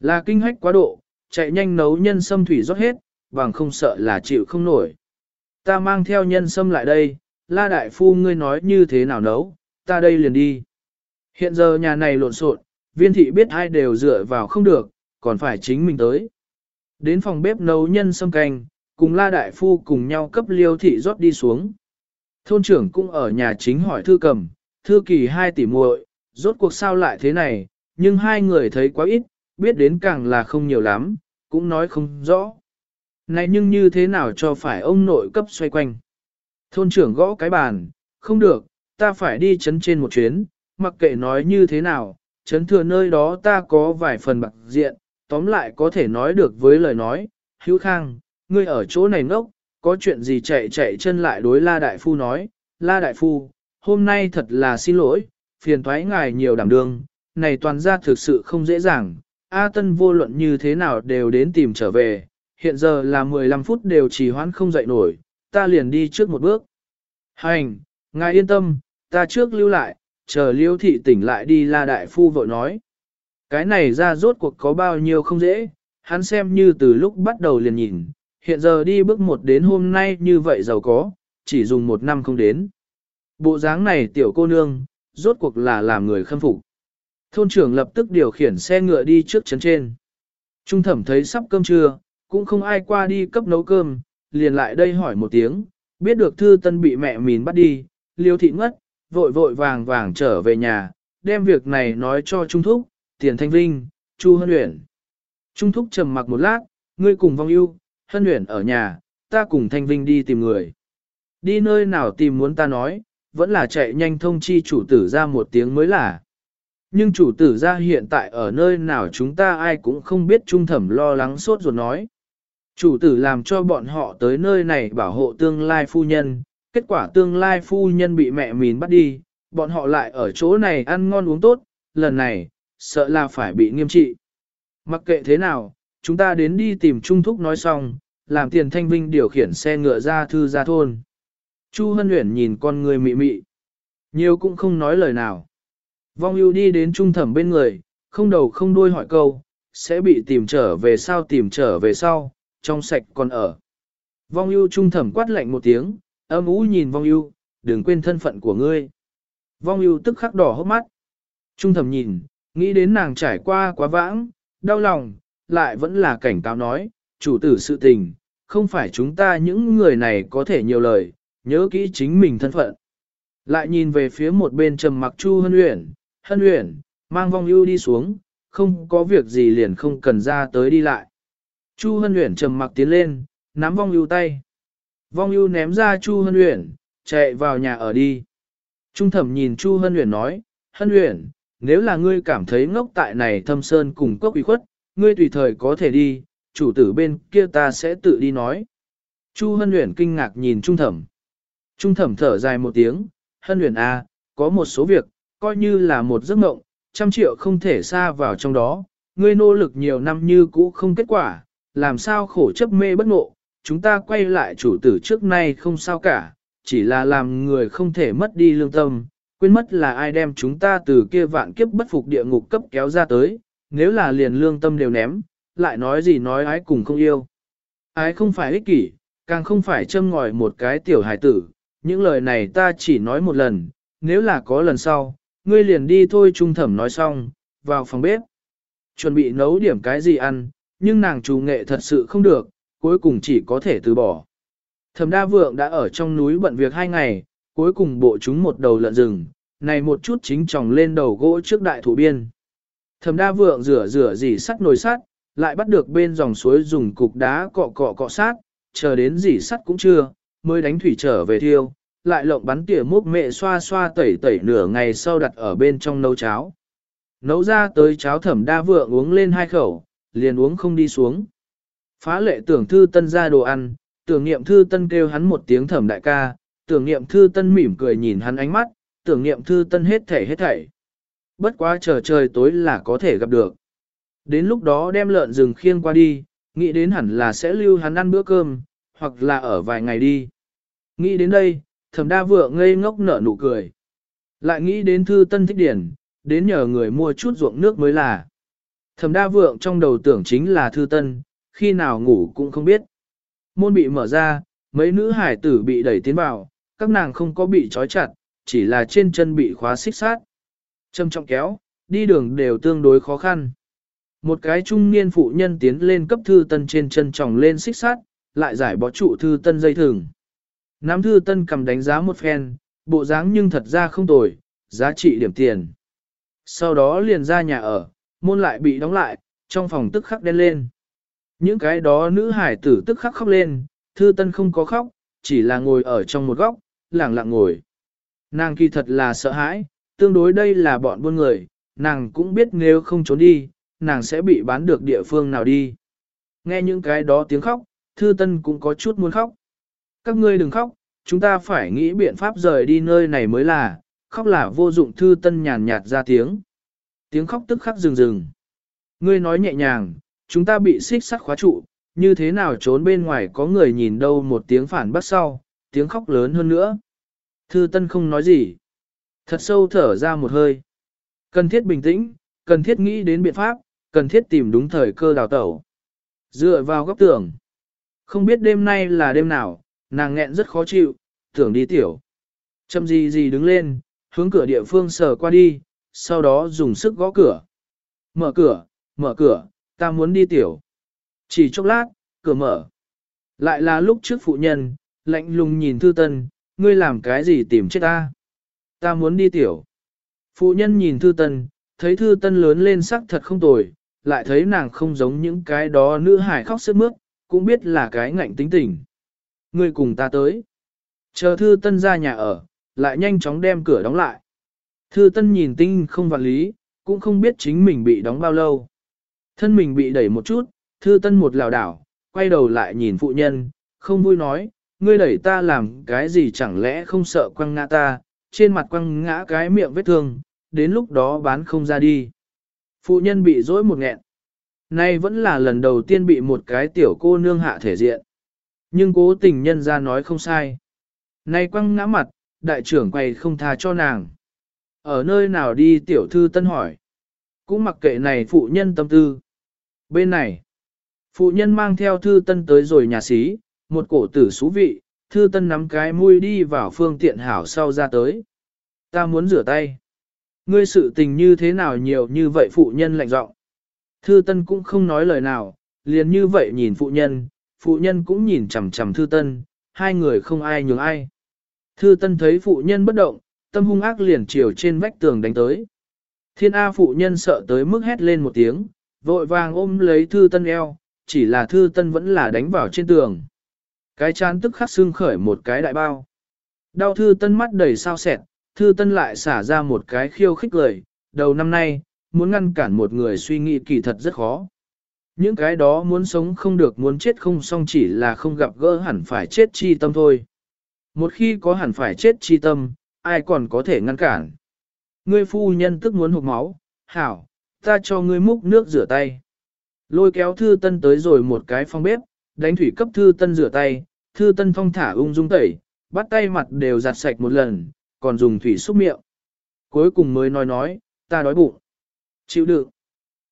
Là kinh hách quá độ, chạy nhanh nấu nhân sâm thủy rót hết, bằng không sợ là chịu không nổi. Ta mang theo nhân sâm lại đây, la đại phu ngươi nói như thế nào nấu, ta đây liền đi. Hiện giờ nhà này lộn xộn, viên thị biết ai đều dựa vào không được, còn phải chính mình tới. Đến phòng bếp nấu nhân sâm canh, cùng la đại phu cùng nhau cấp liêu thị rót đi xuống. Thôn trưởng cũng ở nhà chính hỏi thư cầm, thư kỳ hai tỷ muội, rốt cuộc sao lại thế này, nhưng hai người thấy quá ít, biết đến càng là không nhiều lắm, cũng nói không rõ. Này nhưng như thế nào cho phải ông nội cấp xoay quanh. Thôn trưởng gõ cái bàn, không được, ta phải đi chấn trên một chuyến, mặc kệ nói như thế nào, chấn thừa nơi đó ta có vài phần bạc diện, tóm lại có thể nói được với lời nói, hữu khang, ngươi ở chỗ này ngốc, có chuyện gì chạy chạy chân lại đối La Đại Phu nói, La Đại Phu, hôm nay thật là xin lỗi, phiền thoái ngài nhiều đảm đương, này toàn ra thực sự không dễ dàng, A Tân vô luận như thế nào đều đến tìm trở về, hiện giờ là 15 phút đều trì hoãn không dậy nổi, ta liền đi trước một bước. Hành, ngài yên tâm, ta trước lưu lại, chờ liêu thị tỉnh lại đi La Đại Phu vội nói. Cái này ra rốt cuộc có bao nhiêu không dễ, hắn xem như từ lúc bắt đầu liền nhìn, hiện giờ đi bước một đến hôm nay như vậy giàu có, chỉ dùng một năm không đến. Bộ dáng này tiểu cô nương, rốt cuộc là làm người khâm phục. Thôn trưởng lập tức điều khiển xe ngựa đi trước chấn trên. Trung thẩm thấy sắp cơm trưa, cũng không ai qua đi cấp nấu cơm, liền lại đây hỏi một tiếng, biết được thư tân bị mẹ mìn bắt đi, liêu thị ngất, vội vội vàng vàng trở về nhà, đem việc này nói cho Trung Thúc, Tiền Thanh Vinh, Chu Hân Uyển. Trung Thúc trầm mặc một lát, ngươi cùng vong Ưu, Hân Uyển ở nhà, ta cùng Thanh Vinh đi tìm người. Đi nơi nào tìm muốn ta nói, vẫn là chạy nhanh thông chi chủ tử ra một tiếng mới là. Nhưng chủ tử ra hiện tại ở nơi nào chúng ta ai cũng không biết trung thẩm lo lắng sốt ruột nói. Chủ tử làm cho bọn họ tới nơi này bảo hộ tương lai phu nhân, kết quả tương lai phu nhân bị mẹ mìn bắt đi, bọn họ lại ở chỗ này ăn ngon uống tốt, lần này, sợ là phải bị nghiêm trị. Mặc kệ thế nào, chúng ta đến đi tìm Trung Thúc nói xong, làm tiền thanh vinh điều khiển xe ngựa ra thư ra thôn. Chu Hân Uyển nhìn con người mị mị. Nhiều cũng không nói lời nào. Vong ưu đi đến trung thẩm bên người, không đầu không đuôi hỏi câu, sẽ bị tìm trở về sau tìm trở về sau, trong sạch còn ở. Vong ưu trung thẩm quát lạnh một tiếng, âm ú nhìn vong ưu, đừng quên thân phận của ngươi. Vong ưu tức khắc đỏ hốc mắt. Trung thầm nhìn, nghĩ đến nàng trải qua quá vãng, đau lòng, lại vẫn là cảnh cáo nói, chủ tử sự tình, không phải chúng ta những người này có thể nhiều lời, nhớ kỹ chính mình thân phận. Lại nhìn về phía một bên trầm mặc Chu Hân Uyển, Hân Uyển, mang vong ưu đi xuống, không có việc gì liền không cần ra tới đi lại. Chu Hân Uyển trầm mặc tiến lên, nắm vong ưu tay. Vong ưu ném ra Chu Hân Uyển, chạy vào nhà ở đi. Trung thẩm nhìn Chu Hân Uyển nói, Hân Uyển, nếu là ngươi cảm thấy ngốc tại này thâm sơn cùng cốc ủy khuất, ngươi tùy thời có thể đi, chủ tử bên kia ta sẽ tự đi nói. Chu Hân Uyển kinh ngạc nhìn Trung thẩm. Trung thẩm thở dài một tiếng, Hân Uyển A, à, có một số việc, coi như là một giấc mộng, trăm triệu không thể xa vào trong đó, ngươi nỗ lực nhiều năm như cũ không kết quả, làm sao khổ chấp mê bất ngộ, chúng ta quay lại chủ tử trước nay không sao cả, chỉ là làm người không thể mất đi lương tâm, quên mất là ai đem chúng ta từ kia vạn kiếp bất phục địa ngục cấp kéo ra tới, nếu là liền lương tâm đều ném, lại nói gì nói ái cùng không yêu. Ái không phải ích kỷ, càng không phải châm ngòi một cái tiểu hài tử, những lời này ta chỉ nói một lần, nếu là có lần sau, ngươi liền đi thôi trung thẩm nói xong, vào phòng bếp. Chuẩn bị nấu điểm cái gì ăn, nhưng nàng chủ nghệ thật sự không được, cuối cùng chỉ có thể từ bỏ. Thẩm đa vượng đã ở trong núi bận việc hai ngày, cuối cùng bộ chúng một đầu lợn rừng, này một chút chính tròng lên đầu gỗ trước đại thủ biên. Thẩm đa vượng rửa rửa dỉ sắt nồi sắt, lại bắt được bên dòng suối dùng cục đá cọ cọ cọ sát, chờ đến dỉ sắt cũng chưa, mới đánh thủy trở về thiêu, lại lộng bắn tỉa múc mẹ xoa xoa tẩy tẩy nửa ngày sau đặt ở bên trong nấu cháo. Nấu ra tới cháo thẩm đa vượng uống lên hai khẩu, liền uống không đi xuống. Phá lệ tưởng thư tân ra đồ ăn, tưởng niệm thư tân kêu hắn một tiếng thẩm đại ca, tưởng niệm thư tân mỉm cười nhìn hắn ánh mắt, tưởng niệm thư tân hết thảy hết thảy. Bất quá chờ trời tối là có thể gặp được. Đến lúc đó đem lợn rừng khiêng qua đi, nghĩ đến hẳn là sẽ lưu hắn ăn bữa cơm, hoặc là ở vài ngày đi. Nghĩ đến đây, thẩm đa vượng ngây ngốc nở nụ cười. Lại nghĩ đến thư tân thích điển, đến nhờ người mua chút ruộng nước mới là. Thẩm đa vượng trong đầu tưởng chính là thư tân, khi nào ngủ cũng không biết. Môn bị mở ra, mấy nữ hải tử bị đẩy tiến vào, các nàng không có bị trói chặt, chỉ là trên chân bị khóa xích sát. Châm trọng kéo, đi đường đều tương đối khó khăn. Một cái trung niên phụ nhân tiến lên cấp thư tân trên chân tròng lên xích sát, lại giải bó trụ thư tân dây thừng. Nam thư tân cầm đánh giá một phen, bộ dáng nhưng thật ra không tồi, giá trị điểm tiền. Sau đó liền ra nhà ở, môn lại bị đóng lại, trong phòng tức khắc đen lên. Những cái đó nữ hải tử tức khắc khóc lên, thư tân không có khóc, chỉ là ngồi ở trong một góc, lẳng lặng ngồi. Nàng kỳ thật là sợ hãi, tương đối đây là bọn buôn người, nàng cũng biết nếu không trốn đi, nàng sẽ bị bán được địa phương nào đi. Nghe những cái đó tiếng khóc, thư tân cũng có chút muốn khóc. Các ngươi đừng khóc, chúng ta phải nghĩ biện pháp rời đi nơi này mới là, khóc là vô dụng thư tân nhàn nhạt ra tiếng. Tiếng khóc tức khắc rừng rừng. Ngươi nói nhẹ nhàng, chúng ta bị xích sắt khóa trụ, như thế nào trốn bên ngoài có người nhìn đâu một tiếng phản bắt sau, tiếng khóc lớn hơn nữa. Thư Tân không nói gì. Thật sâu thở ra một hơi. Cần thiết bình tĩnh, cần thiết nghĩ đến biện pháp, cần thiết tìm đúng thời cơ đào tẩu. Dựa vào góc tường. Không biết đêm nay là đêm nào, nàng nghẹn rất khó chịu, tưởng đi tiểu. Châm gì gì đứng lên, hướng cửa địa phương sờ qua đi, sau đó dùng sức gõ cửa. Mở cửa, mở cửa, ta muốn đi tiểu. Chỉ chốc lát, cửa mở. Lại là lúc trước phụ nhân, lạnh lùng nhìn thư tân, ngươi làm cái gì tìm chết ta? Ta muốn đi tiểu. Phụ nhân nhìn thư tân, thấy thư tân lớn lên sắc thật không tồi, lại thấy nàng không giống những cái đó nữ hải khóc sức mướt, cũng biết là cái ngạnh tính tình. Ngươi cùng ta tới. Chờ thư tân ra nhà ở, lại nhanh chóng đem cửa đóng lại. Thư tân nhìn tinh không vạn lý, cũng không biết chính mình bị đóng bao lâu. Thân mình bị đẩy một chút, thư tân một lào đảo, quay đầu lại nhìn phụ nhân, không vui nói, ngươi đẩy ta làm cái gì chẳng lẽ không sợ quăng ngã ta, trên mặt quăng ngã cái miệng vết thương, đến lúc đó bán không ra đi. Phụ nhân bị dối một nghẹn. Nay vẫn là lần đầu tiên bị một cái tiểu cô nương hạ thể diện. Nhưng cố tình nhân ra nói không sai. Nay quăng ngã mặt, đại trưởng quay không tha cho nàng. Ở nơi nào đi tiểu thư tân hỏi. Cũng mặc kệ này phụ nhân tâm tư. Bên này, phụ nhân mang theo thư tân tới rồi nhà xí, một cổ tử xú vị, thư tân nắm cái mui đi vào phương tiện hảo sau ra tới. Ta muốn rửa tay. Ngươi sự tình như thế nào nhiều như vậy phụ nhân lạnh giọng. Thư tân cũng không nói lời nào, liền như vậy nhìn phụ nhân, phụ nhân cũng nhìn chằm chằm thư tân, hai người không ai nhường ai. Thư tân thấy phụ nhân bất động, tâm hung ác liền chiều trên vách tường đánh tới. Thiên A phụ nhân sợ tới mức hét lên một tiếng, vội vàng ôm lấy thư tân eo, chỉ là thư tân vẫn là đánh vào trên tường. Cái chán tức khắc xương khởi một cái đại bao. Đau thư tân mắt đầy sao sẹt, thư tân lại xả ra một cái khiêu khích lời, đầu năm nay, muốn ngăn cản một người suy nghĩ kỳ thật rất khó. Những cái đó muốn sống không được muốn chết không xong chỉ là không gặp gỡ hẳn phải chết chi tâm thôi. Một khi có hẳn phải chết chi tâm, ai còn có thể ngăn cản. Ngươi phu nhân tức muốn hụt máu, hảo, ta cho ngươi múc nước rửa tay. Lôi kéo thư tân tới rồi một cái phòng bếp, đánh thủy cấp thư tân rửa tay, thư tân phong thả ung dung tẩy, bắt tay mặt đều giặt sạch một lần, còn dùng thủy xúc miệng. Cuối cùng mới nói nói, ta đói bụng. Chịu đựng.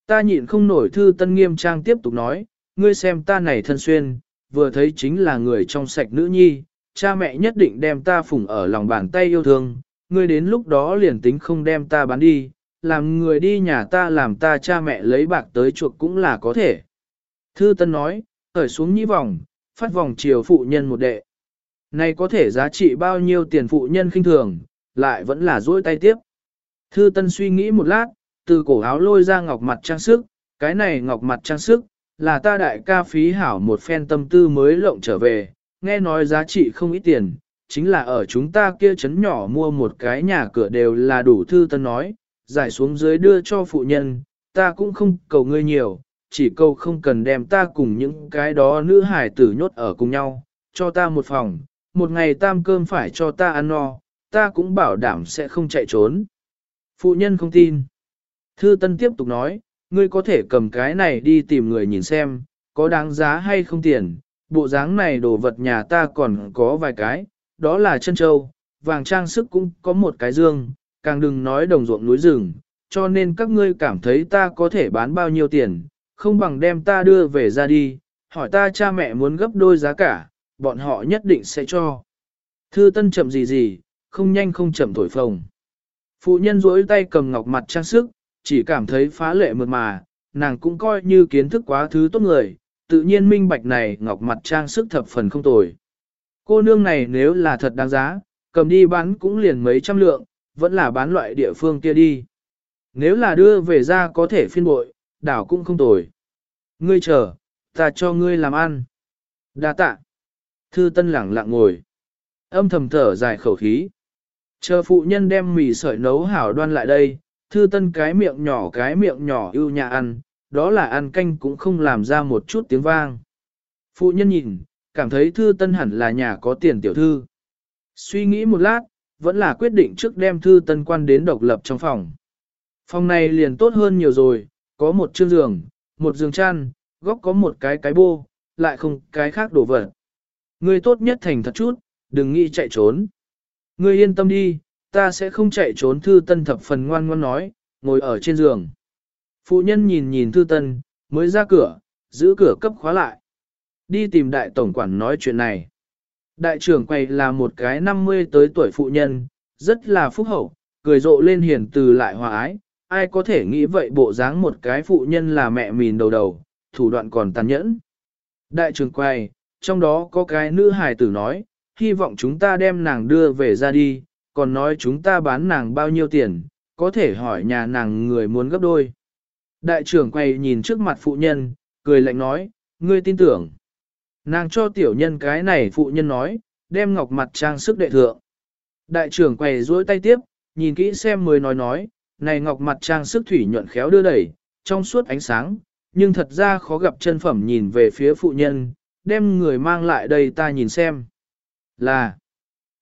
Ta nhịn không nổi thư tân nghiêm trang tiếp tục nói, ngươi xem ta này thân xuyên, vừa thấy chính là người trong sạch nữ nhi, cha mẹ nhất định đem ta phủng ở lòng bàn tay yêu thương, ngươi đến lúc đó liền tính không đem ta bán đi, làm người đi nhà ta làm ta cha mẹ lấy bạc tới chuộc cũng là có thể. Thư Tân nói, khởi xuống nhĩ vòng, phát vòng chiều phụ nhân một đệ. Này có thể giá trị bao nhiêu tiền phụ nhân khinh thường, lại vẫn là duỗi tay tiếp. Thư Tân suy nghĩ một lát, từ cổ áo lôi ra ngọc mặt trang sức, cái này ngọc mặt trang sức, là ta đại ca phí hảo một phen tâm tư mới lộng trở về, nghe nói giá trị không ít tiền, chính là ở chúng ta kia chấn nhỏ mua một cái nhà cửa đều là đủ thư tân nói, giải xuống dưới đưa cho phụ nhân, ta cũng không cầu ngươi nhiều, chỉ cầu không cần đem ta cùng những cái đó nữ hải tử nhốt ở cùng nhau, cho ta một phòng, một ngày tam cơm phải cho ta ăn no, ta cũng bảo đảm sẽ không chạy trốn. Phụ nhân không tin. Thư Tân tiếp tục nói, ngươi có thể cầm cái này đi tìm người nhìn xem, có đáng giá hay không tiền, bộ dáng này đồ vật nhà ta còn có vài cái, đó là chân châu, vàng trang sức cũng có một cái dương, càng đừng nói đồng ruộng núi rừng, cho nên các ngươi cảm thấy ta có thể bán bao nhiêu tiền, không bằng đem ta đưa về ra đi, hỏi ta cha mẹ muốn gấp đôi giá cả, bọn họ nhất định sẽ cho. Thư Tân chậm gì gì, không nhanh không chậm thổi phồng. Phụ nhân duỗi tay cầm ngọc mặt trang sức, chỉ cảm thấy phá lệ mượt mà, nàng cũng coi như kiến thức quá thứ tốt người, tự nhiên minh bạch này ngọc mặt trang sức thập phần không tồi. Cô nương này nếu là thật đáng giá, cầm đi bán cũng liền mấy trăm lượng, vẫn là bán loại địa phương kia đi. Nếu là đưa về ra có thể phiên bội, đảo cũng không tồi. Ngươi chờ, ta cho ngươi làm ăn. Đa tạ. Thư tân lẳng lặng ngồi. Âm thầm thở dài khẩu khí. Chờ phụ nhân đem mì sợi nấu hảo đoan lại đây, thư tân cái miệng nhỏ cái miệng nhỏ ưu nhà ăn, đó là ăn canh cũng không làm ra một chút tiếng vang. Phụ nhân nhìn, cảm thấy thư tân hẳn là nhà có tiền tiểu thư. Suy nghĩ một lát, vẫn là quyết định trước đem thư tân quan đến độc lập trong phòng. Phòng này liền tốt hơn nhiều rồi, có một chương giường, một giường chăn, góc có một cái cái bô, lại không cái khác đổ vật. Ngươi tốt nhất thành thật chút, đừng nghĩ chạy trốn. Ngươi yên tâm đi, ta sẽ không chạy trốn thư tân thập phần ngoan ngoan nói, ngồi ở trên giường. Phụ nhân nhìn nhìn thư tân, mới ra cửa, giữ cửa cấp khóa lại. Đi tìm đại tổng quản nói chuyện này. Đại trưởng quầy là một cái 50 tới tuổi phụ nhân, rất là phúc hậu, cười rộ lên hiền từ lại hòa ái. Ai có thể nghĩ vậy bộ dáng một cái phụ nhân là mẹ mìn đầu đầu, thủ đoạn còn tàn nhẫn. Đại trưởng quầy, trong đó có cái nữ hài tử nói, hy vọng chúng ta đem nàng đưa về ra đi, còn nói chúng ta bán nàng bao nhiêu tiền, có thể hỏi nhà nàng người muốn gấp đôi. Đại trưởng Quầy nhìn trước mặt phụ nhân, cười lạnh nói, ngươi tin tưởng. Nàng cho tiểu nhân cái này phụ nhân nói, đem ngọc mặt trang sức đệ thượng. Đại trưởng quầy duỗi tay tiếp, nhìn kỹ xem mới nói nói, này ngọc mặt trang sức thủy nhuận khéo đưa đẩy, trong suốt ánh sáng, nhưng thật ra khó gặp chân phẩm nhìn về phía phụ nhân, đem người mang lại đây ta nhìn xem. Là,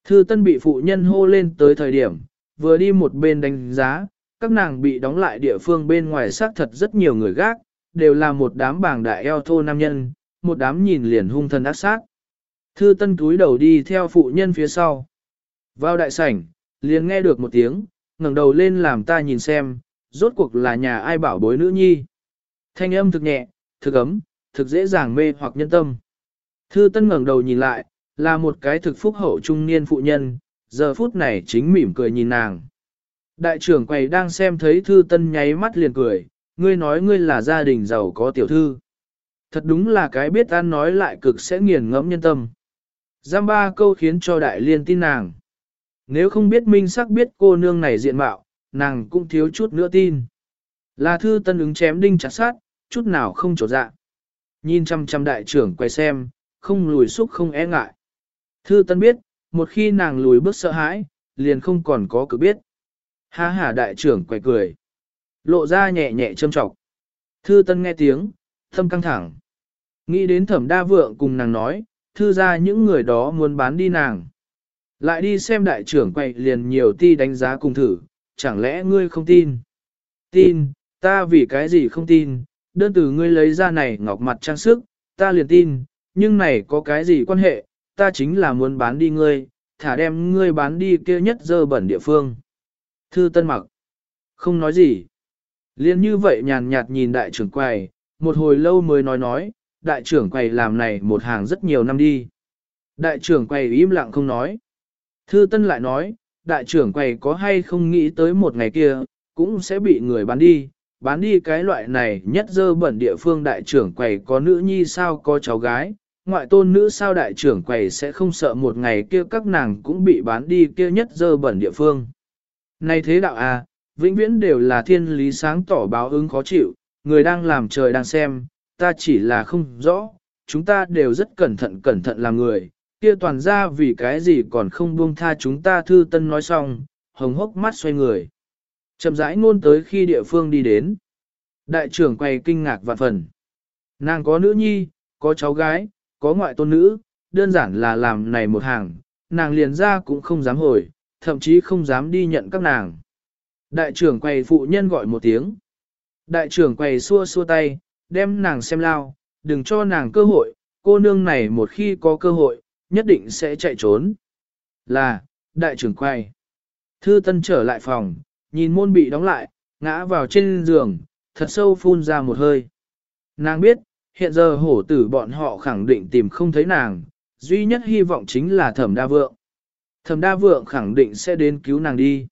thư tân bị phụ nhân hô lên tới thời điểm, vừa đi một bên đánh giá, các nàng bị đóng lại địa phương bên ngoài xác thật rất nhiều người gác, đều là một đám bảng đại eo thô nam nhân, một đám nhìn liền hung thần ác sát. Thư tân túi đầu đi theo phụ nhân phía sau. Vào đại sảnh, liền nghe được một tiếng, ngẩng đầu lên làm ta nhìn xem, rốt cuộc là nhà ai bảo bối nữ nhi. Thanh âm thực nhẹ, thực ấm, thực dễ dàng mê hoặc nhân tâm. Thư tân ngẩng đầu nhìn lại, là một cái thực phúc hậu trung niên phụ nhân, giờ phút này chính mỉm cười nhìn nàng. Đại trưởng quầy đang xem thấy thư tân nháy mắt liền cười, ngươi nói ngươi là gia đình giàu có tiểu thư. Thật đúng là cái biết ăn nói lại cực sẽ nghiền ngẫm nhân tâm. Giam ba câu khiến cho đại liên tin nàng. Nếu không biết minh sắc biết cô nương này diện mạo, nàng cũng thiếu chút nữa tin. Là thư tân ứng chém đinh chặt sát, chút nào không trột dạ. Nhìn chăm chăm đại trưởng quay xem, không lùi xúc không e ngại. Thư tân biết, một khi nàng lùi bước sợ hãi, liền không còn có cứ biết. Ha ha đại trưởng quay cười. Lộ ra nhẹ nhẹ châm trọng. Thư tân nghe tiếng, thâm căng thẳng. Nghĩ đến thẩm đa vượng cùng nàng nói, thư ra những người đó muốn bán đi nàng. Lại đi xem đại trưởng quậy liền nhiều ti đánh giá cùng thử, chẳng lẽ ngươi không tin? Tin, ta vì cái gì không tin, đơn từ ngươi lấy ra này ngọc mặt trang sức, ta liền tin, nhưng này có cái gì quan hệ, ta chính là muốn bán đi ngươi, thả đem ngươi bán đi kia nhất dơ bẩn địa phương. Thư Tân Mặc không nói gì. Liên như vậy nhàn nhạt nhìn đại trưởng quầy, một hồi lâu mới nói nói, đại trưởng quầy làm này một hàng rất nhiều năm đi. Đại trưởng quầy im lặng không nói. Thư Tân lại nói, đại trưởng quầy có hay không nghĩ tới một ngày kia, cũng sẽ bị người bán đi, bán đi cái loại này nhất dơ bẩn địa phương đại trưởng quầy có nữ nhi sao có cháu gái, ngoại tôn nữ sao đại trưởng quầy sẽ không sợ một ngày kia các nàng cũng bị bán đi kia nhất dơ bẩn địa phương. Này thế đạo à, vĩnh viễn đều là thiên lý sáng tỏ báo ứng khó chịu, người đang làm trời đang xem, ta chỉ là không rõ, chúng ta đều rất cẩn thận cẩn thận làm người, kia toàn ra vì cái gì còn không buông tha chúng ta thư tân nói xong, hồng hốc mắt xoay người. Chậm rãi ngôn tới khi địa phương đi đến. Đại trưởng quay kinh ngạc vạn phần. Nàng có nữ nhi, có cháu gái, có ngoại tôn nữ, đơn giản là làm này một hàng, nàng liền ra cũng không dám hồi, thậm chí không dám đi nhận các nàng. Đại trưởng quầy phụ nhân gọi một tiếng. Đại trưởng quầy xua xua tay, đem nàng xem lao, đừng cho nàng cơ hội, cô nương này một khi có cơ hội, nhất định sẽ chạy trốn. Là, đại trưởng quầy. Thư Tân trở lại phòng, nhìn môn bị đóng lại, ngã vào trên giường, thật sâu phun ra một hơi. Nàng biết, hiện giờ hổ tử bọn họ khẳng định tìm không thấy nàng, duy nhất hy vọng chính là thẩm đa vượng. Thẩm đa vượng khẳng định sẽ đến cứu nàng đi.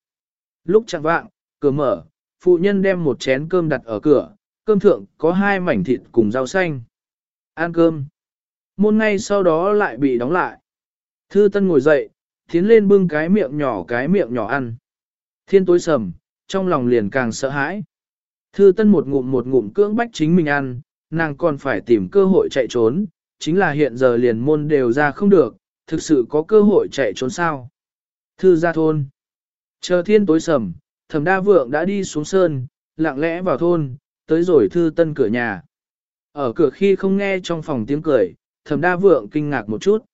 Lúc chẳng vạng, cửa mở, phụ nhân đem một chén cơm đặt ở cửa, cơm thượng có hai mảnh thịt cùng rau xanh. Ăn cơm. Môn ngay sau đó lại bị đóng lại. Thư Tân ngồi dậy, tiến lên bưng cái miệng nhỏ cái miệng nhỏ ăn. Thiên tối sầm, trong lòng liền càng sợ hãi. Thư Tân một ngụm một ngụm cưỡng bách chính mình ăn, nàng còn phải tìm cơ hội chạy trốn, chính là hiện giờ liền môn đều ra không được, thực sự có cơ hội chạy trốn sao. Thư gia thôn. Chờ thiên tối sầm, thẩm đa vượng đã đi xuống sơn, lặng lẽ vào thôn, tới rồi thư tân cửa nhà. Ở cửa khi không nghe trong phòng tiếng cười, thẩm đa vượng kinh ngạc một chút.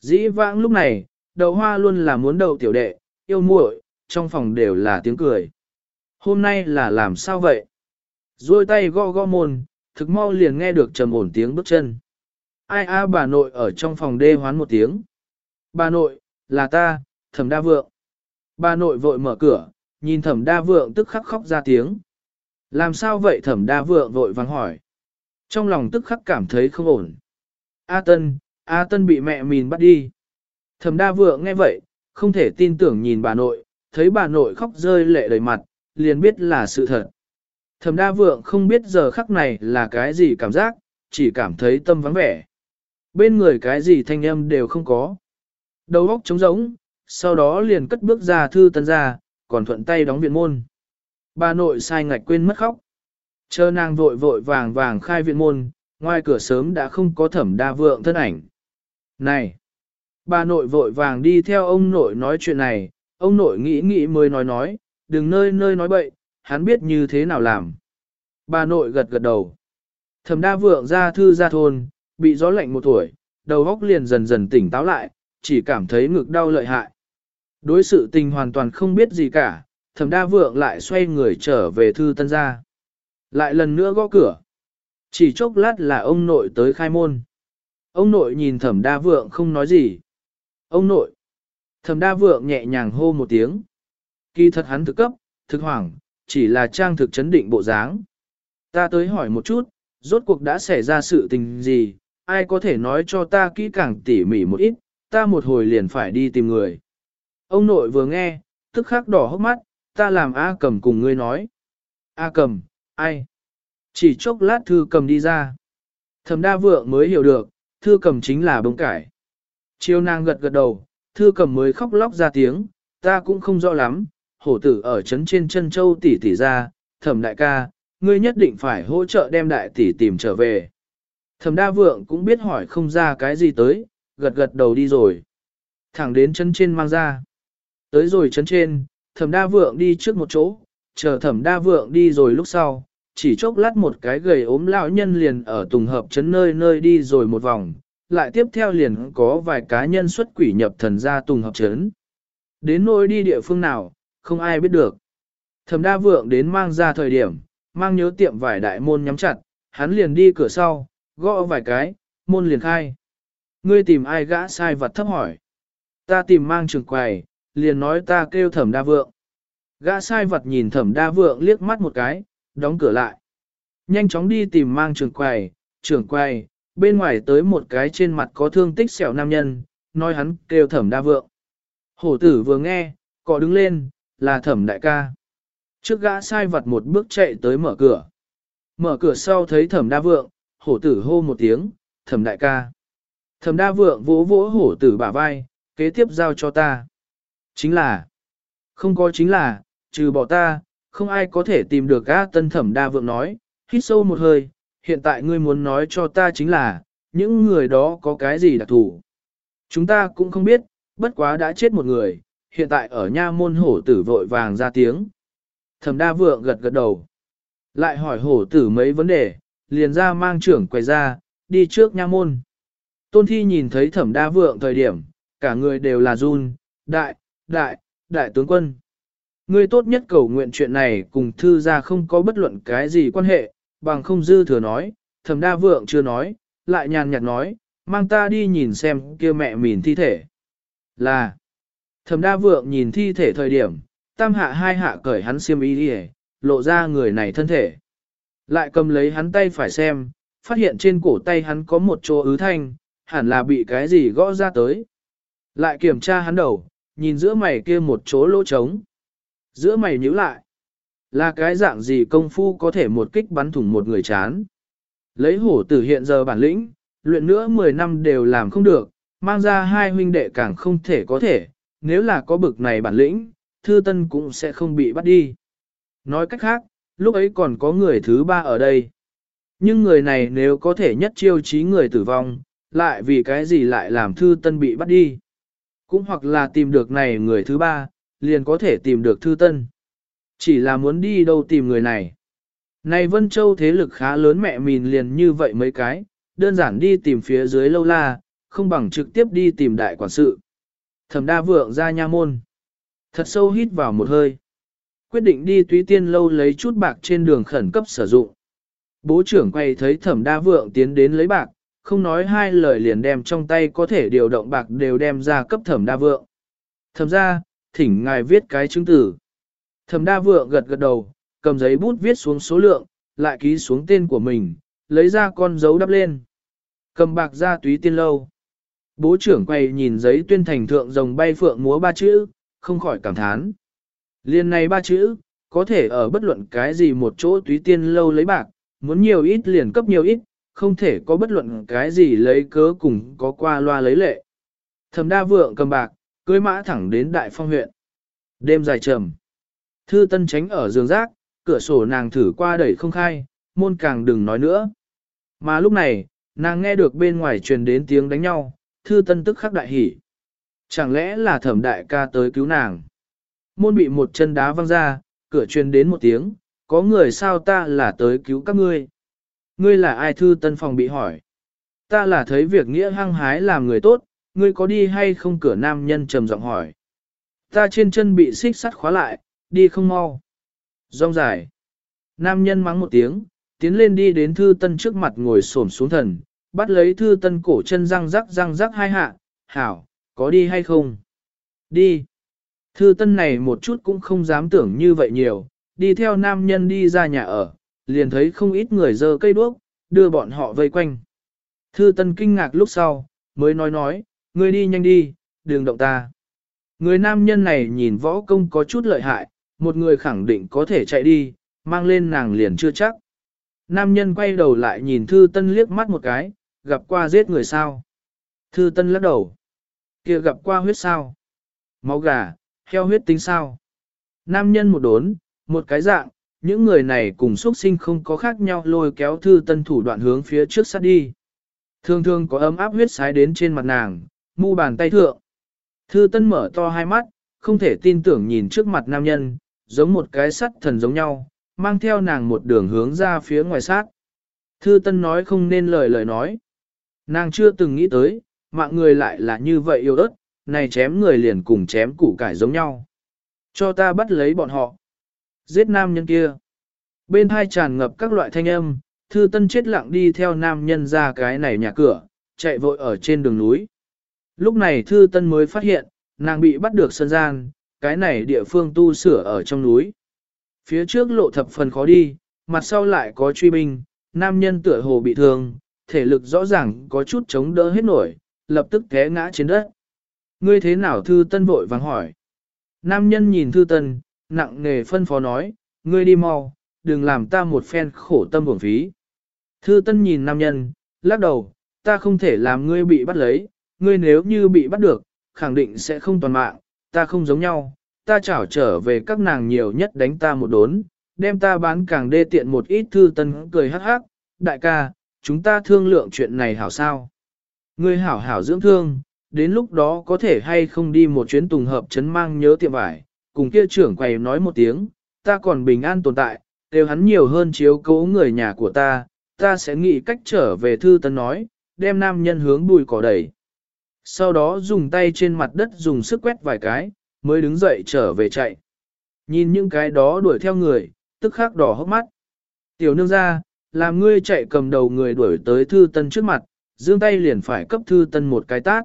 Dĩ vãng lúc này, đậu hoa luôn là muốn đậu tiểu đệ, yêu muội, trong phòng đều là tiếng cười. Hôm nay là làm sao vậy? Rồi tay gõ gõ môn, thực mau liền nghe được trầm ổn tiếng bước chân. Ai a bà nội ở trong phòng đê hoán một tiếng. Bà nội, là ta, thẩm đa vượng. Bà nội vội mở cửa, nhìn thẩm đa vượng tức khắc khóc ra tiếng. Làm sao vậy thẩm đa vượng vội vắng hỏi. Trong lòng tức khắc cảm thấy không ổn. A Tân, A Tân bị mẹ mìn bắt đi. Thẩm đa vượng nghe vậy, không thể tin tưởng nhìn bà nội, thấy bà nội khóc rơi lệ đầy mặt, liền biết là sự thật. Thẩm đa vượng không biết giờ khắc này là cái gì cảm giác, chỉ cảm thấy tâm vắng vẻ. Bên người cái gì thanh âm đều không có. Đầu óc trống rỗng, sau đó liền cất bước ra thư tân ra, còn thuận tay đóng viện môn. Bà nội sai ngạch quên mất khóc. Chờ nàng vội vội vàng vàng khai viện môn, ngoài cửa sớm đã không có thẩm đa vượng thân ảnh. Này! Bà nội vội vàng đi theo ông nội nói chuyện này, ông nội nghĩ nghĩ mới nói nói, đừng nơi nơi nói bậy, hắn biết như thế nào làm. Bà nội gật gật đầu. Thẩm đa vượng ra thư ra thôn, bị gió lạnh một tuổi, đầu óc liền dần dần tỉnh táo lại, chỉ cảm thấy ngực đau lợi hại. Đối sự tình hoàn toàn không biết gì cả, thẩm đa vượng lại xoay người trở về thư tân gia. Lại lần nữa gõ cửa. Chỉ chốc lát là ông nội tới khai môn. Ông nội nhìn thẩm đa vượng không nói gì. Ông nội. Thẩm đa vượng nhẹ nhàng hô một tiếng. Kỳ thật hắn thực cấp, thực hoảng, chỉ là trang thực chấn định bộ dáng. Ta tới hỏi một chút, rốt cuộc đã xảy ra sự tình gì, ai có thể nói cho ta kỹ càng tỉ mỉ một ít, ta một hồi liền phải đi tìm người. Ông nội vừa nghe, tức khắc đỏ hốc mắt, ta làm A cầm cùng ngươi nói. A cầm, ai? Chỉ chốc lát thư cầm đi ra. Thẩm đa vượng mới hiểu được, thư cầm chính là bông cải. Chiêu nàng gật gật đầu, thư cầm mới khóc lóc ra tiếng, ta cũng không rõ lắm, hổ tử ở trấn trên chân châu tỷ tỷ ra, thẩm đại ca, ngươi nhất định phải hỗ trợ đem đại tỷ tìm trở về. Thẩm đa vượng cũng biết hỏi không ra cái gì tới, gật gật đầu đi rồi. Thẳng đến chân trên mang ra. Tới rồi chân trên, thẩm đa vượng đi trước một chỗ, chờ thẩm đa vượng đi rồi lúc sau, chỉ chốc lát một cái gầy ốm lão nhân liền ở tùng hợp chấn nơi nơi đi rồi một vòng, lại tiếp theo liền có vài cá nhân xuất quỷ nhập thần ra tùng hợp chấn. Đến nỗi đi địa phương nào, không ai biết được. Thẩm đa vượng đến mang ra thời điểm, mang nhớ tiệm vải đại môn nhắm chặt, hắn liền đi cửa sau, gõ vài cái, môn liền khai. Ngươi tìm ai gã sai vật thấp hỏi. Ta tìm mang trường quầy, liền nói ta kêu thẩm đa vượng. Gã sai vật nhìn thẩm đa vượng liếc mắt một cái, đóng cửa lại. Nhanh chóng đi tìm mang trường quầy, trưởng quầy, bên ngoài tới một cái trên mặt có thương tích sẹo nam nhân, nói hắn kêu thẩm đa vượng. Hổ tử vừa nghe, cọ đứng lên, là thẩm đại ca. Trước gã sai vật một bước chạy tới mở cửa. Mở cửa sau thấy thẩm đa vượng, hổ tử hô một tiếng, thẩm đại ca. Thẩm đa vượng vỗ vỗ hổ tử bả vai, kế tiếp giao cho ta. Chính là, không có chính là, trừ bỏ ta, không ai có thể tìm được gã tân thẩm đa vượng nói, hít sâu một hơi, hiện tại ngươi muốn nói cho ta chính là, những người đó có cái gì đặc thù. Chúng ta cũng không biết, bất quá đã chết một người, hiện tại ở nha môn hổ tử vội vàng ra tiếng. Thẩm đa vượng gật gật đầu. Lại hỏi hổ tử mấy vấn đề, liền ra mang trưởng quay ra, đi trước nha môn. Tôn thi nhìn thấy thẩm đa vượng thời điểm, cả người đều là run, đại, đại, đại tướng quân. Ngươi tốt nhất cầu nguyện chuyện này cùng thư ra không có bất luận cái gì quan hệ, bằng không dư thừa nói, thẩm đa vượng chưa nói, lại nhàn nhạt nói, mang ta đi nhìn xem kia mẹ mìn thi thể. Là, thẩm đa vượng nhìn thi thể thời điểm, tam hạ hai hạ cởi hắn xiêm y đi lộ ra người này thân thể. Lại cầm lấy hắn tay phải xem, phát hiện trên cổ tay hắn có một chỗ ứ thanh, hẳn là bị cái gì gõ ra tới. Lại kiểm tra hắn đầu, nhìn giữa mày kia một chỗ lỗ trống. Giữa mày nhíu lại. Là cái dạng gì công phu có thể một kích bắn thủng một người chán. Lấy hổ tử hiện giờ bản lĩnh, luyện nữa 10 năm đều làm không được, mang ra hai huynh đệ càng không thể có thể, nếu là có bực này bản lĩnh, thư tân cũng sẽ không bị bắt đi. Nói cách khác, lúc ấy còn có người thứ ba ở đây. Nhưng người này nếu có thể nhất chiêu chí người tử vong, lại vì cái gì lại làm thư tân bị bắt đi. Cũng hoặc là tìm được này người thứ ba, liền có thể tìm được thư tân. Chỉ là muốn đi đâu tìm người này. Này Vân Châu thế lực khá lớn mẹ mìn liền như vậy mấy cái, đơn giản đi tìm phía dưới lâu la, không bằng trực tiếp đi tìm đại quản sự. Thẩm đa vượng ra nha môn. Thật sâu hít vào một hơi. Quyết định đi túy tiên lâu lấy chút bạc trên đường khẩn cấp sử dụng. Bố trưởng quay thấy thẩm đa vượng tiến đến lấy bạc, không nói hai lời liền đem trong tay có thể điều động bạc đều đem ra cấp thẩm đa vượng. Thẩm ra, thỉnh ngài viết cái chứng tử. Thẩm đa vượng gật gật đầu, cầm giấy bút viết xuống số lượng, lại ký xuống tên của mình, lấy ra con dấu đắp lên. Cầm bạc ra túy tiên lâu. Bố trưởng quay nhìn giấy tuyên thành thượng rồng bay phượng múa ba chữ, không khỏi cảm thán. Liên này ba chữ, có thể ở bất luận cái gì một chỗ túy tiên lâu lấy bạc, muốn nhiều ít liền cấp nhiều ít, không thể có bất luận cái gì lấy cớ cùng có qua loa lấy lệ. Thẩm đa vượng cầm bạc, cưới mã thẳng đến đại phong huyện. Đêm dài trầm. Thư tân tránh ở giường rác, cửa sổ nàng thử qua đẩy không khai, môn càng đừng nói nữa. Mà lúc này, nàng nghe được bên ngoài truyền đến tiếng đánh nhau, thư tân tức khắc đại hỉ. Chẳng lẽ là thẩm đại ca tới cứu nàng? Môn bị một chân đá văng ra, cửa truyền đến một tiếng, có người sao ta là tới cứu các ngươi. Ngươi là ai thư tân phòng bị hỏi. Ta là thấy việc nghĩa hăng hái làm người tốt, ngươi có đi hay không cửa nam nhân trầm giọng hỏi. Ta trên chân bị xích sắt khóa lại, đi không mau. Rong dài. Nam nhân mắng một tiếng, tiến lên đi đến thư tân trước mặt ngồi xổm xuống thần, bắt lấy thư tân cổ chân răng rắc răng rắc hai hạ, hảo, có đi hay không? Đi. Thư tân này một chút cũng không dám tưởng như vậy nhiều, đi theo nam nhân đi ra nhà ở, liền thấy không ít người dơ cây đuốc, đưa bọn họ vây quanh. Thư tân kinh ngạc lúc sau, mới nói nói, ngươi đi nhanh đi, đừng động ta. Người nam nhân này nhìn võ công có chút lợi hại, một người khẳng định có thể chạy đi, mang lên nàng liền chưa chắc. Nam nhân quay đầu lại nhìn Thư Tân liếc mắt một cái, gặp qua giết người sao. Thư Tân lắc đầu. kia gặp qua huyết sao. Máu gà, heo huyết tính sao. Nam nhân một đốn, một cái dạng, những người này cùng xuất sinh không có khác nhau lôi kéo Thư Tân thủ đoạn hướng phía trước sát đi. Thường thường có ấm áp huyết sái đến trên mặt nàng, mu bàn tay thượng. Thư Tân mở to hai mắt, không thể tin tưởng nhìn trước mặt nam nhân, giống một cái sắt thần giống nhau, mang theo nàng một đường hướng ra phía ngoài sát. Thư Tân nói không nên lời lời nói. Nàng chưa từng nghĩ tới, mạng người lại là như vậy yêu ớt, này chém người liền cùng chém củ cải giống nhau. Cho ta bắt lấy bọn họ. Giết nam nhân kia. Bên hai tràn ngập các loại thanh âm, Thư Tân chết lặng đi theo nam nhân ra cái này nhà cửa, chạy vội ở trên đường núi. Lúc này Thư Tân mới phát hiện, nàng bị bắt được sân gian, cái này địa phương tu sửa ở trong núi. Phía trước lộ thập phần khó đi, mặt sau lại có truy binh, nam nhân tựa hồ bị thương, thể lực rõ ràng có chút chống đỡ hết nổi, lập tức té ngã trên đất. Ngươi thế nào Thư Tân vội vàng hỏi. Nam nhân nhìn Thư Tân, nặng nề phân phó nói, ngươi đi mau, đừng làm ta một phen khổ tâm uổng phí. Thư Tân nhìn nam nhân, lắc đầu, ta không thể làm ngươi bị bắt lấy, ngươi nếu như bị bắt được, khẳng định sẽ không toàn mạng, ta không giống nhau, ta chảo trở về các nàng nhiều nhất đánh ta một đốn, đem ta bán càng đê tiện một ít thư tân cười hắc hắc, đại ca, chúng ta thương lượng chuyện này hảo sao. Ngươi hảo hảo dưỡng thương, đến lúc đó có thể hay không đi một chuyến tùng hợp chấn mang nhớ tiệm vải, cùng kia trưởng quầy nói một tiếng, ta còn bình an tồn tại, đều hắn nhiều hơn chiếu cố người nhà của ta, ta sẽ nghĩ cách trở về thư tân nói, đem nam nhân hướng bùi cỏ đẩy. Sau đó dùng tay trên mặt đất dùng sức quét vài cái, mới đứng dậy trở về chạy. Nhìn những cái đó đuổi theo người, tức khắc đỏ hốc mắt. Tiểu nương ra, làm ngươi chạy cầm đầu người đuổi tới thư tân trước mặt, dương tay liền phải cấp thư tân một cái tát.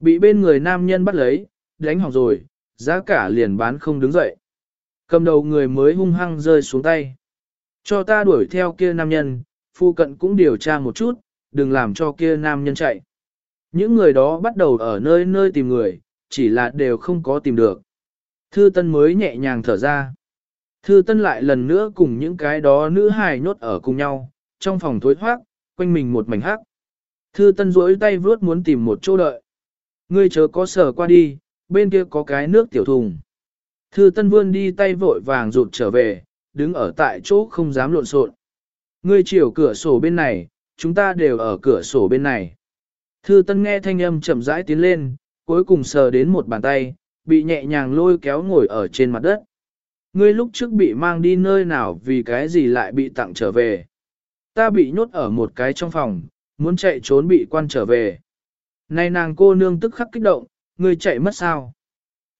Bị bên người nam nhân bắt lấy, đánh hỏng rồi, giá cả liền bán không đứng dậy. Cầm đầu người mới hung hăng rơi xuống tay. Cho ta đuổi theo kia nam nhân, phu cận cũng điều tra một chút, đừng làm cho kia nam nhân chạy. Những người đó bắt đầu ở nơi nơi tìm người, chỉ là đều không có tìm được. Thư Tân mới nhẹ nhàng thở ra. Thư Tân lại lần nữa cùng những cái đó nữ hài nhốt ở cùng nhau, trong phòng thối thoát, quanh mình một mảnh hắc. Thư Tân duỗi tay vuốt muốn tìm một chỗ đợi. Ngươi chớ có sở qua đi, bên kia có cái nước tiểu thùng. Thư Tân vươn đi tay vội vàng rụt trở về, đứng ở tại chỗ không dám lộn xộn. Ngươi chiều cửa sổ bên này, chúng ta đều ở cửa sổ bên này. Thư Tân nghe thanh âm chậm rãi tiến lên, cuối cùng sờ đến một bàn tay, bị nhẹ nhàng lôi kéo ngồi ở trên mặt đất. Ngươi lúc trước bị mang đi nơi nào vì cái gì lại bị tặng trở về. Ta bị nhốt ở một cái trong phòng, muốn chạy trốn bị quan trở về. Này nàng cô nương tức khắc kích động, ngươi chạy mất sao?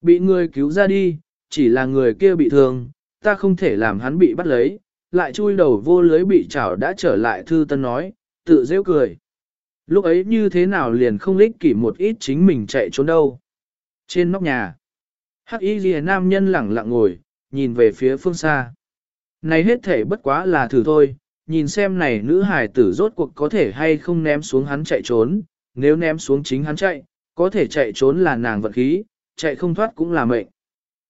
Bị người cứu ra đi, chỉ là người kia bị thương, ta không thể làm hắn bị bắt lấy, lại chui đầu vô lưới bị chảo đã trở lại thư tân nói, tự rêu cười. Lúc ấy như thế nào liền không lích kỷ một ít chính mình chạy trốn đâu. Trên nóc nhà, hắc y ghi nam nhân lẳng lặng ngồi, nhìn về phía phương xa. Này hết thể bất quá là thử thôi, nhìn xem này nữ hài tử rốt cuộc có thể hay không ném xuống hắn chạy trốn, nếu ném xuống chính hắn chạy, có thể chạy trốn là nàng vận khí, chạy không thoát cũng là mệnh.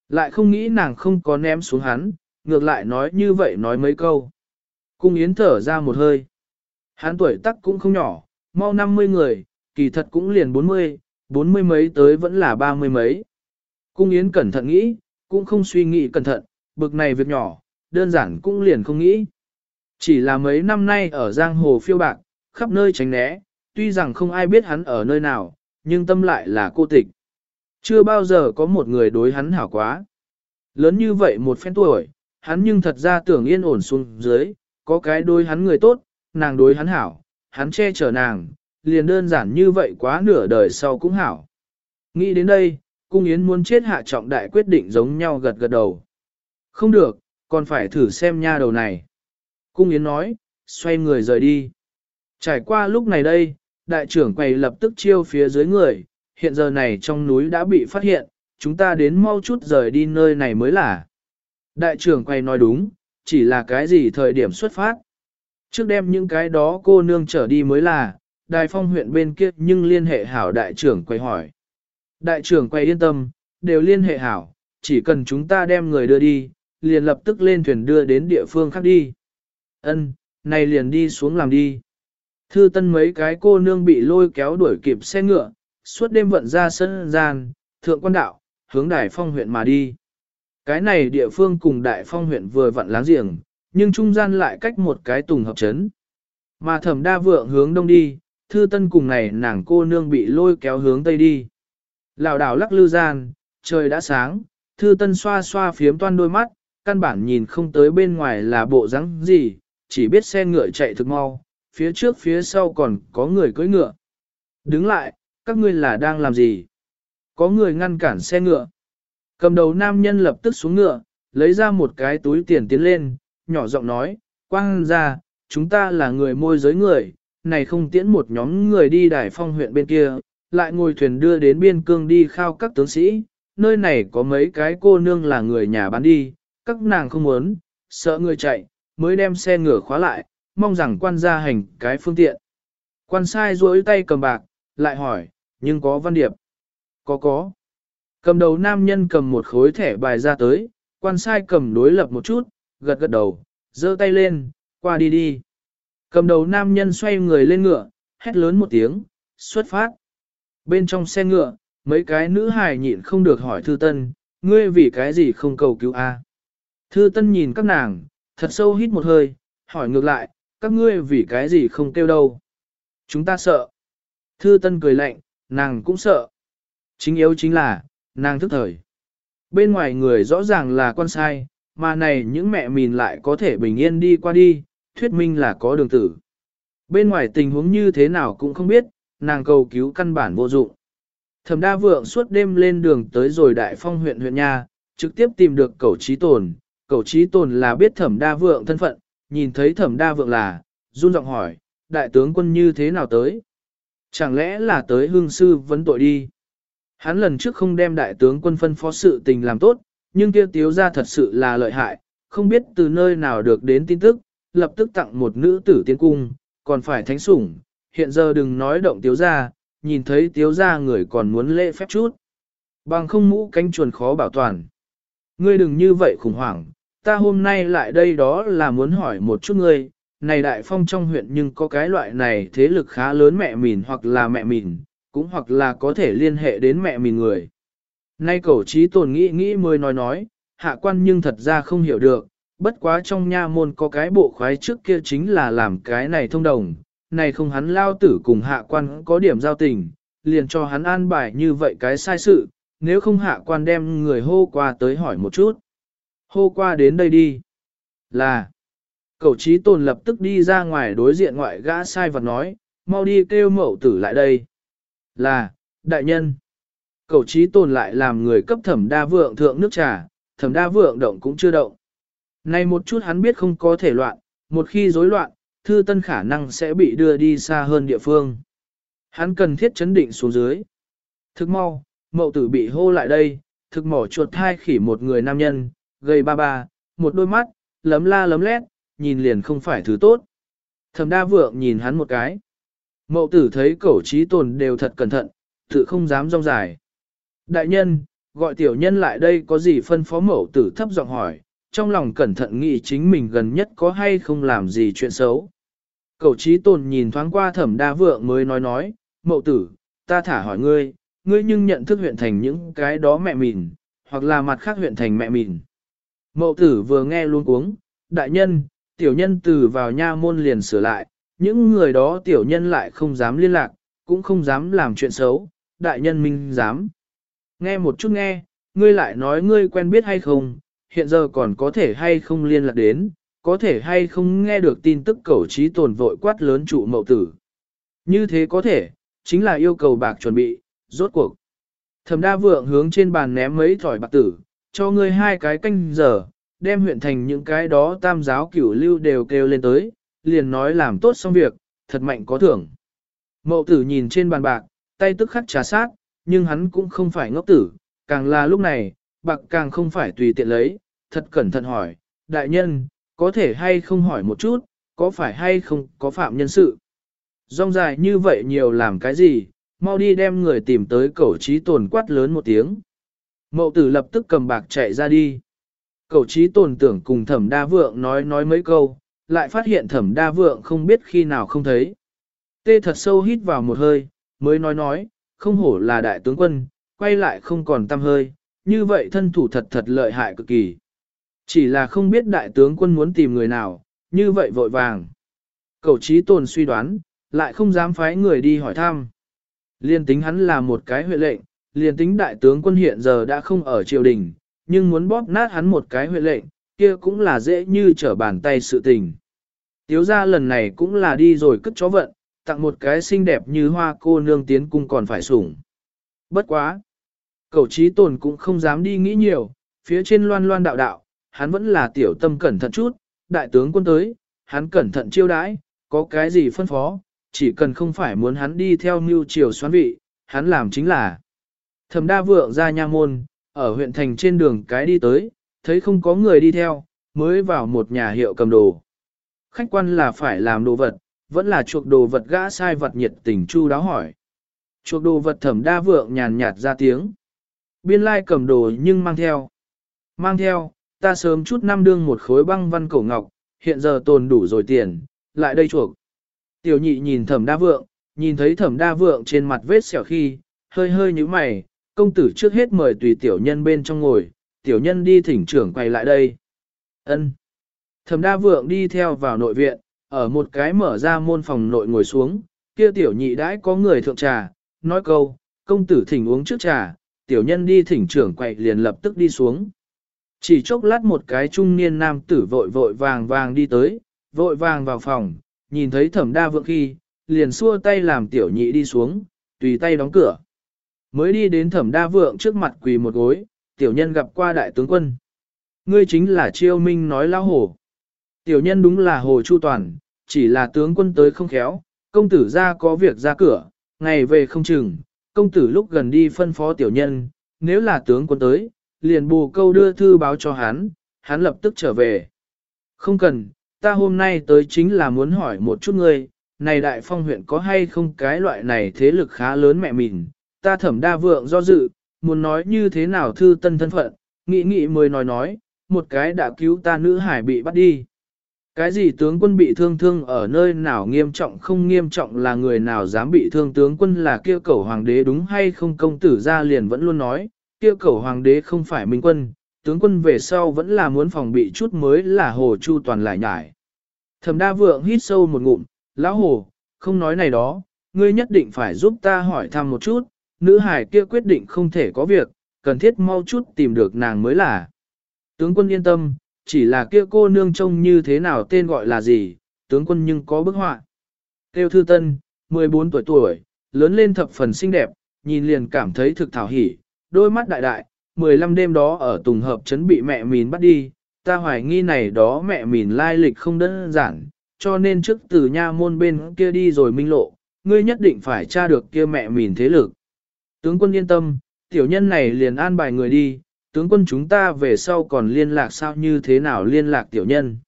Lại không nghĩ nàng không có ném xuống hắn, ngược lại nói như vậy nói mấy câu. Cung yến thở ra một hơi. Hắn tuổi tắc cũng không nhỏ, mau 50 người, kỳ thật cũng liền 40, 40 mấy tới vẫn là 30 mấy. Cung yến cẩn thận nghĩ, cũng không suy nghĩ cẩn thận, bực này việc nhỏ, đơn giản cũng liền không nghĩ. Chỉ là mấy năm nay ở giang hồ phiêu bạc, khắp nơi tránh né, tuy rằng không ai biết hắn ở nơi nào, nhưng tâm lại là cô tịch. Chưa bao giờ có một người đối hắn hảo quá. Lớn như vậy một phen tuổi, hắn nhưng thật ra tưởng yên ổn xuống dưới, có cái đối hắn người tốt, nàng đối hắn hảo, hắn che chở nàng, liền đơn giản như vậy quá nửa đời sau cũng hảo. Nghĩ đến đây, cung yến muốn chết hạ trọng đại quyết định giống nhau gật gật đầu. Không được, còn phải thử xem nha đầu này. Cung yến nói, xoay người rời đi. Trải qua lúc này đây, đại trưởng quầy lập tức chiêu phía dưới người, hiện giờ này trong núi đã bị phát hiện, chúng ta đến mau chút rời đi nơi này mới là. Đại trưởng quầy nói đúng, chỉ là cái gì thời điểm xuất phát. Trước đem những cái đó cô nương trở đi mới là, đại phong huyện bên kia nhưng liên hệ hảo đại trưởng quay hỏi. Đại trưởng quay yên tâm, đều liên hệ hảo, chỉ cần chúng ta đem người đưa đi, liền lập tức lên thuyền đưa đến địa phương khác đi. Ân, này liền đi xuống làm đi. Thư tân mấy cái cô nương bị lôi kéo đuổi kịp xe ngựa, suốt đêm vận ra sân gian, thượng quan đạo, hướng đại phong huyện mà đi. Cái này địa phương cùng đại phong huyện vừa vặn láng giềng, nhưng trung gian lại cách một cái tùng hợp chấn. Mà thẩm đa vượng hướng đông đi, thư tân cùng này nàng cô nương bị lôi kéo hướng tây đi. Lào đảo lắc lư gian, trời đã sáng, thư tân xoa xoa phiếm toan đôi mắt, căn bản nhìn không tới bên ngoài là bộ rắn gì, chỉ biết xe ngựa chạy thực mau, phía trước phía sau còn có người cưỡi ngựa. Đứng lại, các ngươi là đang làm gì? Có người ngăn cản xe ngựa. Cầm đầu nam nhân lập tức xuống ngựa, lấy ra một cái túi tiền tiến lên, nhỏ giọng nói, quang ra, chúng ta là người môi giới người, này không tiễn một nhóm người đi đài phong huyện bên kia, lại ngồi thuyền đưa đến biên cương đi khao các tướng sĩ, nơi này có mấy cái cô nương là người nhà bán đi, các nàng không muốn, sợ người chạy, mới đem xe ngựa khóa lại, mong rằng quan gia hành cái phương tiện. Quan sai duỗi tay cầm bạc, lại hỏi, nhưng có văn điệp. Có có. Cầm đầu nam nhân cầm một khối thẻ bài ra tới, quan sai cầm đối lập một chút, gật gật đầu, giơ tay lên, qua đi đi. Cầm đầu nam nhân xoay người lên ngựa, hét lớn một tiếng, xuất phát. Bên trong xe ngựa, mấy cái nữ hài nhịn không được hỏi thư tân, ngươi vì cái gì không cầu cứu a? Thư tân nhìn các nàng, thật sâu hít một hơi, hỏi ngược lại, các ngươi vì cái gì không kêu đâu. Chúng ta sợ. Thư tân cười lạnh, nàng cũng sợ. Chính yếu chính là, nàng thức thời. Bên ngoài người rõ ràng là con sai, mà này những mẹ mìn lại có thể bình yên đi qua đi, thuyết minh là có đường tử. Bên ngoài tình huống như thế nào cũng không biết, nàng cầu cứu căn bản vô dụng. Thẩm đa vượng suốt đêm lên đường tới rồi đại phong huyện huyện nha, trực tiếp tìm được cầu trí tồn. Cầu trí tồn là biết thẩm đa vượng thân phận, nhìn thấy thẩm đa vượng là, run giọng hỏi, đại tướng quân như thế nào tới? Chẳng lẽ là tới hương sư vấn tội đi? Hắn lần trước không đem đại tướng quân phân phó sự tình làm tốt, nhưng kia tiếu ra thật sự là lợi hại, không biết từ nơi nào được đến tin tức, lập tức tặng một nữ tử tiến cung, còn phải thánh sủng, hiện giờ đừng nói động tiếu ra, nhìn thấy tiếu ra người còn muốn lễ phép chút. Bằng không mũ cánh chuồn khó bảo toàn. Ngươi đừng như vậy khủng hoảng, ta hôm nay lại đây đó là muốn hỏi một chút ngươi, này đại phong trong huyện nhưng có cái loại này thế lực khá lớn mẹ mìn hoặc là mẹ mìn, cũng hoặc là có thể liên hệ đến mẹ mìn người. Nay cẩu trí tồn nghĩ nghĩ mới nói nói, hạ quan nhưng thật ra không hiểu được, bất quá trong nha môn có cái bộ khoái trước kia chính là làm cái này thông đồng, này không hắn lao tử cùng hạ quan có điểm giao tình, liền cho hắn an bài như vậy cái sai sự, nếu không hạ quan đem người hô qua tới hỏi một chút. Hô qua đến đây đi. Là. Cậu trí tồn lập tức đi ra ngoài đối diện ngoại gã sai vật nói, mau đi kêu mậu tử lại đây. Là, đại nhân. Cậu trí tồn lại làm người cấp thẩm đa vượng thượng nước trà, thẩm đa vượng động cũng chưa động. Này một chút hắn biết không có thể loạn, một khi rối loạn, thư tân khả năng sẽ bị đưa đi xa hơn địa phương. Hắn cần thiết chấn định xuống dưới. Thức mau, mậu tử bị hô lại đây, thực mỏ chuột thai khỉ một người nam nhân, gầy ba ba, một đôi mắt, lấm la lấm lét, nhìn liền không phải thứ tốt. Thẩm đa vượng nhìn hắn một cái. Mậu tử thấy cẩu trí tồn đều thật cẩn thận, tự không dám rong dài. Đại nhân, gọi tiểu nhân lại đây có gì phân phó mậu tử thấp giọng hỏi, trong lòng cẩn thận nghĩ chính mình gần nhất có hay không làm gì chuyện xấu. Cậu trí tồn nhìn thoáng qua thẩm đa vượng mới nói nói, mậu tử, ta thả hỏi ngươi, ngươi nhưng nhận thức huyện thành những cái đó mẹ mìn, hoặc là mặt khác huyện thành mẹ mìn. Mậu tử vừa nghe luôn uống, đại nhân, tiểu nhân từ vào nha môn liền sửa lại, những người đó tiểu nhân lại không dám liên lạc, cũng không dám làm chuyện xấu, đại nhân minh dám. Nghe một chút nghe, ngươi lại nói ngươi quen biết hay không, hiện giờ còn có thể hay không liên lạc đến, có thể hay không nghe được tin tức cầu trí tồn vội quát lớn trụ mậu tử. Như thế có thể, chính là yêu cầu bạc chuẩn bị, rốt cuộc. Thẩm đa vượng hướng trên bàn ném mấy thỏi bạc tử, cho ngươi hai cái canh giờ, đem huyện thành những cái đó tam giáo cửu lưu đều kêu lên tới, liền nói làm tốt xong việc, thật mạnh có thưởng. Mậu tử nhìn trên bàn bạc, tay tức khắc trà sát, nhưng hắn cũng không phải ngốc tử, càng là lúc này, bạc càng không phải tùy tiện lấy, thật cẩn thận hỏi, đại nhân, có thể hay không hỏi một chút, có phải hay không có phạm nhân sự. Rong dài như vậy nhiều làm cái gì, mau đi đem người tìm tới cẩu trí tồn quát lớn một tiếng. Mậu tử lập tức cầm bạc chạy ra đi. Cẩu trí tồn tưởng cùng thẩm đa vượng nói nói mấy câu, lại phát hiện thẩm đa vượng không biết khi nào không thấy. Tê thật sâu hít vào một hơi, mới nói nói, không hổ là đại tướng quân, quay lại không còn tâm hơi, như vậy thân thủ thật thật lợi hại cực kỳ. Chỉ là không biết đại tướng quân muốn tìm người nào, như vậy vội vàng. Cậu trí tồn suy đoán, lại không dám phái người đi hỏi thăm. Liên tính hắn là một cái huệ lệnh, liền tính đại tướng quân hiện giờ đã không ở triều đình, nhưng muốn bóp nát hắn một cái huệ lệnh, kia cũng là dễ như trở bàn tay sự tình. Tiếu ra lần này cũng là đi rồi cất chó vận, tặng một cái xinh đẹp như hoa cô nương tiến cung còn phải sủng. Bất quá. Cậu trí tồn cũng không dám đi nghĩ nhiều, phía trên loan loan đạo đạo, hắn vẫn là tiểu tâm cẩn thận chút, đại tướng quân tới, hắn cẩn thận chiêu đãi, có cái gì phân phó, chỉ cần không phải muốn hắn đi theo mưu triều xoán vị, hắn làm chính là. Thẩm đa vượng ra nha môn, ở huyện thành trên đường cái đi tới, thấy không có người đi theo, mới vào một nhà hiệu cầm đồ. Khách quan là phải làm đồ vật, vẫn là chuộc đồ vật gã sai vật nhiệt tình chu đáo hỏi. Chuộc đồ vật thẩm đa vượng nhàn nhạt ra tiếng. Biên lai cầm đồ nhưng mang theo. Mang theo, ta sớm chút năm đương một khối băng văn cổ ngọc, hiện giờ tồn đủ rồi tiền, lại đây chuộc. Tiểu nhị nhìn thẩm đa vượng, nhìn thấy thẩm đa vượng trên mặt vết sẹo khi, hơi hơi như mày, công tử trước hết mời tùy tiểu nhân bên trong ngồi, tiểu nhân đi thỉnh trưởng quay lại đây. ân Thẩm đa vượng đi theo vào nội viện, ở một cái mở ra môn phòng nội ngồi xuống, kia tiểu nhị đãi có người thượng trà, nói câu, công tử thỉnh uống trước trà, tiểu nhân đi thỉnh trưởng quậy liền lập tức đi xuống. Chỉ chốc lát một cái trung niên nam tử vội vội vàng vàng đi tới, vội vàng vào phòng, nhìn thấy thẩm đa vượng khi, liền xua tay làm tiểu nhị đi xuống, tùy tay đóng cửa. Mới đi đến thẩm đa vượng trước mặt quỳ một gối, tiểu nhân gặp qua đại tướng quân. Ngươi chính là chiêu minh nói lão hổ. Tiểu nhân đúng là hồ chu toàn, chỉ là tướng quân tới không khéo, công tử ra có việc ra cửa, ngày về không chừng, công tử lúc gần đi phân phó tiểu nhân, nếu là tướng quân tới, liền bù câu đưa thư báo cho hắn, hắn lập tức trở về. Không cần, ta hôm nay tới chính là muốn hỏi một chút ngươi, này đại phong huyện có hay không cái loại này thế lực khá lớn mẹ mình, ta thẩm đa vượng do dự, muốn nói như thế nào thư tân thân phận, nghĩ nghĩ mới nói nói, một cái đã cứu ta nữ hải bị bắt đi. Cái gì tướng quân bị thương thương ở nơi nào nghiêm trọng không nghiêm trọng là người nào dám bị thương tướng quân là kia cầu hoàng đế đúng hay không công tử ra liền vẫn luôn nói, kia cầu hoàng đế không phải minh quân, tướng quân về sau vẫn là muốn phòng bị chút mới là hồ chu toàn lại nhải. Thẩm đa vượng hít sâu một ngụm, lão hồ, không nói này đó, ngươi nhất định phải giúp ta hỏi thăm một chút, nữ hải kia quyết định không thể có việc, cần thiết mau chút tìm được nàng mới là. Tướng quân yên tâm, chỉ là kia cô nương trông như thế nào tên gọi là gì, tướng quân nhưng có bức họa. Tiêu thư tân, 14 tuổi tuổi, lớn lên thập phần xinh đẹp, nhìn liền cảm thấy thực thảo hỉ, đôi mắt đại đại, 15 đêm đó ở Tùng Hợp chấn bị mẹ mìn bắt đi, ta hoài nghi này đó mẹ mìn lai lịch không đơn giản, cho nên trước từ nha môn bên kia đi rồi minh lộ, ngươi nhất định phải tra được kia mẹ mìn thế lực. Tướng quân yên tâm, tiểu nhân này liền an bài người đi, tướng quân chúng ta về sau còn liên lạc sao như thế nào liên lạc tiểu nhân.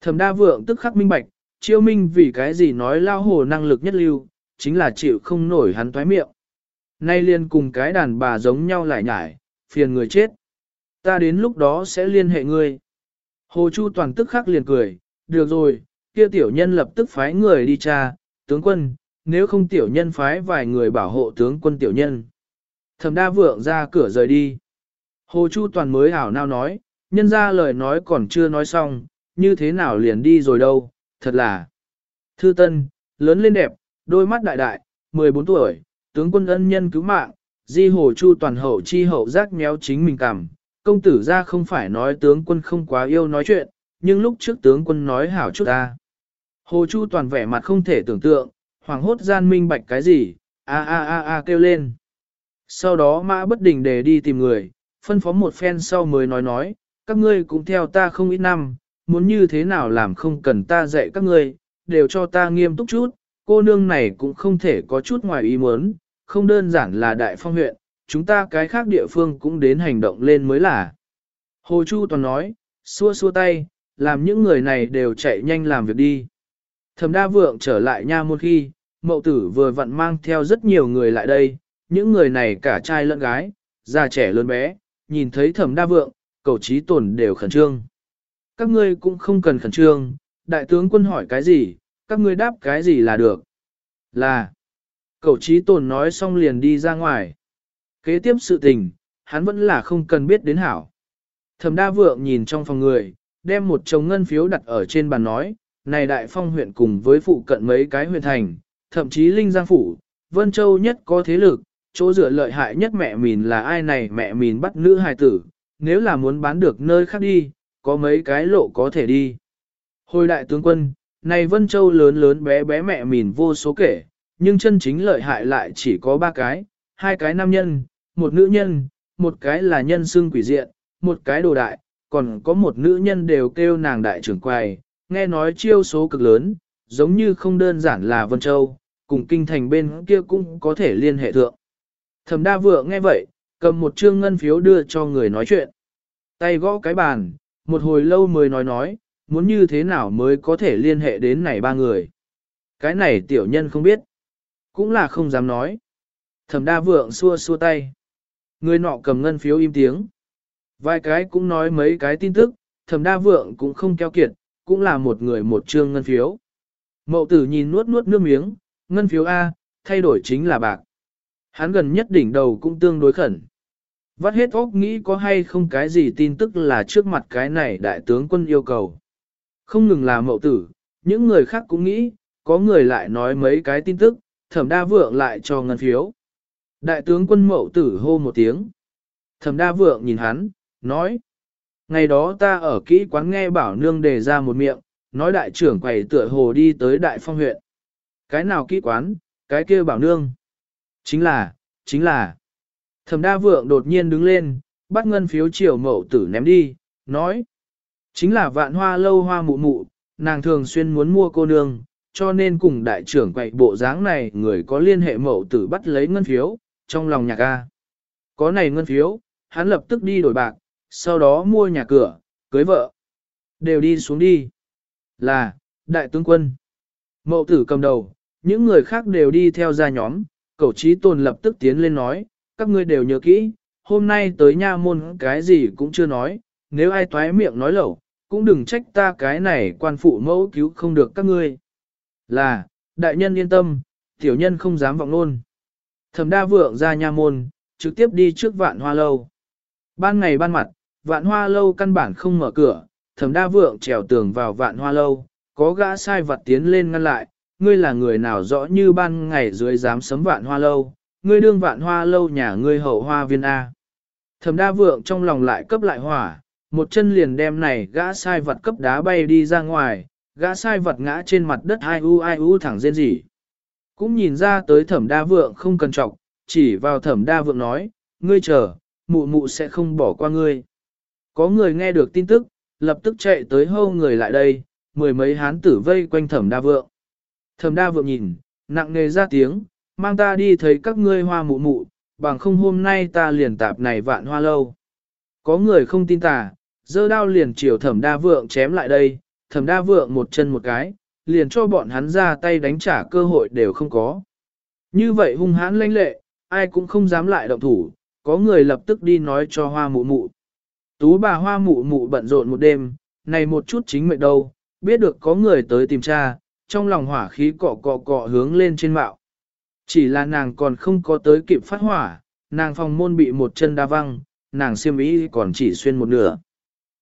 Thẩm đa vượng tức khắc minh bạch, chiêu minh vì cái gì nói lao hồ năng lực nhất lưu, chính là chịu không nổi hắn thoái miệng. Nay liên cùng cái đàn bà giống nhau lại nhải, phiền người chết. Ta đến lúc đó sẽ liên hệ ngươi. Hồ Chu toàn tức khắc liền cười, được rồi, kia tiểu nhân lập tức phái người đi tra, tướng quân, nếu không tiểu nhân phái vài người bảo hộ tướng quân tiểu nhân. Thẩm đa vượng ra cửa rời đi. Hồ Chu toàn mới hảo nao nói, nhân ra lời nói còn chưa nói xong, như thế nào liền đi rồi đâu, thật là. Thư Tân, lớn lên đẹp, đôi mắt đại đại, 14 tuổi, tướng quân ân nhân cứu mạng, di hồ chu toàn hậu chi hậu giác méo chính mình cảm. Công tử ra không phải nói tướng quân không quá yêu nói chuyện, nhưng lúc trước tướng quân nói hảo chút ta. Hồ chu toàn vẻ mặt không thể tưởng tượng, hoàng hốt gian minh bạch cái gì, a a a a kêu lên. Sau đó mã bất đình để đi tìm người, phân phó một phen sau mới nói nói, các ngươi cũng theo ta không ít năm, muốn như thế nào làm không cần ta dạy các ngươi, đều cho ta nghiêm túc chút, cô nương này cũng không thể có chút ngoài ý muốn, không đơn giản là đại phong huyện, chúng ta cái khác địa phương cũng đến hành động lên mới là. Hồ Chu Toàn nói, xua xua tay, làm những người này đều chạy nhanh làm việc đi. Thẩm đa vượng trở lại nha một khi, mậu tử vừa vặn mang theo rất nhiều người lại đây, những người này cả trai lẫn gái, già trẻ lớn bé, nhìn thấy thẩm đa vượng, cầu trí tổn đều khẩn trương. Các ngươi cũng không cần khẩn trương, đại tướng quân hỏi cái gì, các ngươi đáp cái gì là được. Là, cầu trí tổn nói xong liền đi ra ngoài. Kế tiếp sự tình, hắn vẫn là không cần biết đến hảo. Thẩm đa vượng nhìn trong phòng người, đem một chồng ngân phiếu đặt ở trên bàn nói, này đại phong huyện cùng với phụ cận mấy cái huyện thành, thậm chí Linh Giang Phủ, Vân Châu nhất có thế lực, chỗ dựa lợi hại nhất mẹ mìn là ai này mẹ mìn bắt nữ hài tử, nếu là muốn bán được nơi khác đi, có mấy cái lộ có thể đi. Hồi đại tướng quân, này Vân Châu lớn lớn bé bé mẹ mìn vô số kể, nhưng chân chính lợi hại lại chỉ có ba cái, hai cái nam nhân, một nữ nhân, một cái là nhân xương quỷ diện, một cái đồ đại, còn có một nữ nhân đều kêu nàng đại trưởng quầy, nghe nói chiêu số cực lớn, giống như không đơn giản là Vân Châu, cùng kinh thành bên kia cũng có thể liên hệ thượng. Thẩm đa vượng nghe vậy, cầm một trương ngân phiếu đưa cho người nói chuyện. Tay gõ cái bàn, một hồi lâu mới nói nói, muốn như thế nào mới có thể liên hệ đến này ba người. Cái này tiểu nhân không biết, cũng là không dám nói. Thẩm đa vượng xua xua tay. Người nọ cầm ngân phiếu im tiếng. Vài cái cũng nói mấy cái tin tức, thẩm đa vượng cũng không keo kiệt, cũng là một người một trương ngân phiếu. Mậu tử nhìn nuốt nuốt nước miếng, ngân phiếu A, thay đổi chính là bạc. Hắn gần nhất đỉnh đầu cũng tương đối khẩn. Vắt hết óc nghĩ có hay không cái gì tin tức là trước mặt cái này đại tướng quân yêu cầu. Không ngừng là mậu tử, những người khác cũng nghĩ, có người lại nói mấy cái tin tức, thẩm đa vượng lại cho ngân phiếu. Đại tướng quân mậu tử hô một tiếng. Thẩm đa vượng nhìn hắn, nói. Ngày đó ta ở kỹ quán nghe bảo nương đề ra một miệng, nói đại trưởng quầy tựa hồ đi tới đại phong huyện. Cái nào kỹ quán, cái kia bảo nương. Chính là, chính là. Thẩm đa vượng đột nhiên đứng lên, bắt ngân phiếu chiều mậu tử ném đi, nói. Chính là vạn hoa lâu hoa mụ mụ, nàng thường xuyên muốn mua cô nương, cho nên cùng đại trưởng quậy bộ dáng này người có liên hệ mậu tử bắt lấy ngân phiếu, trong lòng nhà ca. Có này ngân phiếu, hắn lập tức đi đổi bạc, sau đó mua nhà cửa, cưới vợ. Đều đi xuống đi. Là, đại tướng quân. Mậu tử cầm đầu, những người khác đều đi theo ra nhóm, cậu trí tồn lập tức tiến lên nói, các ngươi đều nhớ kỹ, hôm nay tới nha môn cái gì cũng chưa nói, nếu ai toái miệng nói lẩu, cũng đừng trách ta cái này quan phụ mẫu cứu không được các ngươi. Là, đại nhân yên tâm, tiểu nhân không dám vọng luôn. Thẩm đa vượng ra nha môn, trực tiếp đi trước vạn hoa lâu. Ban ngày ban mặt, vạn hoa lâu căn bản không mở cửa, thẩm đa vượng trèo tường vào vạn hoa lâu, có gã sai vật tiến lên ngăn lại, ngươi là người nào rõ như ban ngày dưới dám sấm vạn hoa lâu, ngươi đương vạn hoa lâu nhà ngươi hậu hoa viên A. Thẩm đa vượng trong lòng lại cấp lại hỏa, một chân liền đem này gã sai vật cấp đá bay đi ra ngoài, gã sai vật ngã trên mặt đất ai u ai u thẳng rên rỉ. Cũng nhìn ra tới thẩm đa vượng không cần trọng, chỉ vào thẩm đa vượng nói, ngươi chờ, mụ mụ sẽ không bỏ qua ngươi. Có người nghe được tin tức, lập tức chạy tới hâu người lại đây, mười mấy hán tử vây quanh thẩm đa vượng. Thẩm đa vượng nhìn, nặng nề ra tiếng, mang ta đi thấy các ngươi hoa mụ mụ, bằng không hôm nay ta liền tạp này vạn hoa lâu. Có người không tin ta, dơ đao liền chiều thẩm đa vượng chém lại đây, thẩm đa vượng một chân một cái, liền cho bọn hắn ra tay đánh trả cơ hội đều không có. Như vậy hung hãn lãnh lệ, ai cũng không dám lại động thủ, có người lập tức đi nói cho hoa mụ mụ. Tú bà hoa mụ mụ bận rộn một đêm, này một chút chính mệnh đâu, biết được có người tới tìm cha, trong lòng hỏa khí cọ cọ cọ hướng lên trên mạo. Chỉ là nàng còn không có tới kịp phát hỏa, nàng phòng môn bị một chân đa văng, nàng xiêm ý còn chỉ xuyên một nửa.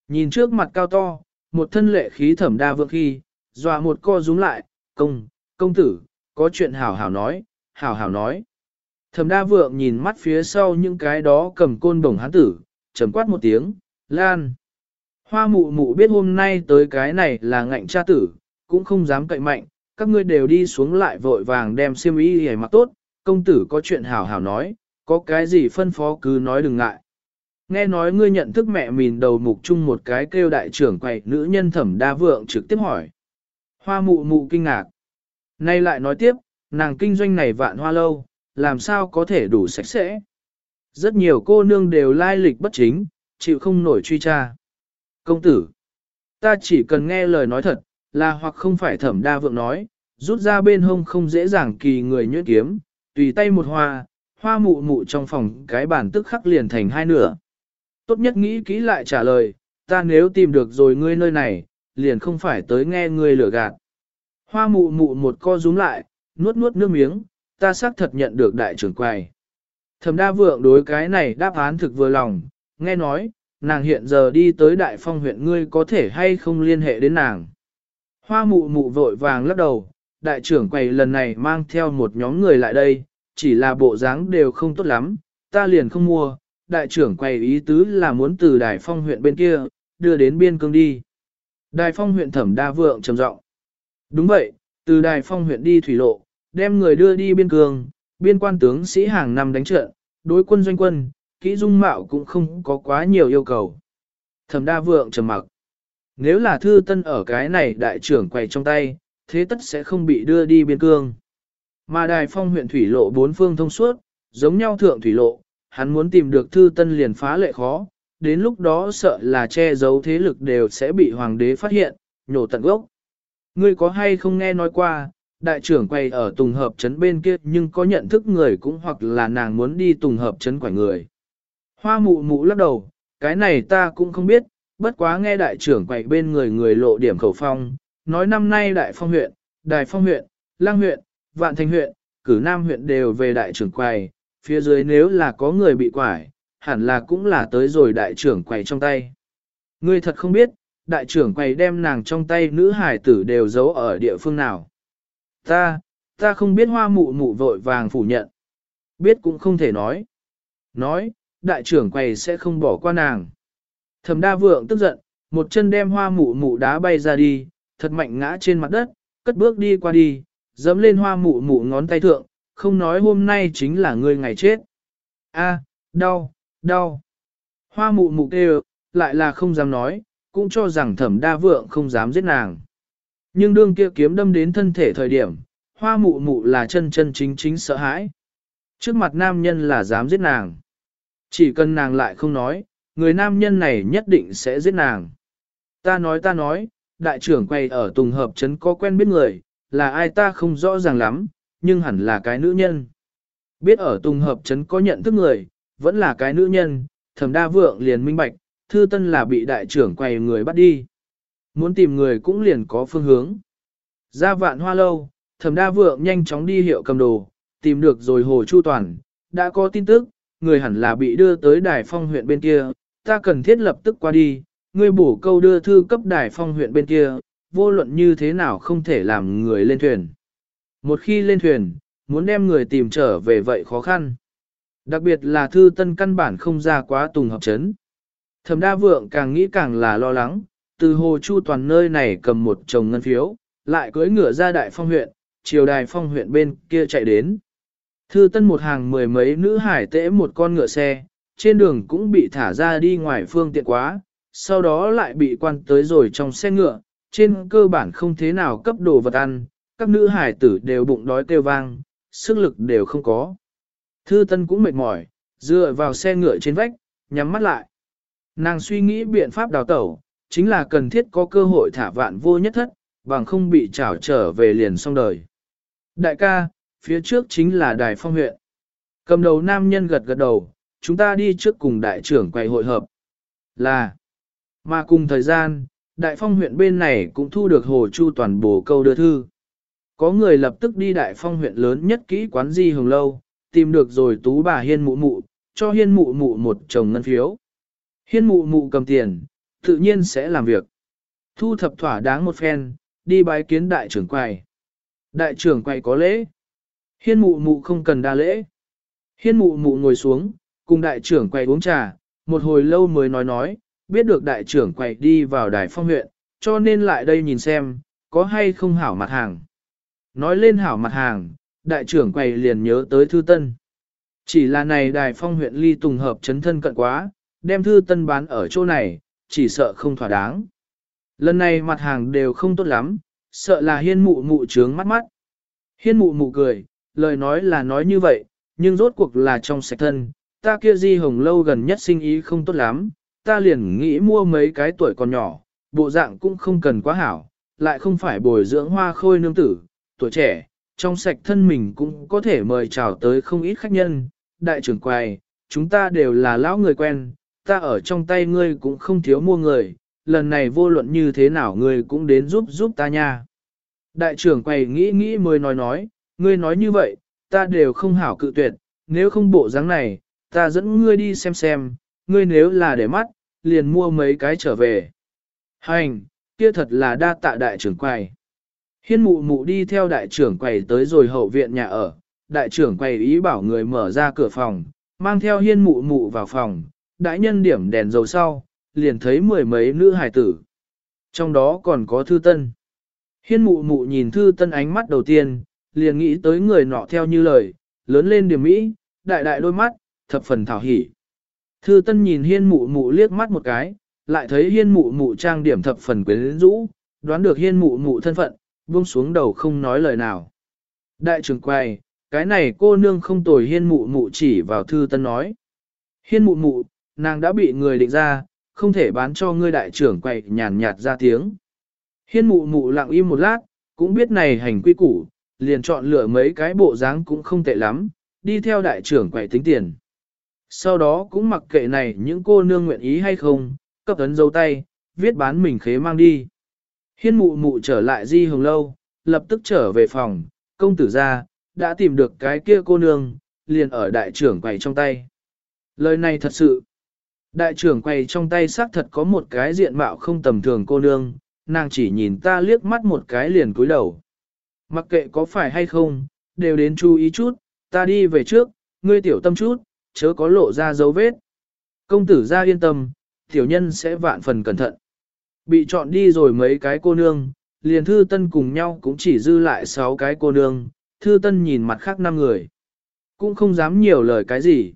Nhìn trước mặt cao to, một thân lệ khí thẩm đa vượng khi, dọa một co rúm lại, công, công tử, có chuyện hảo hảo nói, hảo hảo nói. Thẩm đa vượng nhìn mắt phía sau những cái đó cầm côn đồng hán tử, trầm quát một tiếng, lan. Hoa mụ mụ biết hôm nay tới cái này là ngạnh cha tử, cũng không dám cậy mạnh, các ngươi đều đi xuống lại vội vàng đem xiêm y hề mặc tốt, công tử có chuyện hảo hảo nói, có cái gì phân phó cứ nói đừng ngại. Nghe nói ngươi nhận thức mẹ mìn đầu mục chung một cái kêu đại trưởng quầy nữ nhân thẩm đa vượng trực tiếp hỏi. Hoa mụ mụ kinh ngạc. Nay lại nói tiếp, nàng kinh doanh này vạn hoa lâu, làm sao có thể đủ sạch sẽ. Rất nhiều cô nương đều lai lịch bất chính, chịu không nổi truy tra. Công tử, ta chỉ cần nghe lời nói thật, là hoặc không phải thẩm đa vượng nói, rút ra bên hông không dễ dàng kỳ người nhuyễn kiếm, tùy tay một hoa, hoa mụ mụ trong phòng cái bản tức khắc liền thành hai nửa. Tốt nhất nghĩ kỹ lại trả lời, ta nếu tìm được rồi ngươi nơi này, liền không phải tới nghe ngươi lửa gạt. Hoa mụ mụ một co rúm lại, nuốt nuốt nước miếng, ta xác thật nhận được đại trưởng quầy. Thẩm đa vượng đối cái này đáp án thực vừa lòng, nghe nói, nàng hiện giờ đi tới đại phong huyện ngươi có thể hay không liên hệ đến nàng. Hoa mụ mụ vội vàng lắc đầu, đại trưởng quầy lần này mang theo một nhóm người lại đây, chỉ là bộ dáng đều không tốt lắm, ta liền không mua, đại trưởng quầy ý tứ là muốn từ Đại phong huyện bên kia, đưa đến biên cương đi. Đại phong huyện thẩm đa vượng trầm giọng. Đúng vậy, từ Đại phong huyện đi thủy lộ, đem người đưa đi biên cương, biên quan tướng sĩ hàng năm đánh trận, đối quân doanh quân, kỹ dung mạo cũng không có quá nhiều yêu cầu. Thẩm đa vượng trầm mặc. Nếu là thư tân ở cái này đại trưởng quầy trong tay, thế tất sẽ không bị đưa đi biên cương. Mà đài phong huyện thủy lộ bốn phương thông suốt, giống nhau thượng thủy lộ, hắn muốn tìm được thư tân liền phá lệ khó, đến lúc đó sợ là che giấu thế lực đều sẽ bị hoàng đế phát hiện, nhổ tận gốc. Ngươi có hay không nghe nói qua, đại trưởng quay ở tùng hợp trấn bên kia nhưng có nhận thức người cũng hoặc là nàng muốn đi tùng hợp trấn quả người. Hoa mụ mụ lắc đầu, cái này ta cũng không biết, bất quá nghe đại trưởng quậy bên người người lộ điểm khẩu phong, nói năm nay đại phong huyện, đài phong huyện, lang huyện, vạn thành huyện, cử nam huyện đều về đại trưởng quầy, phía dưới nếu là có người bị quải, hẳn là cũng là tới rồi đại trưởng quầy trong tay. Ngươi thật không biết, đại trưởng quầy đem nàng trong tay nữ hải tử đều giấu ở địa phương nào. Ta, ta không biết hoa mụ mụ vội vàng phủ nhận. Biết cũng không thể nói. Nói, đại trưởng quầy sẽ không bỏ qua nàng. Thẩm đa vượng tức giận, một chân đem hoa mụ mụ đá bay ra đi, thật mạnh ngã trên mặt đất, cất bước đi qua đi, dẫm lên hoa mụ mụ ngón tay thượng, không nói hôm nay chính là ngươi ngày chết. A, à, đau, đau. Hoa mụ mụ kêu, lại là không dám nói, cũng cho rằng thẩm đa vượng không dám giết nàng. Nhưng đương kia kiếm đâm đến thân thể thời điểm, hoa mụ mụ là chân chân chính chính sợ hãi. Trước mặt nam nhân là dám giết nàng. Chỉ cần nàng lại không nói, người nam nhân này nhất định sẽ giết nàng. Ta nói ta nói, đại trưởng quay ở Tùng Hợp Trấn có quen biết người, là ai ta không rõ ràng lắm, nhưng hẳn là cái nữ nhân. Biết ở Tùng Hợp Trấn có nhận thức người, vẫn là cái nữ nhân, thẩm đa vượng liền minh bạch, thư tân là bị đại trưởng quay người bắt đi. Muốn tìm người cũng liền có phương hướng. Ra vạn hoa lâu, thẩm đa vượng nhanh chóng đi hiệu cầm đồ, tìm được rồi hồ chu toàn, đã có tin tức, người hẳn là bị đưa tới đài phong huyện bên kia, ta cần thiết lập tức qua đi, ngươi bổ câu đưa thư cấp đài phong huyện bên kia, vô luận như thế nào không thể làm người lên thuyền. Một khi lên thuyền, muốn đem người tìm trở về vậy khó khăn. Đặc biệt là thư tân căn bản không ra quá tùng hợp chấn. Thẩm đa vượng càng nghĩ càng là lo lắng, từ hồ chu toàn nơi này cầm một chồng ngân phiếu, lại cưỡi ngựa ra đại phong huyện, chiều đài phong huyện bên kia chạy đến. Thư tân một hàng mười mấy nữ hải tễ một con ngựa xe, trên đường cũng bị thả ra đi ngoài phương tiện quá, sau đó lại bị quan tới rồi trong xe ngựa, trên cơ bản không thế nào cấp đồ vật ăn, các nữ hải tử đều bụng đói kêu vang, sức lực đều không có. Thư Tân cũng mệt mỏi, dựa vào xe ngựa trên vách, nhắm mắt lại. Nàng suy nghĩ biện pháp đào tẩu, chính là cần thiết có cơ hội thả vạn vô nhất thất, bằng không bị trảo trở về liền xong đời. Đại ca, phía trước chính là đài phong huyện. Cầm đầu nam nhân gật gật đầu, chúng ta đi trước cùng đại trưởng quay hội hợp. Là, mà cùng thời gian, đại phong huyện bên này cũng thu được hồ chu toàn bộ câu đưa thư. Có người lập tức đi đại phong huyện lớn nhất kỹ quán di hồng lâu, tìm được rồi tú bà hiên mụ mụ, cho hiên mụ mụ một chồng ngân phiếu. Hiên mụ mụ cầm tiền, tự nhiên sẽ làm việc. Thu thập thỏa đáng một phen, đi bái kiến đại trưởng quầy. Đại trưởng quầy có lễ. Hiên mụ mụ không cần đa lễ. Hiên mụ mụ ngồi xuống, cùng đại trưởng quầy uống trà, một hồi lâu mới nói nói, biết được đại trưởng quầy đi vào đài phong huyện, cho nên lại đây nhìn xem, có hay không hảo mặt hàng. Nói lên hảo mặt hàng, đại trưởng quầy liền nhớ tới thư tân. Chỉ là này đài phong huyện ly tùng hợp chấn thân cận quá, đem thư tân bán ở chỗ này, chỉ sợ không thỏa đáng. Lần này mặt hàng đều không tốt lắm, sợ là hiên mụ mụ trướng mắt mắt. Hiên mụ mụ cười, lời nói là nói như vậy, nhưng rốt cuộc là trong sạch thân, ta kia di hồng lâu gần nhất sinh ý không tốt lắm, ta liền nghĩ mua mấy cái tuổi còn nhỏ, bộ dạng cũng không cần quá hảo, lại không phải bồi dưỡng hoa khôi nương tử, tuổi trẻ, trong sạch thân mình cũng có thể mời chào tới không ít khách nhân, đại trưởng quầy, chúng ta đều là lão người quen, ta ở trong tay ngươi cũng không thiếu mua người, lần này vô luận như thế nào ngươi cũng đến giúp giúp ta nha. Đại trưởng quầy nghĩ nghĩ mới nói nói, ngươi nói như vậy, ta đều không hảo cự tuyệt, nếu không bộ dáng này, ta dẫn ngươi đi xem xem, ngươi nếu là để mắt, liền mua mấy cái trở về. Hành, kia thật là đa tạ đại trưởng quầy. Hiên mụ mụ đi theo đại trưởng quầy tới rồi hậu viện nhà ở, đại trưởng quầy ý bảo người mở ra cửa phòng, mang theo hiên mụ mụ vào phòng, đại nhân điểm đèn dầu sau, liền thấy mười mấy nữ hài tử. Trong đó còn có thư tân. Hiên mụ mụ nhìn thư tân ánh mắt đầu tiên, liền nghĩ tới người nọ theo như lời, lớn lên điểm mỹ, đại đại đôi mắt, thập phần thảo hỉ. Thư tân nhìn hiên mụ mụ liếc mắt một cái, lại thấy hiên mụ mụ trang điểm thập phần quyến rũ, đoán được hiên mụ mụ thân phận, buông xuống đầu không nói lời nào. Đại trưởng quay, cái này cô nương không tồi hiên mụ mụ chỉ vào thư tân nói. Hiên mụ mụ, nàng đã bị người định ra, không thể bán cho ngươi đại trưởng quay nhàn nhạt ra tiếng. Hiên mụ mụ lặng im một lát, cũng biết này hành quy củ, liền chọn lựa mấy cái bộ dáng cũng không tệ lắm, đi theo đại trưởng quầy tính tiền. Sau đó cũng mặc kệ này những cô nương nguyện ý hay không, cấp ấn dấu tay, viết bán mình khế mang đi. Hiên mụ mụ trở lại di hồng lâu, lập tức trở về phòng, công tử ra, đã tìm được cái kia cô nương, liền ở đại trưởng quầy trong tay. Lời này thật sự. Đại trưởng quầy trong tay xác thật có một cái diện mạo không tầm thường cô nương, nàng chỉ nhìn ta liếc mắt một cái liền cúi đầu. Mặc kệ có phải hay không, đều đến chú ý chút, ta đi về trước, ngươi tiểu tâm chút, chớ có lộ ra dấu vết. Công tử ra yên tâm, tiểu nhân sẽ vạn phần cẩn thận. Bị chọn đi rồi mấy cái cô nương, liền thư tân cùng nhau cũng chỉ dư lại sáu cái cô nương, thư tân nhìn mặt khác năm người. Cũng không dám nhiều lời cái gì.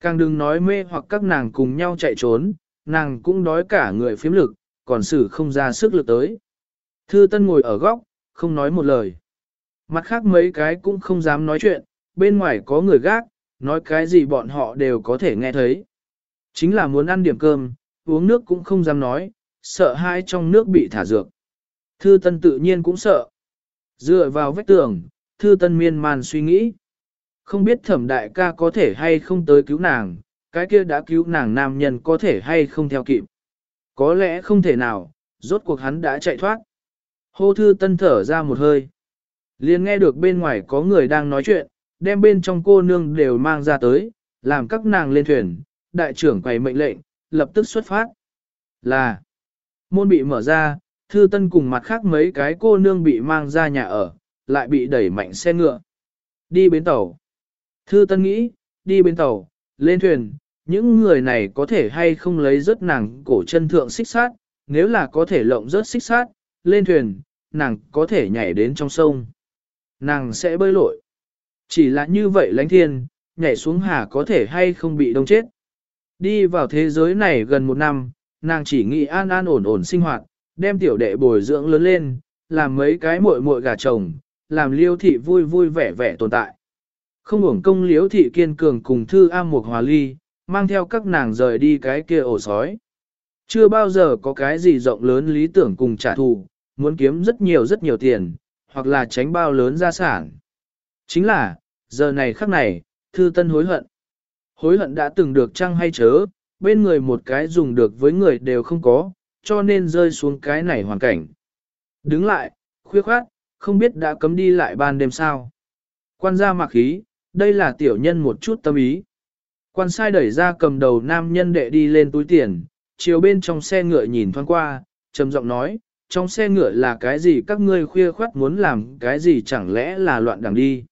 Càng đừng nói mê hoặc các nàng cùng nhau chạy trốn, nàng cũng đói cả người phiếm lực, còn xử không ra sức lực tới. Thư tân ngồi ở góc, không nói một lời. Mặt khác mấy cái cũng không dám nói chuyện, bên ngoài có người gác, nói cái gì bọn họ đều có thể nghe thấy. Chính là muốn ăn điểm cơm, uống nước cũng không dám nói, sợ hai trong nước bị thả dược. Thư Tân tự nhiên cũng sợ. Dựa vào vách tường, Thư Tân miên man suy nghĩ. Không biết thẩm đại ca có thể hay không tới cứu nàng, cái kia đã cứu nàng nam nhân có thể hay không theo kịp. Có lẽ không thể nào, rốt cuộc hắn đã chạy thoát. Hô Thư Tân thở ra một hơi. liền nghe được bên ngoài có người đang nói chuyện, đem bên trong cô nương đều mang ra tới, làm các nàng lên thuyền, đại trưởng quầy mệnh lệnh, lập tức xuất phát. Là, môn bị mở ra, thư tân cùng mặt khác mấy cái cô nương bị mang ra nhà ở, lại bị đẩy mạnh xe ngựa. Đi bến tàu. Thư tân nghĩ, đi bên tàu, lên thuyền, những người này có thể hay không lấy rớt nàng cổ chân thượng xích sát, nếu là có thể lộng rớt xích sát, lên thuyền, nàng có thể nhảy đến trong sông. Nàng sẽ bơi lội. Chỉ là như vậy lánh thiên, nhảy xuống hà có thể hay không bị đông chết. Đi vào thế giới này gần một năm, nàng chỉ nghĩ an an ổn ổn sinh hoạt, đem tiểu đệ bồi dưỡng lớn lên, làm mấy cái muội muội gà chồng, làm liêu thị vui vui vẻ vẻ tồn tại. Không uổng công liêu thị kiên cường cùng thư am một hòa ly, mang theo các nàng rời đi cái kia ổ sói. Chưa bao giờ có cái gì rộng lớn lý tưởng cùng trả thù, muốn kiếm rất nhiều rất nhiều tiền, hoặc là tránh bao lớn gia sản. Chính là, giờ này khắc này, thư tân hối hận. Hối hận đã từng được chăng hay chớ, bên người một cái dùng được với người đều không có, cho nên rơi xuống cái này hoàn cảnh. Đứng lại, khuya khoát, không biết đã cấm đi lại ban đêm sao. Quan gia mặc khí, đây là tiểu nhân một chút tâm ý. Quan sai đẩy ra cầm đầu nam nhân đệ đi lên túi tiền, chiều bên trong xe ngựa nhìn thoáng qua, trầm giọng nói, trong xe ngựa là cái gì các ngươi khuya khoát muốn làm cái gì chẳng lẽ là loạn đảng đi.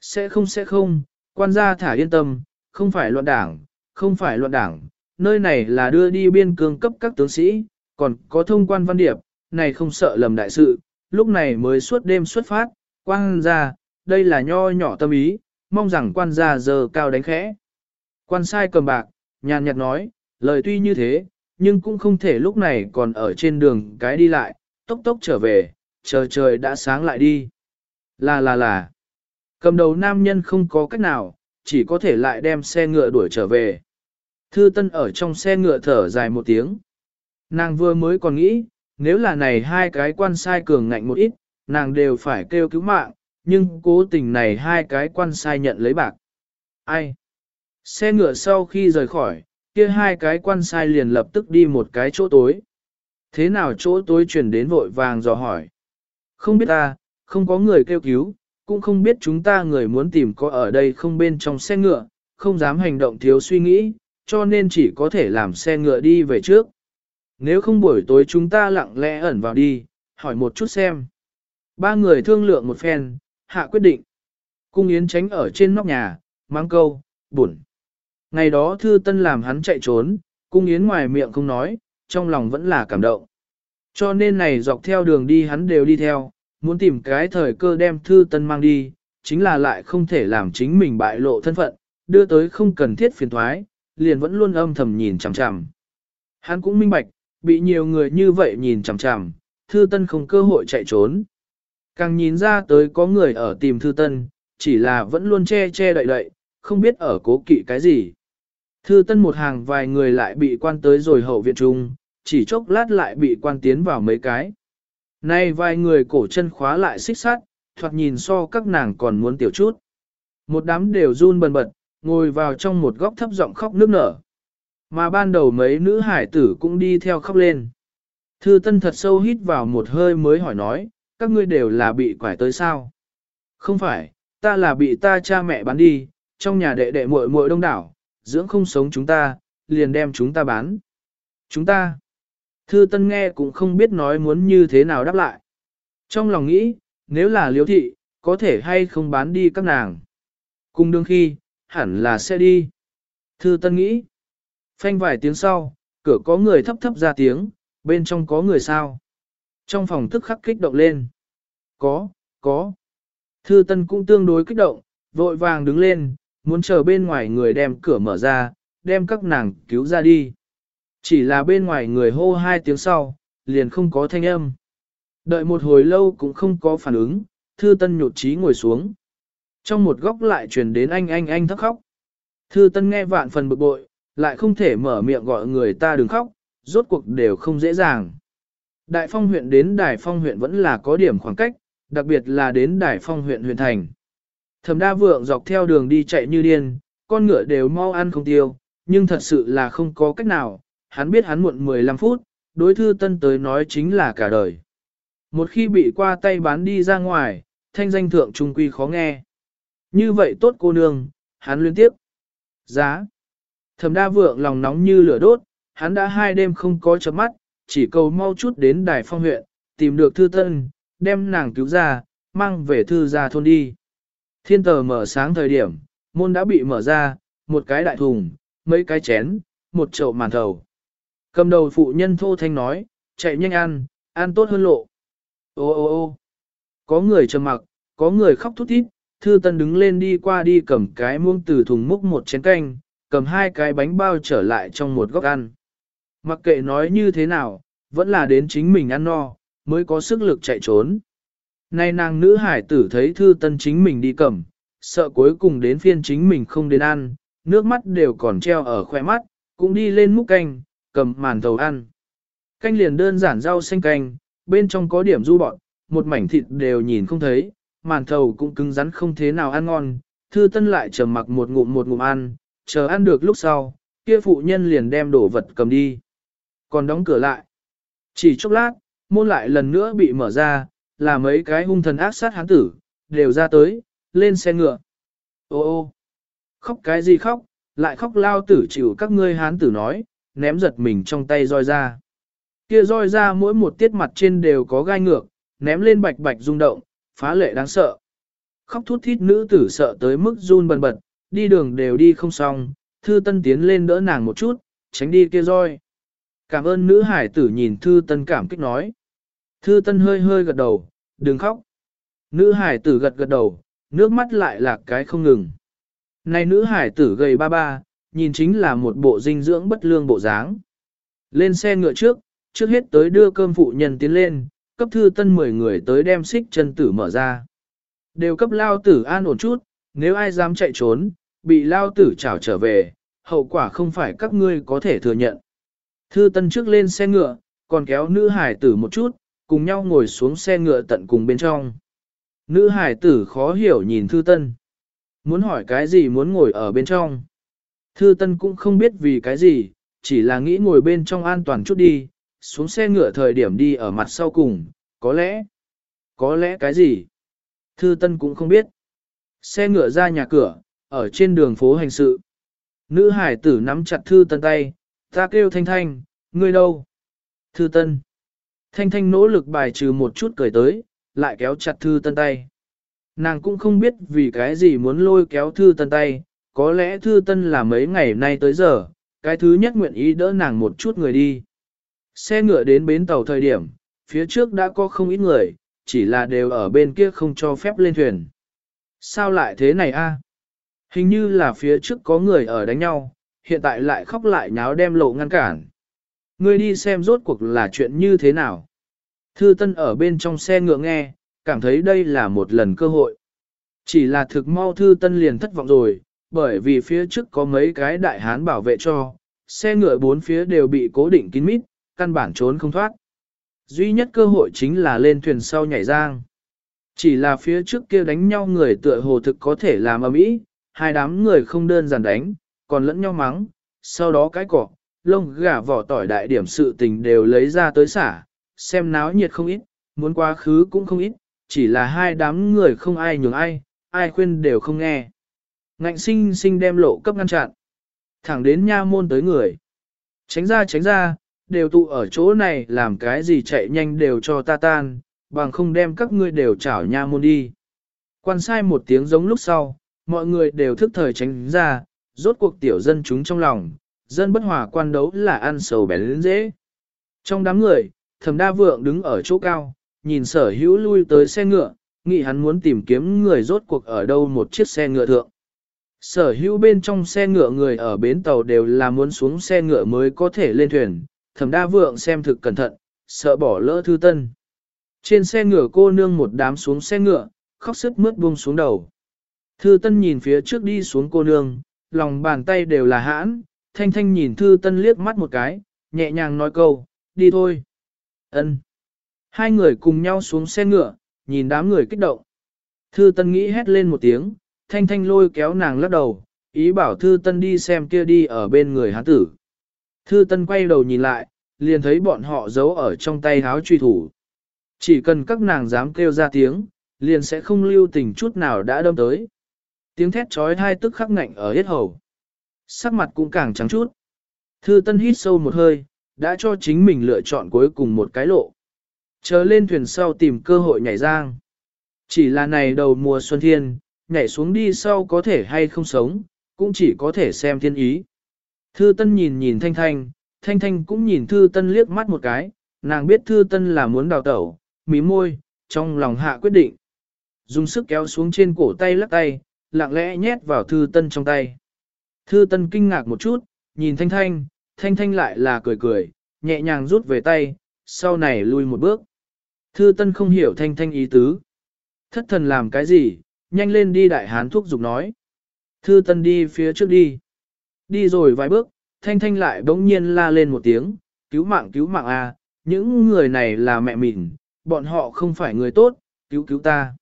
Sẽ không sẽ không, quan gia thả yên tâm, không phải loạn đảng, không phải loạn đảng, nơi này là đưa đi biên cương cấp các tướng sĩ, còn có thông quan văn điệp, này không sợ lầm đại sự, lúc này mới suốt đêm xuất phát, quan gia, đây là nho nhỏ tâm ý, mong rằng quan gia giờ cao đánh khẽ. Quan sai cầm bạc, nhàn nhạt nói, lời tuy như thế, nhưng cũng không thể lúc này còn ở trên đường cái đi lại, tốc tốc trở về, chờ trời đã sáng lại đi. Là là là, cầm đầu nam nhân không có cách nào, chỉ có thể lại đem xe ngựa đuổi trở về. Thư Tân ở trong xe ngựa thở dài một tiếng. Nàng vừa mới còn nghĩ, nếu là này hai cái quan sai cường ngạnh một ít, nàng đều phải kêu cứu mạng, nhưng cố tình này hai cái quan sai nhận lấy bạc. Ai? Xe ngựa sau khi rời khỏi, kia hai cái quan sai liền lập tức đi một cái chỗ tối. Thế nào chỗ tối chuyển đến vội vàng dò hỏi. Không biết ta, không có người kêu cứu, cũng không biết chúng ta người muốn tìm có ở đây không bên trong xe ngựa, không dám hành động thiếu suy nghĩ, cho nên chỉ có thể làm xe ngựa đi về trước. Nếu không buổi tối chúng ta lặng lẽ ẩn vào đi, hỏi một chút xem. Ba người thương lượng một phen, hạ quyết định. Cung Yến tránh ở trên nóc nhà, mang câu, buồn. Ngày đó Thư Tân làm hắn chạy trốn, Cung Yến ngoài miệng không nói, trong lòng vẫn là cảm động. Cho nên này dọc theo đường đi hắn đều đi theo, muốn tìm cái thời cơ đem Thư Tân mang đi, chính là lại không thể làm chính mình bại lộ thân phận, đưa tới không cần thiết phiền toái, liền vẫn luôn âm thầm nhìn chằm chằm. Hắn cũng minh bạch, bị nhiều người như vậy nhìn chằm chằm, Thư Tân không cơ hội chạy trốn. Càng nhìn ra tới có người ở tìm Thư Tân, chỉ là vẫn luôn che che đậy đậy, không biết ở cố kỵ cái gì. Thư Tân một hàng vài người lại bị quan tới rồi hậu viện trung, chỉ chốc lát lại bị quan tiến vào mấy cái. Nay vài người cổ chân khóa lại xích sát, thoạt nhìn so các nàng còn muốn tiểu chút. Một đám đều run bần bật, ngồi vào trong một góc thấp giọng khóc nước nở. Mà ban đầu mấy nữ hải tử cũng đi theo khóc lên. Thư Tân thật sâu hít vào một hơi mới hỏi nói, các ngươi đều là bị quải tới sao? Không phải, ta là bị ta cha mẹ bán đi, trong nhà đệ đệ muội muội đông đảo, dưỡng không sống chúng ta, liền đem chúng ta bán. Chúng ta. Thư Tân nghe cũng không biết nói muốn như thế nào đáp lại. Trong lòng nghĩ, nếu là liếu thị, có thể hay không bán đi các nàng. Cùng đương khi, hẳn là sẽ đi. Thư Tân nghĩ. Phanh vài tiếng sau, cửa có người thấp thấp ra tiếng, bên trong có người sao. Trong phòng tức khắc kích động lên. Có, có. Thư Tân cũng tương đối kích động, vội vàng đứng lên, muốn chờ bên ngoài người đem cửa mở ra, đem các nàng cứu ra đi. Chỉ là bên ngoài người hô hai tiếng sau, liền không có thanh âm. Đợi một hồi lâu cũng không có phản ứng, thư tân nhột trí ngồi xuống. Trong một góc lại truyền đến anh anh anh thấp khóc. Thư tân nghe vạn phần bực bội, lại không thể mở miệng gọi người ta đừng khóc, rốt cuộc đều không dễ dàng. Đại phong huyện đến Đài phong huyện vẫn là có điểm khoảng cách, đặc biệt là đến Đài phong huyện huyện thành. Thẩm đa vượng dọc theo đường đi chạy như điên, con ngựa đều mau ăn không tiêu, nhưng thật sự là không có cách nào, hắn biết hắn muộn 15 phút, đối thư tân tới nói chính là cả đời. Một khi bị qua tay bán đi ra ngoài, thanh danh thượng trung quy khó nghe. Như vậy tốt cô nương, hắn liên tiếp. Giá. Thẩm đa vượng lòng nóng như lửa đốt, hắn đã hai đêm không có chấm mắt, chỉ cầu mau chút đến đài phong huyện, tìm được thư tân, đem nàng cứu ra, mang về thư ra thôn đi. Thiên tờ mở sáng thời điểm, Môn đã bị mở ra, một cái đại thùng, mấy cái chén, một chậu màn thầu. Cầm đầu phụ nhân thô thanh nói, chạy nhanh ăn, ăn tốt hơn lộ. Ô ô ô có người trầm mặc, có người khóc thút thít, thư tân đứng lên đi qua đi cầm cái muông từ thùng múc một chén canh, cầm hai cái bánh bao trở lại trong một góc ăn. Mặc kệ nói như thế nào, vẫn là đến chính mình ăn no, mới có sức lực chạy trốn. Nay nàng nữ hải tử thấy thư tân chính mình đi cầm, sợ cuối cùng đến phiên chính mình không đến ăn, nước mắt đều còn treo ở khoe mắt, cũng đi lên múc canh, cầm màn thầu ăn. Canh liền đơn giản rau xanh canh, bên trong có điểm du bọn, một mảnh thịt đều nhìn không thấy, màn thầu cũng cứng rắn không thế nào ăn ngon, thư tân lại trầm mặc một ngụm một ngụm ăn, chờ ăn được lúc sau, kia phụ nhân liền đem đổ vật cầm đi. Còn đóng cửa lại. Chỉ chốc lát, môn lại lần nữa bị mở ra, là mấy cái hung thần ác sát hán tử, đều ra tới, lên xe ngựa. Ô ô, khóc cái gì khóc, lại khóc lao tử chịu các ngươi hán tử nói, ném giật mình trong tay roi ra. Kia roi ra mỗi một tiết mặt trên đều có gai ngược, ném lên bạch bạch rung động, phá lệ đáng sợ. Khóc thút thít nữ tử sợ tới mức run bần bật, đi đường đều đi không xong, thư tân tiến lên đỡ nàng một chút, tránh đi kia roi. Cảm ơn nữ hải tử nhìn thư tân cảm kích nói. Thư tân hơi hơi gật đầu, đừng khóc. Nữ hải tử gật gật đầu, nước mắt lại lạc cái không ngừng. Này nữ hải tử gầy ba ba, nhìn chính là một bộ dinh dưỡng bất lương bộ dáng. Lên xe ngựa trước, trước hết tới đưa cơm phụ nhân tiến lên, cấp thư tân 10 người tới đem xích chân tử mở ra. Đều cấp lao tử an ổn chút, nếu ai dám chạy trốn, bị lao tử trảo trở về, hậu quả không phải các ngươi có thể thừa nhận. Thư tân trước lên xe ngựa, còn kéo nữ hải tử một chút, cùng nhau ngồi xuống xe ngựa tận cùng bên trong. Nữ hải tử khó hiểu nhìn thư tân. Muốn hỏi cái gì muốn ngồi ở bên trong. Thư tân cũng không biết vì cái gì, chỉ là nghĩ ngồi bên trong an toàn chút đi, xuống xe ngựa thời điểm đi ở mặt sau cùng, có lẽ, có lẽ cái gì? Thư Tân cũng không biết. Xe ngựa ra nhà cửa, ở trên đường phố hành sự. Nữ hải tử nắm chặt Thư Tân tay, ta kêu Thanh Thanh, ngươi đâu? Thư Tân. Thanh Thanh nỗ lực bài trừ một chút cười tới, lại kéo chặt Thư Tân tay. Nàng cũng không biết vì cái gì muốn lôi kéo Thư Tân tay, có lẽ Thư Tân là mấy ngày nay tới giờ, cái thứ nhất nguyện ý đỡ nàng một chút người đi. Xe ngựa đến bến tàu thời điểm, phía trước đã có không ít người, chỉ là đều ở bên kia không cho phép lên thuyền. Sao lại thế này a? Hình như là phía trước có người ở đánh nhau, hiện tại lại khóc lại nháo đem lộ ngăn cản. Ngươi đi xem rốt cuộc là chuyện như thế nào. Thư Tân ở bên trong xe ngựa nghe, cảm thấy đây là một lần cơ hội. Chỉ là thực mau Thư Tân liền thất vọng rồi, bởi vì phía trước có mấy cái đại hán bảo vệ cho, xe ngựa bốn phía đều bị cố định kín mít, căn bản trốn không thoát. Duy nhất cơ hội chính là lên thuyền sau nhảy giang. Chỉ là phía trước kia đánh nhau người tựa hồ thực có thể làm ầm ĩ, hai đám người không đơn giản đánh, còn lẫn nhau mắng, sau đó cái cỏ, lông gà vỏ tỏi đại điểm sự tình đều lấy ra tới xả, xem náo nhiệt không ít, muốn quá khứ cũng không ít, chỉ là hai đám người không ai nhường ai, ai khuyên đều không nghe. Ngạnh sinh sinh đem lộ cấp ngăn chặn, thẳng đến nha môn tới người. Tránh ra tránh ra, đều tụ ở chỗ này làm cái gì chạy nhanh đều cho ta tan, bằng không đem các ngươi đều chảo nha môn đi. Quan sai một tiếng giống lúc sau, mọi người đều thức thời tránh ra, rốt cuộc tiểu dân chúng trong lòng, dân bất hòa quan đấu là ăn sầu bén lên dễ. Trong đám người, thẩm đa vượng đứng ở chỗ cao, nhìn sở hữu lui tới xe ngựa, nghĩ hắn muốn tìm kiếm người rốt cuộc ở đâu một chiếc xe ngựa thượng. Sở hữu bên trong xe ngựa người ở bến tàu đều là muốn xuống xe ngựa mới có thể lên thuyền, thẩm đa vượng xem thực cẩn thận, sợ bỏ lỡ thư tân. Trên xe ngựa cô nương một đám xuống xe ngựa, khóc sức mướt buông xuống đầu. Thư tân nhìn phía trước đi xuống cô nương, lòng bàn tay đều là hãn, thanh thanh nhìn thư tân liếc mắt một cái, nhẹ nhàng nói câu, đi thôi. ân Hai người cùng nhau xuống xe ngựa, nhìn đám người kích động. Thư tân nghĩ hét lên một tiếng, thanh thanh lôi kéo nàng lắc đầu, ý bảo thư tân đi xem kia đi ở bên người hắn tử. Thư Tân quay đầu nhìn lại, liền thấy bọn họ giấu ở trong tay háo truy thủ. Chỉ cần các nàng dám kêu ra tiếng, liền sẽ không lưu tình chút nào đã đâm tới. Tiếng thét trói thai tức khắc ngạnh ở hết hầu. Sắc mặt cũng càng trắng chút. Thư Tân hít sâu một hơi, đã cho chính mình lựa chọn cuối cùng một cái lộ. Chờ lên thuyền sau tìm cơ hội nhảy giang. Chỉ là này đầu mùa xuân thiên, nhảy xuống đi sau có thể hay không sống, cũng chỉ có thể xem thiên ý. Thư Tân nhìn nhìn Thanh Thanh, Thanh Thanh cũng nhìn Thư Tân liếc mắt một cái, nàng biết Thư Tân là muốn đào tẩu, mí môi, trong lòng hạ quyết định. Dùng sức kéo xuống trên cổ tay lắc tay, lặng lẽ nhét vào Thư Tân trong tay. Thư Tân kinh ngạc một chút, nhìn Thanh Thanh, Thanh Thanh lại là cười cười, nhẹ nhàng rút về tay, sau này lui một bước. Thư Tân không hiểu Thanh Thanh ý tứ. Thất thần làm cái gì, nhanh lên đi đại hán thuốc dục nói. Thư Tân đi phía trước đi. Đi rồi vài bước, Thanh Thanh lại bỗng nhiên la lên một tiếng, cứu mạng cứu mạng a, à, những người này là mẹ mình, bọn họ không phải người tốt, cứu cứu ta.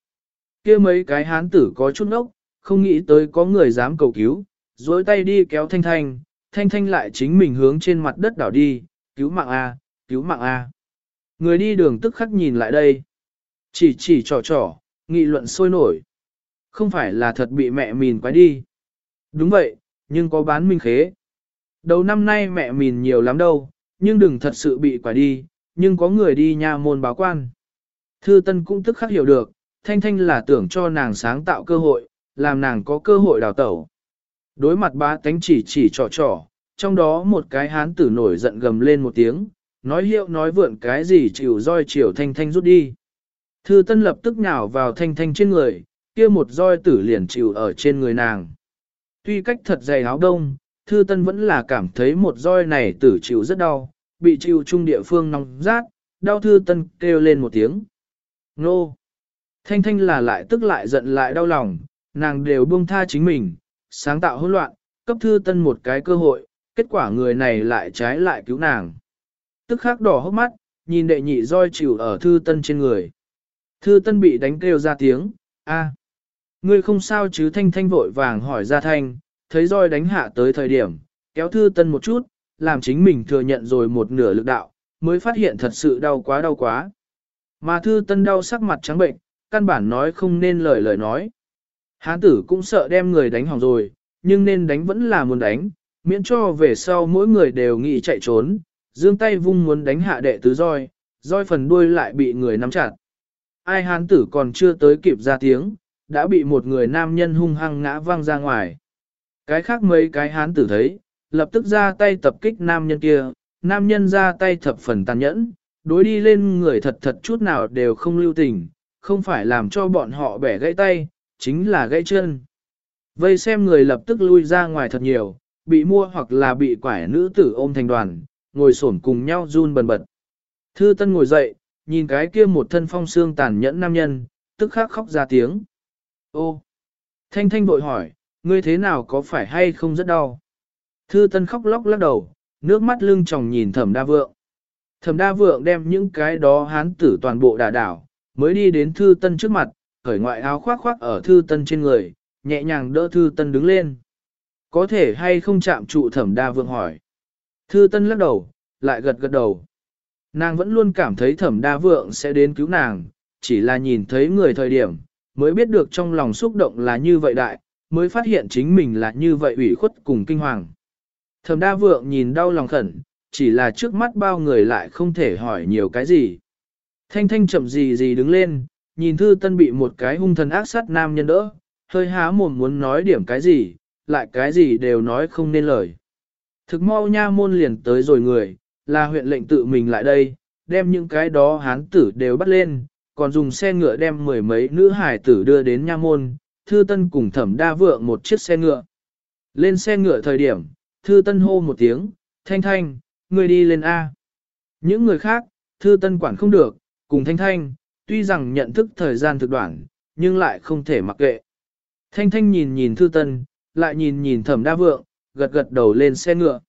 Kia mấy cái hán tử có chút nốc, không nghĩ tới có người dám cầu cứu, dối tay đi kéo Thanh Thanh, Thanh Thanh lại chính mình hướng trên mặt đất đảo đi, cứu mạng a, cứu mạng a. Người đi đường tức khắc nhìn lại đây. Chỉ chỉ trò trò, nghị luận sôi nổi. Không phải là thật bị mẹ mìn quái đi. Đúng vậy, nhưng có bán minh khế. Đầu năm nay mẹ mìn nhiều lắm đâu, nhưng đừng thật sự bị quái đi, nhưng có người đi nha môn báo quan. Thư Tân cũng tức khắc hiểu được, Thanh Thanh là tưởng cho nàng sáng tạo cơ hội, làm nàng có cơ hội đào tẩu. Đối mặt ba tánh chỉ chỉ trò trò, trong đó một cái hán tử nổi giận gầm lên một tiếng, nói hiệu nói vượn cái gì chịu roi chiều Thanh Thanh rút đi. Thư Tân lập tức nhào vào Thanh Thanh trên người, kia một roi tử liền chịu ở trên người nàng. Tuy cách thật dày áo đông, Thư Tân vẫn là cảm thấy một roi này tử chịu rất đau, bị chịu trung địa phương nóng rát, đau Thư Tân kêu lên một tiếng. Nô! Thanh Thanh là lại tức lại giận lại đau lòng, nàng đều buông tha chính mình, sáng tạo hỗn loạn, cấp Thư Tân một cái cơ hội, kết quả người này lại trái lại cứu nàng. Tức khắc đỏ hốc mắt, nhìn đệ nhị roi chịu ở Thư Tân trên người. Thư Tân bị đánh kêu ra tiếng, a, Ngươi không sao chứ Thanh Thanh vội vàng hỏi ra Thanh, thấy roi đánh hạ tới thời điểm, kéo Thư Tân một chút, làm chính mình thừa nhận rồi một nửa lực đạo, mới phát hiện thật sự đau quá đau quá. Mà Thư Tân đau sắc mặt trắng bệnh, căn bản nói không nên lời lời nói. Hán tử cũng sợ đem người đánh hỏng rồi, nhưng nên đánh vẫn là muốn đánh, miễn cho về sau mỗi người đều nghĩ chạy trốn, dương tay vung muốn đánh hạ đệ tứ roi, roi phần đuôi lại bị người nắm chặt. Ai hán tử còn chưa tới kịp ra tiếng, đã bị một người nam nhân hung hăng ngã văng ra ngoài. Cái khác mấy cái hán tử thấy, lập tức ra tay tập kích nam nhân kia, nam nhân ra tay thập phần tàn nhẫn, đối đi lên người thật thật chút nào đều không lưu tình, không phải làm cho bọn họ bẻ gãy tay, chính là gãy chân. Vây xem người lập tức lui ra ngoài thật nhiều, bị mua hoặc là bị quải nữ tử ôm thành đoàn, ngồi xổm cùng nhau run bần bật. Thư Tân ngồi dậy, nhìn cái kia một thân phong xương tàn nhẫn nam nhân, tức khắc khóc ra tiếng. Ô! Thanh Thanh vội hỏi, ngươi thế nào có phải hay không rất đau? Thư Tân khóc lóc lắc đầu, nước mắt lưng tròng nhìn Thẩm Đa Vượng. Thẩm Đa Vượng đem những cái đó hán tử toàn bộ đả đảo, mới đi đến Thư Tân trước mặt, khởi ngoại áo khoác khoác ở Thư Tân trên người, nhẹ nhàng đỡ Thư Tân đứng lên. Có thể hay không chạm trụ Thẩm Đa Vượng hỏi. Thư Tân lắc đầu, lại gật gật đầu. Nàng vẫn luôn cảm thấy Thẩm Đa Vượng sẽ đến cứu nàng, chỉ là nhìn thấy người thời điểm, mới biết được trong lòng xúc động là như vậy đại, mới phát hiện chính mình là như vậy ủy khuất cùng kinh hoàng. Thẩm đa vượng nhìn đau lòng khẩn, chỉ là trước mắt bao người lại không thể hỏi nhiều cái gì. Thanh thanh chậm gì gì đứng lên, nhìn thư tân bị một cái hung thần ác sát nam nhân đỡ, hơi há mồm muốn nói điểm cái gì, lại cái gì đều nói không nên lời. Thực mau nha môn liền tới rồi người, là huyện lệnh tự mình lại đây, đem những cái đó hán tử đều bắt lên, còn dùng xe ngựa đem mười mấy nữ hải tử đưa đến nha môn, thư tân cùng thẩm đa vượng một chiếc xe ngựa. Lên xe ngựa thời điểm, thư tân hô một tiếng, thanh thanh, người đi lên A. Những người khác, thư tân quản không được, cùng thanh thanh, tuy rằng nhận thức thời gian thực đoạn, nhưng lại không thể mặc kệ. Thanh thanh nhìn nhìn thư tân, lại nhìn nhìn thẩm đa vượng, gật gật đầu lên xe ngựa.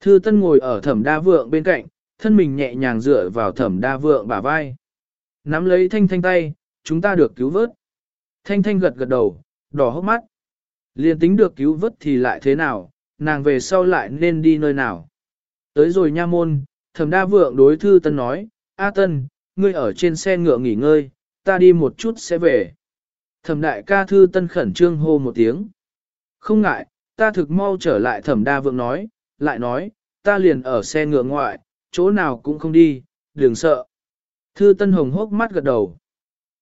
Thư tân ngồi ở thẩm đa vượng bên cạnh, thân mình nhẹ nhàng dựa vào thẩm đa vượng bả vai. Nắm lấy thanh thanh tay, chúng ta được cứu vớt. Thanh thanh gật gật đầu, đỏ hốc mắt. Liên tính được cứu vớt thì lại thế nào, nàng về sau lại nên đi nơi nào. Tới rồi nha môn, thẩm đa vượng đối thư tân nói, A tân, ngươi ở trên xe ngựa nghỉ ngơi, ta đi một chút sẽ về. Thẩm đại ca thư tân khẩn trương hô một tiếng. Không ngại, ta thực mau trở lại thẩm đa vượng nói, lại nói, ta liền ở xe ngựa ngoại, chỗ nào cũng không đi, đừng sợ. Thư Tân Hồng hốc mắt gật đầu.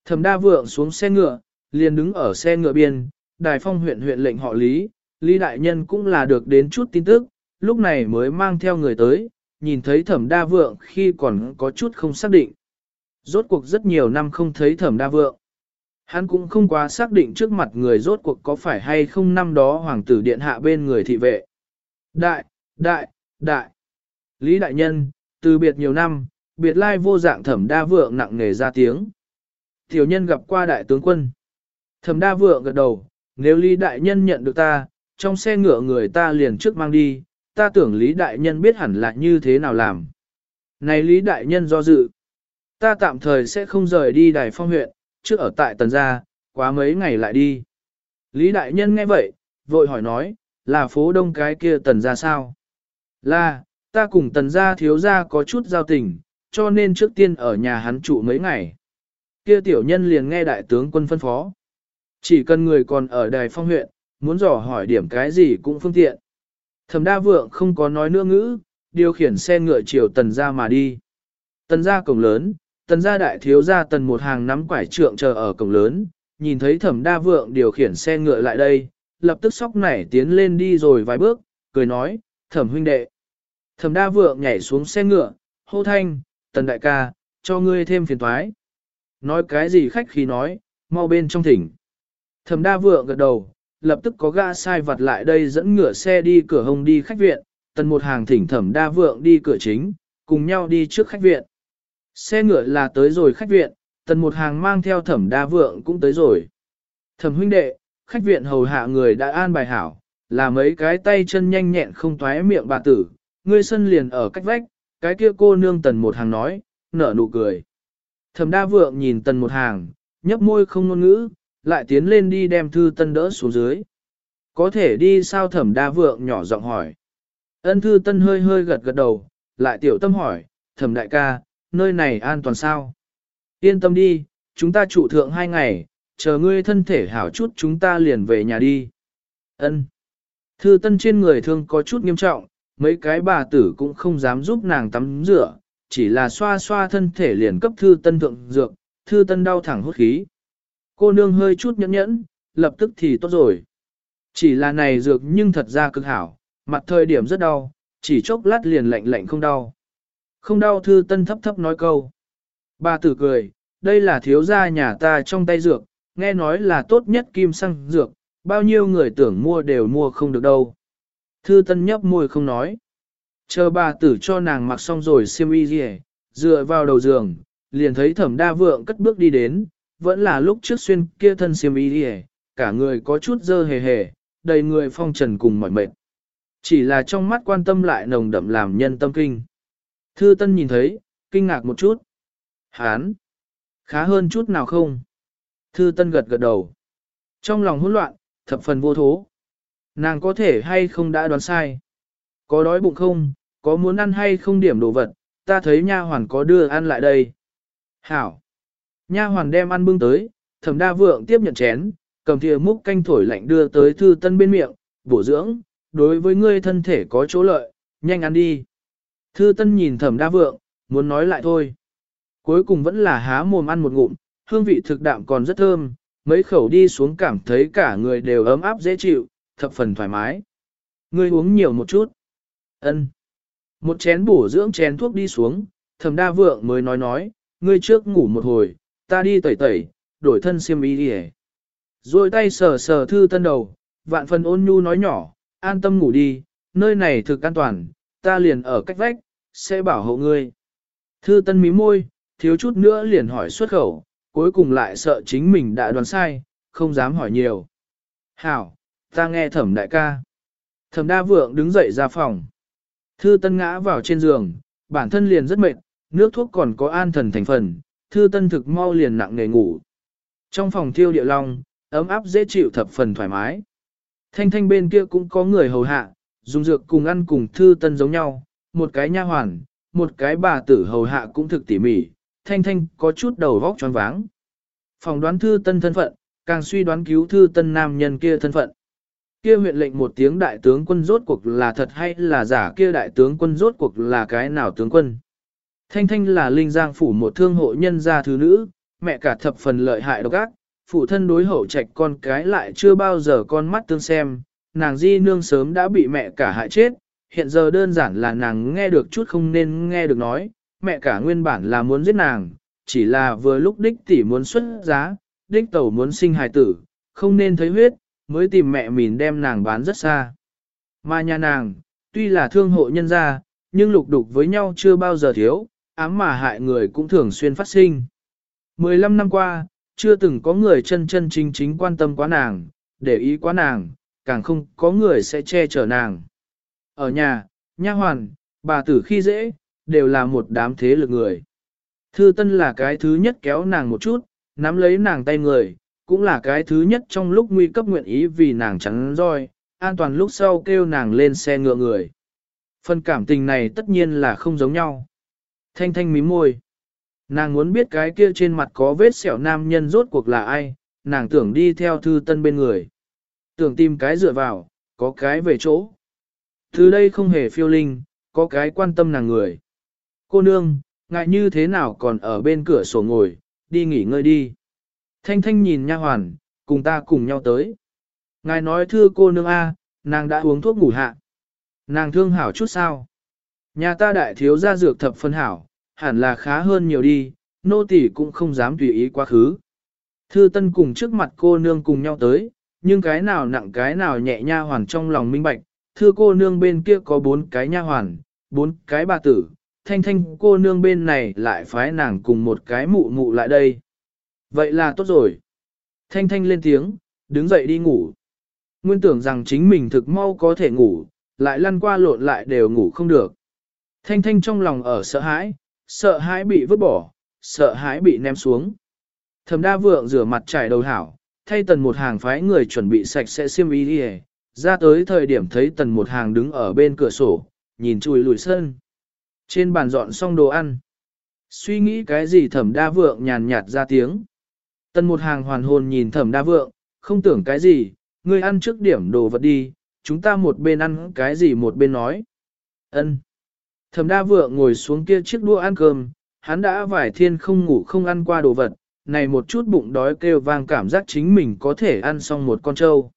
Thẩm Đa Vượng xuống xe ngựa, liền đứng ở xe ngựa biên, đài phong huyện huyện lệnh họ Lý, Lý Đại Nhân cũng là được đến chút tin tức, lúc này mới mang theo người tới, nhìn thấy thẩm đa vượng khi còn có chút không xác định. Rốt cuộc rất nhiều năm không thấy thẩm đa vượng. Hắn cũng không quá xác định trước mặt người rốt cuộc có phải hay không năm đó hoàng tử điện hạ bên người thị vệ. Đại, đại, đại. Lý đại nhân, từ biệt nhiều năm, biệt lai vô dạng thẩm đa vượng nặng nề ra tiếng. Tiểu nhân gặp qua đại tướng quân. Thẩm đa vượng gật đầu, nếu Lý đại nhân nhận được ta, trong xe ngựa người ta liền trước mang đi, ta tưởng Lý đại nhân biết hẳn là như thế nào làm. Này Lý đại nhân do dự. Ta tạm thời sẽ không rời đi đài phong huyện, trước ở tại tần gia, quá mấy ngày lại đi. Lý đại nhân nghe vậy, vội hỏi nói, là phố đông cái kia tần gia sao? Là, ta cùng tần gia thiếu gia có chút giao tình, cho nên trước tiên ở nhà hắn trụ mấy ngày. Kia tiểu nhân liền nghe đại tướng quân phân phó. Chỉ cần người còn ở đài phong huyện, muốn dò hỏi điểm cái gì cũng phương tiện. Thẩm đa vượng không có nói nữa ngữ, điều khiển xe ngựa chiều tần gia mà đi. Tần gia cổng lớn, tần gia đại thiếu gia tần một hàng nắm quải trượng chờ ở cổng lớn, nhìn thấy thẩm đa vượng điều khiển xe ngựa lại đây, lập tức sóc nảy tiến lên đi rồi vài bước, cười nói, thẩm huynh đệ. Thẩm đa vượng nhảy xuống xe ngựa, hô thanh, tần đại ca, cho ngươi thêm phiền toái. Nói cái gì khách khí nói, mau bên trong thỉnh. Thẩm đa vượng gật đầu, lập tức có gã sai vặt lại đây dẫn ngựa xe đi cửa hông đi khách viện, tần một hàng thỉnh thẩm đa vượng đi cửa chính, cùng nhau đi trước khách viện. Xe ngựa là tới rồi khách viện, tần một hàng mang theo thẩm đa vượng cũng tới rồi. Thẩm huynh đệ, khách viện hầu hạ người đã an bài hảo, là mấy cái tay chân nhanh nhẹn không toái miệng bà tử, ngươi sân liền ở cách vách, cái kia cô nương tần một hàng nói, nở nụ cười. Thẩm đa vượng nhìn tần một hàng, nhấp môi không ngôn ngữ, lại tiến lên đi đem thư tân đỡ xuống dưới. Có thể đi sao thẩm đa vượng nhỏ giọng hỏi. Ân thư tân hơi hơi gật gật đầu, lại tiểu tâm hỏi, thẩm đại ca, nơi này an toàn sao? Yên tâm đi, chúng ta trụ thượng hai ngày, chờ ngươi thân thể hảo chút chúng ta liền về nhà đi. Ân. Thư tân trên người thương có chút nghiêm trọng, mấy cái bà tử cũng không dám giúp nàng tắm rửa, chỉ là xoa xoa thân thể liền cấp thư tân thượng dược, thư tân đau thẳng hốt khí. Cô nương hơi chút nhẫn nhẫn, lập tức thì tốt rồi. Chỉ là này dược nhưng thật ra cực hảo, mặt thời điểm rất đau, chỉ chốc lát liền lạnh lạnh không đau. Không đau thư tân thấp thấp nói câu. Bà tử cười, đây là thiếu gia nhà ta trong tay dược, nghe nói là tốt nhất kim xăng dược, bao nhiêu người tưởng mua đều mua không được đâu. Thư tân nhấp môi không nói. Chờ bà tử cho nàng mặc xong rồi xiêm y gì dựa vào đầu giường, liền thấy thẩm đa vượng cất bước đi đến, vẫn là lúc trước xuyên kia thân xiêm y gì cả người có chút dơ hề hề, đầy người phong trần cùng mỏi mệt. Chỉ là trong mắt quan tâm lại nồng đậm làm nhân tâm kinh. Thư Tân nhìn thấy, kinh ngạc một chút. Hán, khá hơn chút nào không? Thư Tân gật gật đầu. Trong lòng hỗn loạn, thập phần vô thố. Nàng có thể hay không đã đoán sai? Có đói bụng không? Có muốn ăn hay không điểm đồ vật? Ta thấy nha hoàn có đưa ăn lại đây. Hảo. Nha hoàn đem ăn bưng tới, Thẩm Đa Vượng tiếp nhận chén, cầm thìa múc canh thổi lạnh đưa tới Thư Tân bên miệng, bổ dưỡng, đối với ngươi thân thể có chỗ lợi, nhanh ăn đi. Thư Tân nhìn Thẩm Đa Vượng, muốn nói lại thôi. Cuối cùng vẫn là há mồm ăn một ngụm, hương vị thực đạm còn rất thơm, mấy khẩu đi xuống cảm thấy cả người đều ấm áp dễ chịu, thập phần thoải mái. Ngươi uống nhiều một chút. Ân. Một chén bổ dưỡng chén thuốc đi xuống, Thẩm Đa Vượng mới nói nói, ngươi trước ngủ một hồi, ta đi tẩy tẩy, đổi thân xiêm y đi Rồi tay sờ sờ thư tân đầu, vạn phần ôn nhu nói nhỏ, an tâm ngủ đi, nơi này thực an toàn, ta liền ở cách vách, sẽ bảo hộ ngươi. Thư tân mí môi, thiếu chút nữa liền hỏi xuất khẩu, cuối cùng lại sợ chính mình đã đoán sai, không dám hỏi nhiều. Hảo, ta nghe thẩm đại ca. Thẩm đa vượng đứng dậy ra phòng. Thư tân ngã vào trên giường, bản thân liền rất mệt, nước thuốc còn có an thần thành phần, thư tân thực mau liền nặng nề ngủ. Trong phòng thiêu địa long, ấm áp dễ chịu thập phần thoải mái. Thanh thanh bên kia cũng có người hầu hạ, dùng dược cùng ăn cùng thư tân giống nhau, một cái nha hoàn, một cái bà tử hầu hạ cũng thực tỉ mỉ, thanh thanh có chút đầu vóc choáng váng. Phòng đoán thư tân thân phận, càng suy đoán cứu thư tân nam nhân kia thân phận. Kia huyện lệnh một tiếng đại tướng quân rốt cuộc là thật hay là giả kia đại tướng quân rốt cuộc là cái nào tướng quân. Thanh Thanh là linh giang phủ một thương hộ nhân gia thứ nữ, mẹ cả thập phần lợi hại độc ác, phụ thân đối hậu trạch con cái lại chưa bao giờ con mắt tương xem, nàng di nương sớm đã bị mẹ cả hại chết, hiện giờ đơn giản là nàng nghe được chút không nên nghe được nói, mẹ cả nguyên bản là muốn giết nàng, chỉ là vừa lúc đích tỷ muốn xuất giá, đích tẩu muốn sinh hài tử, không nên thấy huyết, mới tìm mẹ mình đem nàng bán rất xa. Mà nhà nàng, tuy là thương hộ nhân gia, nhưng lục đục với nhau chưa bao giờ thiếu, ám mà hại người cũng thường xuyên phát sinh. 15 năm qua, chưa từng có người chân chân chính chính quan tâm quá nàng, để ý quá nàng, càng không có người sẽ che chở nàng. Ở nhà, nha hoàn, bà tử khi dễ, đều là một đám thế lực người. Thư Tân là cái thứ nhất kéo nàng một chút, nắm lấy nàng tay người, cũng là cái thứ nhất trong lúc nguy cấp nguyện ý vì nàng chắn roi, an toàn lúc sau kêu nàng lên xe ngựa người. Phần cảm tình này tất nhiên là không giống nhau. Thanh thanh mím môi. Nàng muốn biết cái kia trên mặt có vết sẹo nam nhân rốt cuộc là ai, nàng tưởng đi theo thư tân bên người. Tưởng tìm cái dựa vào, có cái về chỗ. Từ đây không hề phiêu linh, có cái quan tâm nàng người. Cô nương, ngại như thế nào còn ở bên cửa sổ ngồi, đi nghỉ ngơi đi. Thanh thanh nhìn nha hoàn, cùng ta cùng nhau tới. Ngài nói thưa cô nương A, nàng đã uống thuốc ngủ hạ. Nàng thương hảo chút sao? Nhà ta đại thiếu gia dược thập phân hảo, hẳn là khá hơn nhiều đi, nô tỳ cũng không dám tùy ý quá khứ. Thư tân cùng trước mặt cô nương cùng nhau tới, nhưng cái nào nặng cái nào nhẹ nha hoàn trong lòng minh bạch, thưa cô nương bên kia có bốn cái nha hoàn, bốn cái bà tử, thanh thanh cô nương bên này lại phái nàng cùng một cái mụ mụ lại đây. Vậy là tốt rồi. Thanh thanh lên tiếng, đứng dậy đi ngủ. Nguyên tưởng rằng chính mình thực mau có thể ngủ, lại lăn qua lộn lại đều ngủ không được. Thanh thanh trong lòng ở sợ hãi, sợ hãi bị vứt bỏ, sợ hãi bị ném xuống. Thẩm đa vượng rửa mặt trải đầu hảo, thay tần một hàng phái người chuẩn bị sạch sẽ xiêm y đi ra tới thời điểm thấy tần một hàng đứng ở bên cửa sổ, nhìn chùi lùi sân. Trên bàn dọn xong đồ ăn. Suy nghĩ cái gì thẩm đa vượng nhàn nhạt ra tiếng. Tần một hàng hoàn hồn nhìn thẩm đa vượng, không tưởng cái gì, ngươi ăn trước điểm đồ vật đi, chúng ta một bên ăn cái gì một bên nói. Ân. Thẩm đa vượng ngồi xuống kia chiếc đũa ăn cơm, hắn đã vài thiên không ngủ không ăn qua đồ vật, này một chút bụng đói kêu vang cảm giác chính mình có thể ăn xong một con trâu.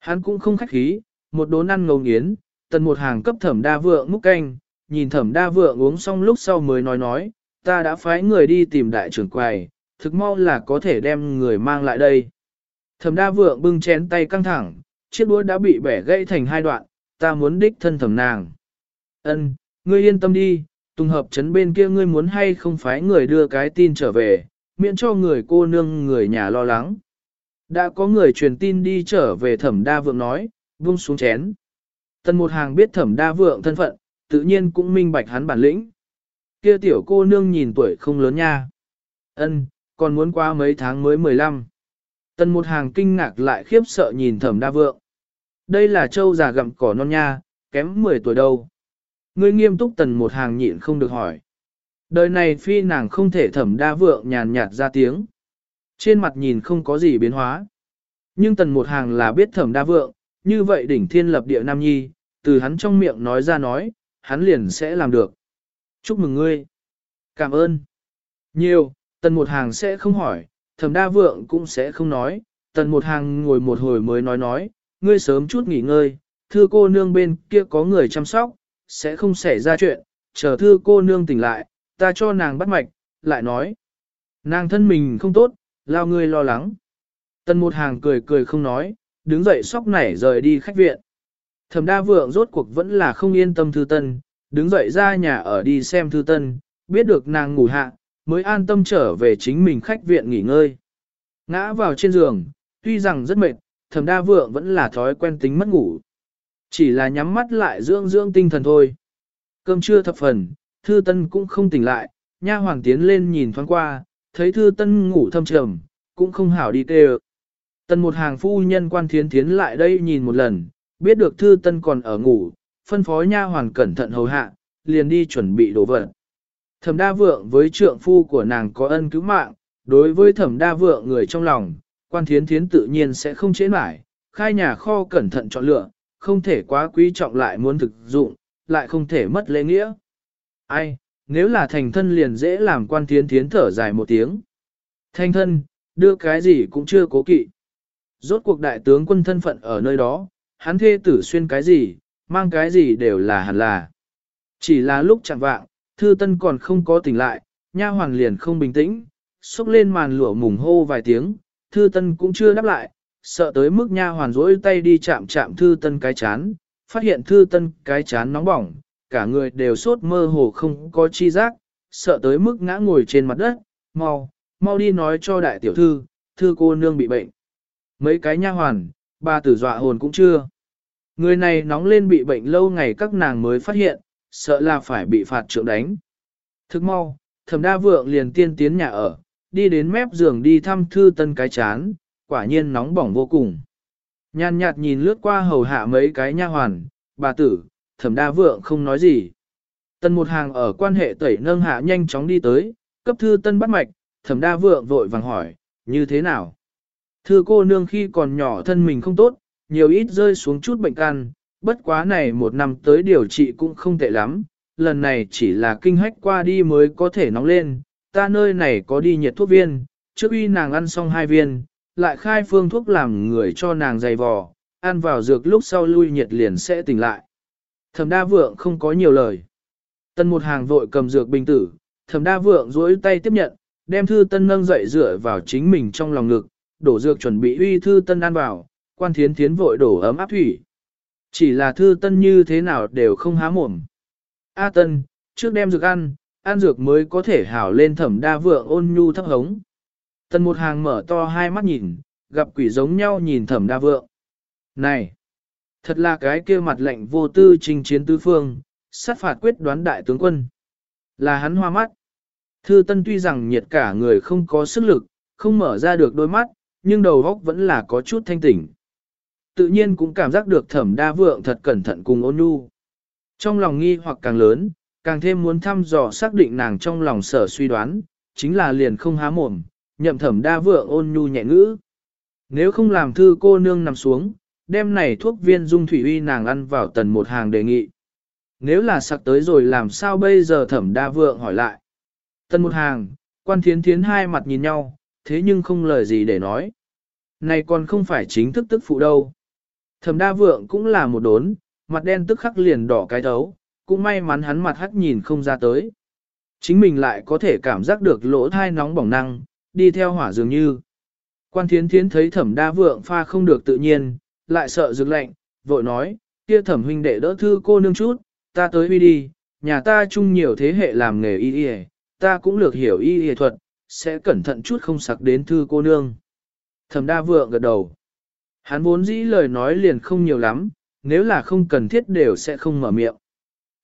Hắn cũng không khách khí, một đốn ăn ngầu nghiến, tần một hàng cấp thẩm đa vượng múc canh, nhìn thẩm đa vượng uống xong lúc sau mới nói nói, ta đã phái người đi tìm đại trưởng quầy, thực mau là có thể đem người mang lại đây. Thẩm đa vượng bưng chén tay căng thẳng, chiếc đũa đã bị bẻ gãy thành hai đoạn, ta muốn đích thân thẩm nàng. Ân, ngươi yên tâm đi, tùng hợp chấn bên kia ngươi muốn hay không phái người đưa cái tin trở về, miễn cho người cô nương người nhà lo lắng. Đã có người truyền tin đi trở về thẩm đa vượng nói, vung xuống chén. Tần một hàng biết thẩm đa vượng thân phận, tự nhiên cũng minh bạch hắn bản lĩnh. Kia tiểu cô nương nhìn tuổi không lớn nha. Ân, còn muốn qua mấy tháng mới 15. Tần một hàng kinh ngạc lại khiếp sợ nhìn thẩm đa vượng. Đây là châu già gặm cỏ non nha, kém 10 tuổi đâu. Ngươi nghiêm túc tần một hàng nhịn không được hỏi. Đời này phi nàng không thể thẩm đa vượng nhàn nhạt ra tiếng. Trên mặt nhìn không có gì biến hóa. Nhưng tần một hàng là biết thẩm đa vượng, như vậy đỉnh thiên lập địa nam nhi, từ hắn trong miệng nói ra nói, hắn liền sẽ làm được. Chúc mừng ngươi. Cảm ơn. Nhiều, tần một hàng sẽ không hỏi, thẩm đa vượng cũng sẽ không nói, tần một hàng ngồi một hồi mới nói nói, ngươi sớm chút nghỉ ngơi, thưa cô nương bên kia có người chăm sóc, sẽ không xảy ra chuyện, chờ thư cô nương tỉnh lại, ta cho nàng bắt mạch, lại nói. Nàng thân mình không tốt, lao ngươi lo lắng. Tần một hàng cười cười không nói, đứng dậy sóc nảy rời đi khách viện. Thẩm đa vượng rốt cuộc vẫn là không yên tâm thư tân, đứng dậy ra nhà ở đi xem thư tân, biết được nàng ngủ hạ, mới an tâm trở về chính mình khách viện nghỉ ngơi. Ngã vào trên giường, tuy rằng rất mệt, thẩm đa vượng vẫn là thói quen tính mất ngủ. Chỉ là nhắm mắt lại dưỡng dưỡng tinh thần thôi. Cơm trưa thập phần, thư tân cũng không tỉnh lại, nha hoàng tiến lên nhìn thoáng qua, thấy thư tân ngủ thâm trầm, cũng không hảo đi kêu. Tân một hàng phu nhân quan thiến thiến lại đây nhìn một lần, biết được thư tân còn ở ngủ, phân phó nha hoàn cẩn thận hầu hạ, liền đi chuẩn bị đồ vật. Thẩm đa vượng với trượng phu của nàng có ân cứu mạng, đối với thẩm đa vượng người trong lòng, quan thiến thiến tự nhiên sẽ không chế mãi, khai nhà kho cẩn thận chọn lựa, không thể quá quý trọng lại muốn thực dụng, lại không thể mất lễ nghĩa. Ai, nếu là thành thân liền dễ làm quan thiến thiến thở dài một tiếng. Thành thân, đưa cái gì cũng chưa cố kỵ. Rốt cuộc đại tướng quân thân phận ở nơi đó, hắn thê tử xuyên cái gì, mang cái gì đều là hẳn là. Chỉ là lúc chẳng vạng, thư tân còn không có tỉnh lại, nha hoàng liền không bình tĩnh, xúc lên màn lụa mùng hô vài tiếng, thư tân cũng chưa đáp lại, sợ tới mức nha hoàn rỗi tay đi chạm chạm thư tân cái chán, phát hiện thư tân cái chán nóng bỏng, cả người đều sốt mơ hồ không có chi giác, sợ tới mức ngã ngồi trên mặt đất, mau, mau đi nói cho đại tiểu thư, thư cô nương bị bệnh. Mấy cái nha hoàn, bà tử dọa hồn cũng chưa. Người này nóng lên bị bệnh lâu ngày các nàng mới phát hiện, sợ là phải bị phạt trượng đánh. Thức mau, thẩm đa vượng liền tiên tiến nhà ở, đi đến mép giường đi thăm thư tân cái chán, quả nhiên nóng bỏng vô cùng. Nhàn nhạt nhìn lướt qua hầu hạ mấy cái nha hoàn, bà tử, thẩm đa vượng không nói gì. Tân một hàng ở quan hệ tẩy nâng hạ nhanh chóng đi tới, cấp thư tân bắt mạch, thẩm đa vượng vội vàng hỏi, như thế nào? Thư cô nương khi còn nhỏ thân mình không tốt, nhiều ít rơi xuống chút bệnh can, bất quá này một năm tới điều trị cũng không tệ lắm, lần này chỉ là kinh hách qua đi mới có thể nóng lên, ta nơi này có đi nhiệt thuốc viên, trước uy nàng ăn xong hai viên, lại khai phương thuốc làm người cho nàng dày vò, ăn vào dược lúc sau lui nhiệt liền sẽ tỉnh lại. Thẩm đa vượng không có nhiều lời. Tân một hàng vội cầm dược bình tử, thẩm đa vượng duỗi tay tiếp nhận, đem thư tân nâng dậy dựa vào chính mình trong lòng ngực, đổ dược chuẩn bị uy thư tân ăn vào, quan thiến thiến vội đổ ấm áp thủy. Chỉ là thư tân như thế nào đều không há mồm. A tân, trước đem dược ăn, ăn dược mới có thể hảo lên thẩm đa vượng ôn nhu thấp hống. Tân một hàng mở to hai mắt nhìn, gặp quỷ giống nhau nhìn thẩm đa vượng. Này! Thật là cái kia mặt lệnh vô tư trình chiến tứ phương, sát phạt quyết đoán đại tướng quân. Là hắn hoa mắt. Thư Tân tuy rằng nhiệt cả người không có sức lực, không mở ra được đôi mắt, nhưng đầu óc vẫn là có chút thanh tỉnh. Tự nhiên cũng cảm giác được thẩm đa vượng thật cẩn thận cùng ôn nhu. Trong lòng nghi hoặc càng lớn, càng thêm muốn thăm dò xác định nàng trong lòng sở suy đoán, chính là liền không há mồm, nhậm thẩm đa vượng ôn nhu nhẹ ngữ. Nếu không làm thư cô nương nằm xuống, đem này thuốc viên dung thủy uy nàng ăn vào tần một hàng đề nghị. Nếu là sặc tới rồi làm sao bây giờ thẩm đa vượng hỏi lại. Tần một hàng, quan thiến thiến hai mặt nhìn nhau, thế nhưng không lời gì để nói. Này còn không phải chính thức tức phụ đâu. Thẩm đa vượng cũng là một đốn, mặt đen tức khắc liền đỏ cái thấu, cũng may mắn hắn mặt hắc nhìn không ra tới. Chính mình lại có thể cảm giác được lỗ thai nóng bỏng năng, đi theo hỏa dường như. Quan thiến thiến thấy thẩm đa vượng pha không được tự nhiên, lại sợ rực lạnh, vội nói, kia thẩm huynh đệ đỡ thư cô nương chút, ta tới huy đi, nhà ta chung nhiều thế hệ làm nghề y y, ta cũng lược hiểu y y thuật, sẽ cẩn thận chút không sặc đến thư cô nương. Thẩm đa vượng gật đầu. Hắn vốn dĩ lời nói liền không nhiều lắm, nếu là không cần thiết đều sẽ không mở miệng.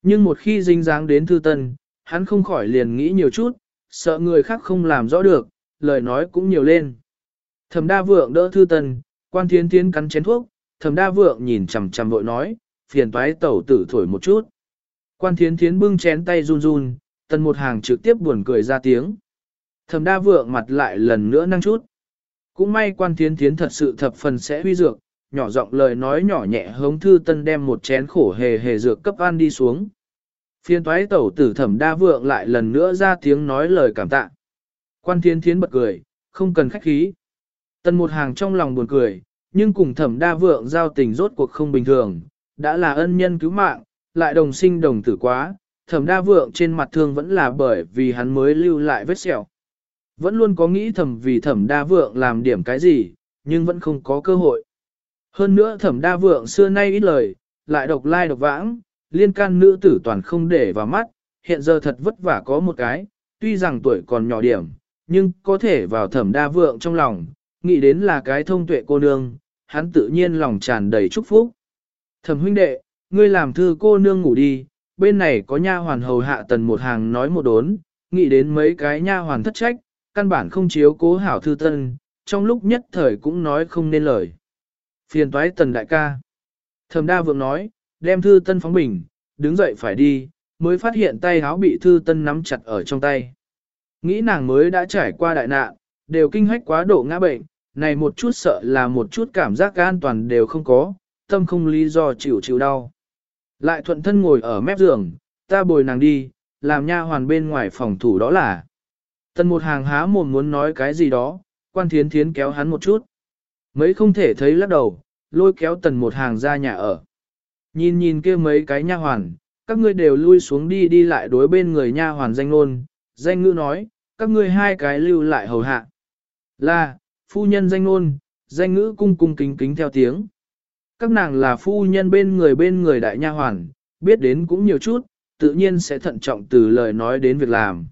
Nhưng một khi dính dáng đến thư tân, hắn không khỏi liền nghĩ nhiều chút, sợ người khác không làm rõ được, lời nói cũng nhiều lên. Thẩm đa vượng đỡ thư tân, quan thiến thiến cắn chén thuốc, thẩm đa vượng nhìn chằm chằm vội nói, phiền toái tẩu tử thổi một chút. Quan thiến thiến bưng chén tay run run, tân một hàng trực tiếp buồn cười ra tiếng. Thẩm đa vượng mặt lại lần nữa năng chút. Cũng may quan thiến thiến thật sự thập phần sẽ huy dược, nhỏ giọng lời nói nhỏ nhẹ hống thư tân đem một chén khổ hề hề dược cấp ăn đi xuống. Phiên toái tẩu tử thẩm đa vượng lại lần nữa ra tiếng nói lời cảm tạ. Quan thiến thiến bật cười, không cần khách khí. Tân một hàng trong lòng buồn cười, nhưng cùng thẩm đa vượng giao tình rốt cuộc không bình thường, đã là ân nhân cứu mạng, lại đồng sinh đồng tử quá, thẩm đa vượng trên mặt thương vẫn là bởi vì hắn mới lưu lại vết sẹo. Vẫn luôn có nghĩ thẩm vì thẩm đa vượng làm điểm cái gì, nhưng vẫn không có cơ hội. Hơn nữa thẩm đa vượng xưa nay ít lời, lại độc lai độc vãng, liên can nữ tử toàn không để vào mắt, hiện giờ thật vất vả có một cái, tuy rằng tuổi còn nhỏ điểm, nhưng có thể vào thẩm đa vượng trong lòng, nghĩ đến là cái thông tuệ cô nương, hắn tự nhiên lòng tràn đầy chúc phúc. Thẩm huynh đệ, ngươi làm thư cô nương ngủ đi, bên này có nha hoàn hầu hạ tần một hàng nói một đốn, nghĩ đến mấy cái nha hoàn thất trách, căn bản không chiếu cố hảo thư tân, trong lúc nhất thời cũng nói không nên lời. Phiền toái tần đại ca. Thẩm đa vượng nói, đem thư tân phóng bình, đứng dậy phải đi, mới phát hiện tay háo bị thư tân nắm chặt ở trong tay. Nghĩ nàng mới đã trải qua đại nạn, đều kinh hách quá độ ngã bệnh, này một chút sợ là một chút cảm giác an toàn đều không có, tâm không lý do chịu chịu đau. Lại thuận thân ngồi ở mép giường, ta bồi nàng đi, làm nha hoàn bên ngoài phòng thủ đó là. tần một hàng há mồm muốn nói cái gì đó, quan thiến thiến kéo hắn một chút. Mấy không thể thấy lắc đầu, lôi kéo tần một hàng ra nhà ở. Nhìn nhìn kia mấy cái nha hoàn, các ngươi đều lui xuống đi đi lại đối bên người nha hoàn danh ngôn, danh ngữ nói, các ngươi hai cái lưu lại hầu hạ. Là, phu nhân danh ngôn, danh ngữ cung cung kính kính theo tiếng. Các nàng là phu nhân bên người bên người đại nha hoàn, biết đến cũng nhiều chút, tự nhiên sẽ thận trọng từ lời nói đến việc làm.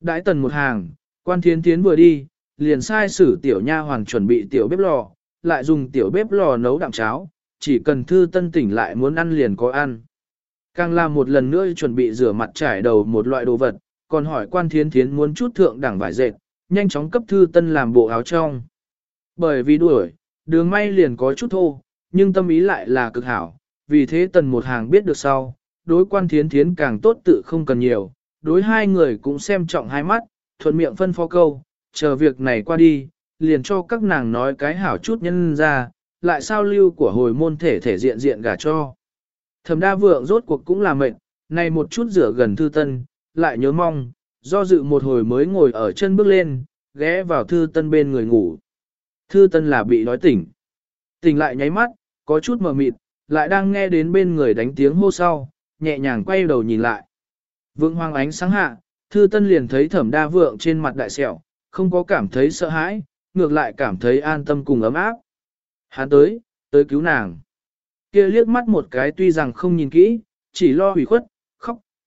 Đãi tần một hàng, quan thiến thiến vừa đi, liền sai sử tiểu nha hoàn chuẩn bị tiểu bếp lò, lại dùng tiểu bếp lò nấu đạm cháo, chỉ cần thư tân tỉnh lại muốn ăn liền có ăn. Càng làm một lần nữa chuẩn bị rửa mặt trải đầu một loại đồ vật, còn hỏi quan thiến thiến muốn chút thượng đẳng vải dệt, nhanh chóng cấp thư tân làm bộ áo trong. Bởi vì đuổi, đường may liền có chút thô, nhưng tâm ý lại là cực hảo, vì thế tần một hàng biết được sau, đối quan thiến thiến càng tốt tự không cần nhiều, đối hai người cũng xem trọng hai mắt, thuận miệng phân phó câu, chờ việc này qua đi, liền cho các nàng nói cái hảo chút nhân ra, lại sao lưu của hồi môn thể thể diện diện gả cho. Thẩm đa vượng rốt cuộc cũng là mệnh, này một chút rửa gần thư tân, lại nhớ mong, do dự một hồi mới ngồi ở chân bước lên, ghé vào thư tân bên người ngủ. Thư tân là bị đói tỉnh. Tỉnh lại nháy mắt, có chút mờ mịt, lại đang nghe đến bên người đánh tiếng hô sau, nhẹ nhàng quay đầu nhìn lại. Vượng hoang ánh sáng hạ, thư tân liền thấy thẩm đa vượng trên mặt đại sẹo, không có cảm thấy sợ hãi, ngược lại cảm thấy an tâm cùng ấm áp. Hắn tới, tới cứu nàng. Kia liếc mắt một cái tuy rằng không nhìn kỹ, chỉ lo hủy khuất,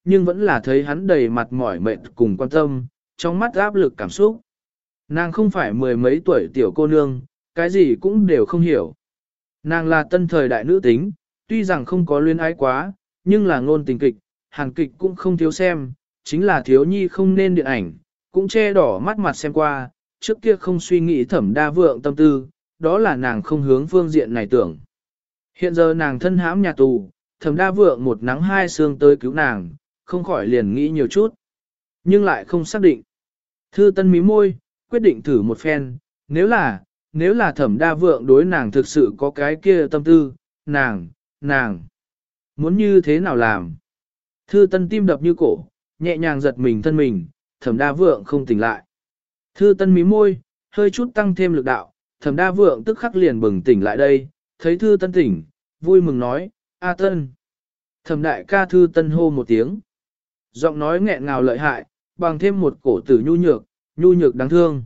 nhưng vẫn là thấy hắn đầy mặt mỏi mệt cùng quan tâm, trong mắt áp lực cảm xúc. Nàng không phải mười mấy tuổi tiểu cô nương, cái gì cũng đều không hiểu. Nàng là tân thời đại nữ tính, tuy rằng không có luyên ái quá, nhưng là ngôn tình kịch, hàng kịch cũng không thiếu xem, chính là thiếu nhi không nên điện ảnh, cũng che đỏ mắt mặt xem qua, trước kia không suy nghĩ thẩm đa vượng tâm tư, đó là nàng không hướng phương diện này tưởng. Hiện giờ nàng thân hãm nhà tù, thẩm đa vượng một nắng hai sương tới cứu nàng, không khỏi liền nghĩ nhiều chút, nhưng lại không xác định. Thư tân mí môi, quyết định thử một phen, nếu là, nếu là thẩm đa vượng đối nàng thực sự có cái kia tâm tư, nàng, nàng, muốn như thế nào làm? Thư tân tim đập như cổ, nhẹ nhàng giật mình thân mình, thẩm đa vượng không tỉnh lại. Thư tân mí môi, hơi chút tăng thêm lực đạo, thẩm đa vượng tức khắc liền bừng tỉnh lại đây, thấy thư tân tỉnh, vui mừng nói, A tân. Thẩm đại ca thư tân hô một tiếng. Giọng nói nghẹn ngào lợi hại, bằng thêm một cổ tử nhu nhược, nhu nhược đáng thương.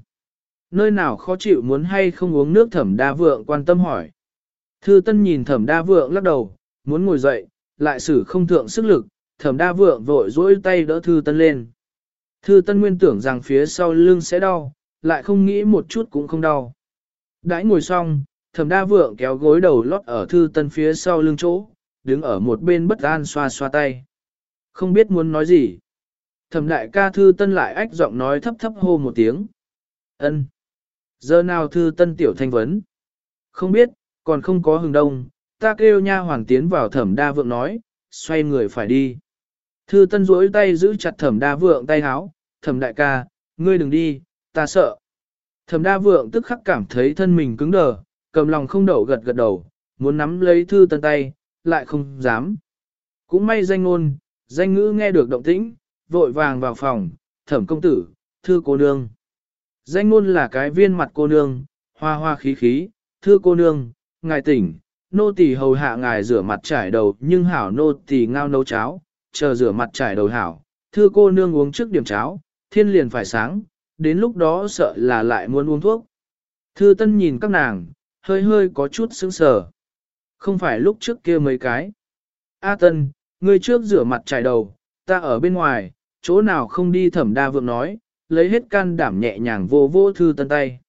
Nơi nào khó chịu muốn hay không uống nước thẩm đa vượng quan tâm hỏi. Thư tân nhìn thẩm đa vượng lắc đầu, muốn ngồi dậy, lại xử không thượng sức lực, thẩm đa vượng vội dỗi tay đỡ thư tân lên. Thư tân nguyên tưởng rằng phía sau lưng sẽ đau, lại không nghĩ một chút cũng không đau. Đãi ngồi xong, thẩm đa vượng kéo gối đầu lót ở thư tân phía sau lưng chỗ, đứng ở một bên bất an xoa xoa tay. Không biết muốn nói gì. Thẩm đại ca thư tân lại ách giọng nói thấp thấp hô một tiếng. ân Giờ nào thư tân tiểu thanh vấn? Không biết, còn không có hừng đông, ta kêu nha hoàng tiến vào thẩm đa vượng nói, xoay người phải đi. Thư tân duỗi tay giữ chặt thẩm đa vượng tay háo, thẩm đại ca, ngươi đừng đi, ta sợ. Thẩm đa vượng tức khắc cảm thấy thân mình cứng đờ, cầm lòng không đậu gật gật đầu, muốn nắm lấy thư tân tay, lại không dám. Cũng may danh ngôn, danh ngữ nghe được động tĩnh, vội vàng vào phòng, thẩm công tử, thư cô nương. Danh ngôn là cái viên mặt cô nương, hoa hoa khí khí, thư cô nương, ngài tỉnh, nô tỳ hầu hạ ngài rửa mặt trải đầu nhưng hảo nô tỳ ngao nấu cháo, chờ rửa mặt trải đầu hảo, thư cô nương uống trước điểm cháo, thiên liền phải sáng, đến lúc đó sợ là lại muốn uống thuốc. Thư tân nhìn các nàng, hơi hơi có chút sững sờ. Không phải lúc trước kia mấy cái. A tân, ngươi trước rửa mặt trải đầu, ta ở bên ngoài, chỗ nào không đi thẩm đa vượng nói, lấy hết can đảm nhẹ nhàng vô vô thư tân tay.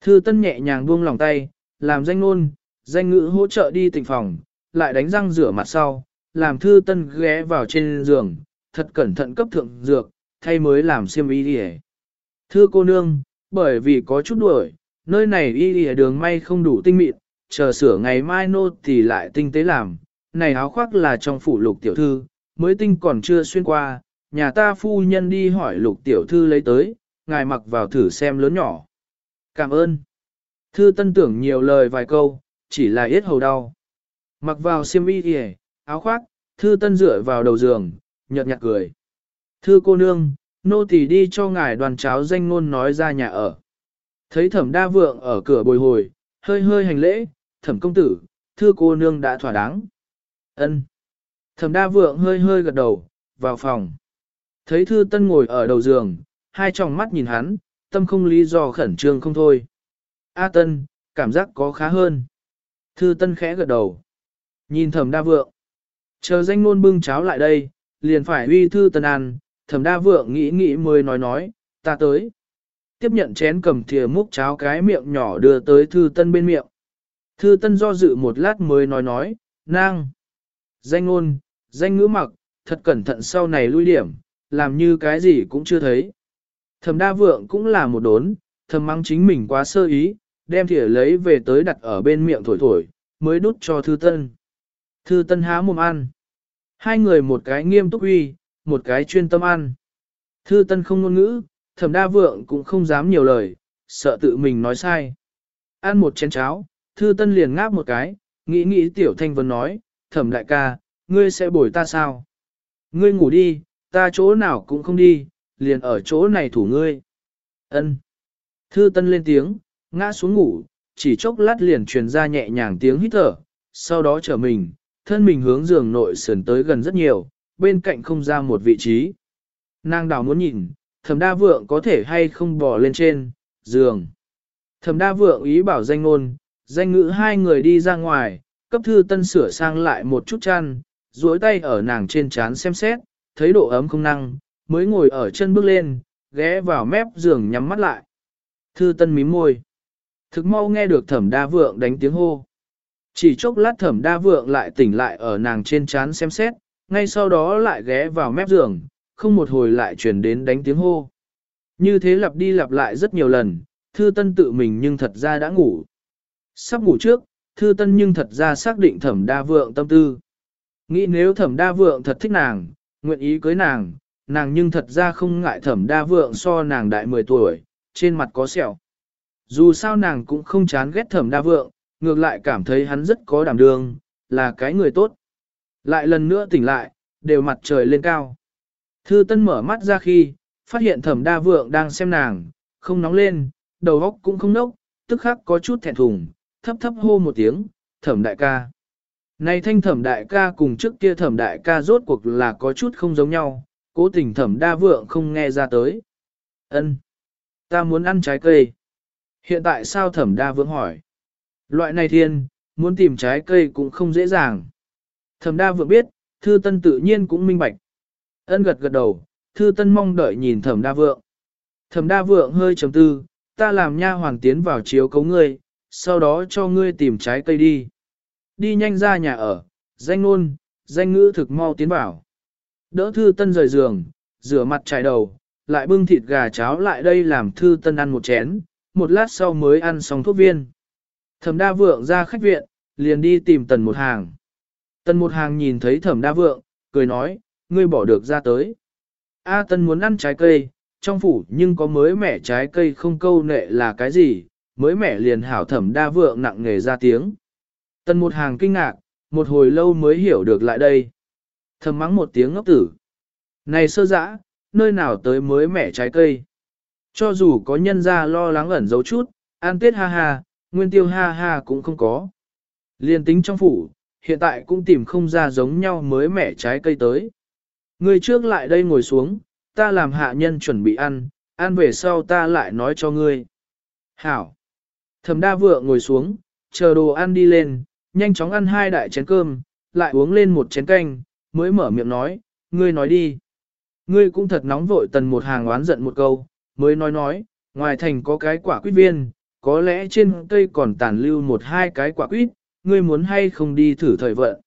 Thư tân nhẹ nhàng buông lòng tay, làm danh ngôn, danh ngữ hỗ trợ đi tỉnh phòng, lại đánh răng rửa mặt sau, làm thư tân ghé vào trên giường, thật cẩn thận cấp thượng dược, thay mới làm xiêm y đi Thưa cô nương, bởi vì có chút đuổi, nơi này y đi đường may không đủ tinh mịn, chờ sửa ngày mai nô thì lại tinh tế làm, này áo khoác là trong phủ lục tiểu thư, mới tinh còn chưa xuyên qua, nhà ta phu nhân đi hỏi lục tiểu thư lấy tới, ngài mặc vào thử xem lớn nhỏ. Cảm ơn. Thư tân tưởng nhiều lời vài câu, chỉ là yết hầu đau. Mặc vào xiêm y kìa, áo khoác, thư tân dựa vào đầu giường, nhợt nhạt cười. Thư cô nương, nô tỳ đi cho ngài đoàn cháo danh ngôn nói ra nhà ở. Thấy thẩm đa vượng ở cửa bồi hồi, hơi hơi hành lễ, thẩm công tử, thư cô nương đã thỏa đáng ân Thẩm đa vượng hơi hơi gật đầu, vào phòng. Thấy thư tân ngồi ở đầu giường, hai tròng mắt nhìn hắn, tâm không lý do khẩn trương không thôi. A tân, cảm giác có khá hơn. Thư tân khẽ gật đầu. Nhìn thẩm đa vượng. Chờ danh nôn bưng cháo lại đây, liền phải uy thư tân ăn, thẩm đa vượng nghĩ nghĩ mới nói nói, ta tới. Tiếp nhận chén cầm thìa múc cháo cái miệng nhỏ đưa tới thư tân bên miệng. Thư tân do dự một lát mới nói nói, nang. Danh ngôn, danh ngữ mặc, thật cẩn thận sau này lui điểm, làm như cái gì cũng chưa thấy. Thẩm đa vượng cũng là một đốn, thầm mắng chính mình quá sơ ý, đem thìa lấy về tới đặt ở bên miệng thổi thổi, mới đút cho thư tân. Thư tân há mồm ăn. Hai người một cái nghiêm túc uy, một cái chuyên tâm ăn. Thư tân không ngôn ngữ, thẩm đa vượng cũng không dám nhiều lời, sợ tự mình nói sai. Ăn một chén cháo, thư tân liền ngáp một cái, nghĩ nghĩ tiểu thanh vấn nói, thẩm đại ca, ngươi sẽ bồi ta sao? Ngươi ngủ đi, ta chỗ nào cũng không đi, liền ở chỗ này thủ ngươi. Ân. Thư tân lên tiếng, ngã xuống ngủ, chỉ chốc lát liền truyền ra nhẹ nhàng tiếng hít thở, sau đó trở mình, thân mình hướng giường nội sườn tới gần rất nhiều, bên cạnh không ra một vị trí. Nàng đảo muốn nhìn, thẩm đa vượng có thể hay không bò lên trên, giường. Thẩm đa vượng ý bảo danh ngôn, danh ngữ hai người đi ra ngoài, cấp thư tân sửa sang lại một chút chăn, duỗi tay ở nàng trên chán xem xét, thấy độ ấm không năng, mới ngồi ở chân bước lên, ghé vào mép giường nhắm mắt lại. Thư tân mím môi. Thực mau nghe được thẩm đa vượng đánh tiếng hô. Chỉ chốc lát thẩm đa vượng lại tỉnh lại ở nàng trên chán xem xét, ngay sau đó lại ghé vào mép giường, không một hồi lại chuyển đến đánh tiếng hô. Như thế lặp đi lặp lại rất nhiều lần, thư tân tự mình nhưng thật ra đã ngủ. Sắp ngủ trước, thư tân nhưng thật ra xác định thẩm đa vượng tâm tư. Nghĩ nếu thẩm đa vượng thật thích nàng, nguyện ý cưới nàng, nàng nhưng thật ra không ngại thẩm đa vượng so nàng đại 10 tuổi, trên mặt có sẹo. Dù sao nàng cũng không chán ghét thẩm đa vượng, ngược lại cảm thấy hắn rất có đảm đương, là cái người tốt. Lại lần nữa tỉnh lại, đều mặt trời lên cao. Thư Tân mở mắt ra khi, phát hiện Thẩm Đa Vượng đang xem nàng, không nóng lên, đầu óc cũng không nốc, tức khắc có chút thẹn thùng, thấp thấp hô một tiếng, "Thẩm đại ca." Này thanh Thẩm đại ca cùng trước kia Thẩm đại ca rốt cuộc là có chút không giống nhau, cố tình Thẩm Đa Vượng không nghe ra tới. "Ân, ta muốn ăn trái cây." Hiện tại sao Thẩm Đa Vượng hỏi? Loại này thiên, muốn tìm trái cây cũng không dễ dàng. Thẩm Đa Vượng biết, Thư Tân tự nhiên cũng minh bạch. Ân gật gật đầu, thư tân mong đợi nhìn thẩm đa vượng. Thẩm đa vượng hơi trầm tư, ta làm nha hoàng tiến vào chiếu cấu ngươi, sau đó cho ngươi tìm trái cây đi. Đi nhanh ra nhà ở, danh nôn, danh ngữ thực mau tiến vào. Đỡ thư tân rời giường, rửa mặt trải đầu, lại bưng thịt gà cháo lại đây làm thư tân ăn một chén, một lát sau mới ăn xong thuốc viên. Thẩm đa vượng ra khách viện, liền đi tìm tần một hàng. Tần một hàng nhìn thấy thẩm đa vượng, cười nói, ngươi bỏ được ra tới. A Tân muốn ăn trái cây, trong phủ nhưng có mới mẻ trái cây không câu nệ là cái gì, mới mẻ liền hảo thẩm đa vượng nặng nghề ra tiếng. tần một hàng kinh ngạc, một hồi lâu mới hiểu được lại đây. Thầm mắng một tiếng ngốc tử. Này sơ dã, nơi nào tới mới mẻ trái cây. Cho dù có nhân ra lo lắng ẩn giấu chút, an tết ha ha, nguyên tiêu ha ha cũng không có. Liên tính trong phủ, hiện tại cũng tìm không ra giống nhau mới mẻ trái cây tới. người trước lại đây ngồi xuống, ta làm hạ nhân chuẩn bị ăn, ăn về sau ta lại nói cho ngươi. Hảo. Thẩm đa vượng ngồi xuống, chờ đồ ăn đi lên, nhanh chóng ăn hai đại chén cơm, lại uống lên một chén canh, mới mở miệng nói, ngươi nói đi. Ngươi cũng thật nóng vội tần một hàng oán giận một câu, mới nói nói, ngoài thành có cái quả quýt viên, có lẽ trên cây còn tàn lưu một hai cái quả quýt, ngươi muốn hay không đi thử thời vận.